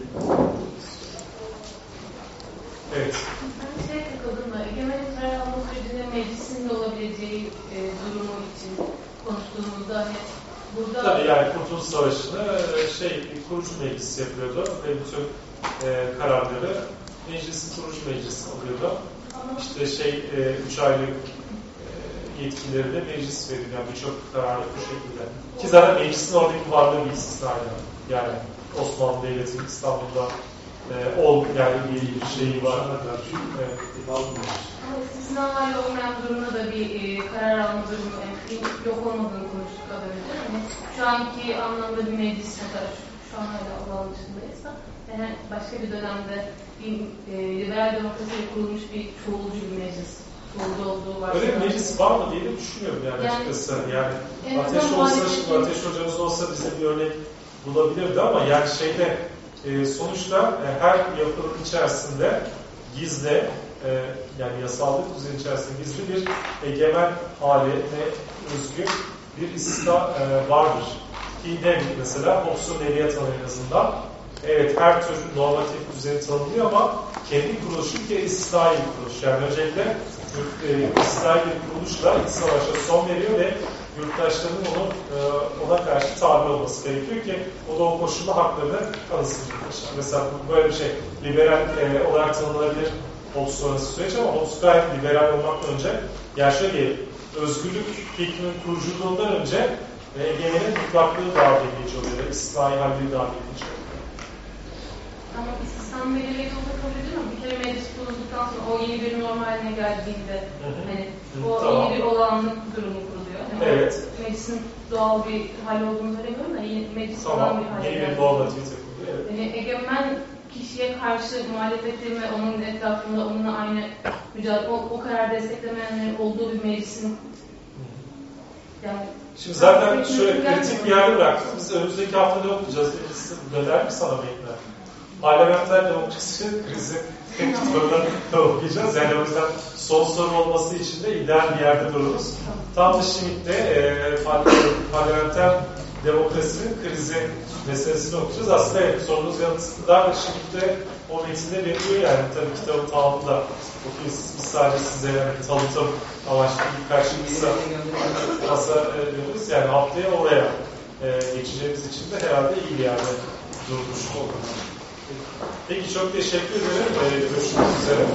Evet. Ben şey egemenlik karar alma sürecinde meclisin de olabileceği e, durumu için konuştuğumuzda hani burada Tabii yani Kurtuluş Savaşı'nı e, şey kurucu meclis yapıyordu ve bütün e, kararları meclisin kurucu meclisi alıyordu. İşte şey e, üç aylık e, yetkileri de meclis veriyor. Yani birçok kararı bu şekilde. Ki zaten meclisin oradaki varlığı bir istisnaydı. Yani Osmanlı Devleti'nin İstanbul'da e, ol yani bir şeyi var. Evet. ama istisna hali olmayan durumda da bir e, karar alma durumu yani yok olmadığını konuştuk az önce. Hani şu anki anlamda bir meclis mesela şu, an hala olan dışındaysa yani başka bir dönemde bir e, liberal demokrasiyle kurulmuş bir çoğulcu bir meclis çoğulcu olduğu var. Öyle bir meclis var mı diye de düşünüyorum yani, Yani- açıkçası. Yani Ateş olsa, şimdi Ateş hocamız olsa bize bir örnek bulabilirdi ama yani şeyde e, sonuçta e, her yapının içerisinde gizli e, yani yasallık düzeni içerisinde gizli bir egemen haline özgü bir istisna e, vardır. Ki ne mesela Hobbes'un Leviathan en azından evet her tür normatif düzeni tanımlıyor ama kendi kuruluşu kere istisnai bir kuruluş. Yani öncelikle e, istisnai bir kuruluşla iç savaşa son veriyor ve yurttaşların onu, e, ona karşı tabi olması gerekiyor ki o da o koşulda haklarını tanısın yurttaşlar. Mesela böyle bir şey liberal e, olarak tanınabilir Hobbes sonrası süreç ama Hobbes gayet liberal olmaktan önce yani şöyle diyeyim, özgürlük fikrinin kuruculuğundan önce e, egemenin mutlaklığı daha belirleyici oluyor istisnai halleri daha belirleyici oluyor. Ama istisnanın belirleyici olduğu kabul edilir mi? Bir kere meclis kurulduktan sonra o yeni bir normal haline geldiğinde Hı hı. hani Hı, o tamam. yeni bir olağanlık durumu kuruluyor. Evet. Meclisin doğal bir hal olduğunu söylemiyorum da yeni meclis olan Tamam, bir hale yeni bir geldi. normativite kuruluyor. Evet. Yani egemen kişiye karşı muhalefeti ve onun etrafında onunla aynı mücadele, o, o karar desteklemeyenlerin olduğu bir meclisin yani Şimdi zaten şöyle kritik bir yerde bıraktık. Biz önümüzdeki hafta ne okuyacağız? Birisi Döner mi sana metne? Parlamenter demokrasi krizi kitabını okuyacağız. Yani o yüzden son soru olması için de ideal bir yerde dururuz. Tam da şimdi de e, parlamenter demokrasinin krizi meselesini okuyacağız. Aslında evet, sorunuz yanıtı da şimdi de o metinde veriliyor yani. Tabii kitabın tamamını da okuyun. Biz sadece size yani tanıtım amaçlı birkaç kısa kasa e, veririz. Yani haftaya oraya e, geçeceğimiz için de herhalde iyi bir yerde durmuş olduk. Peki çok teşekkür ederim. E, görüşmek üzere.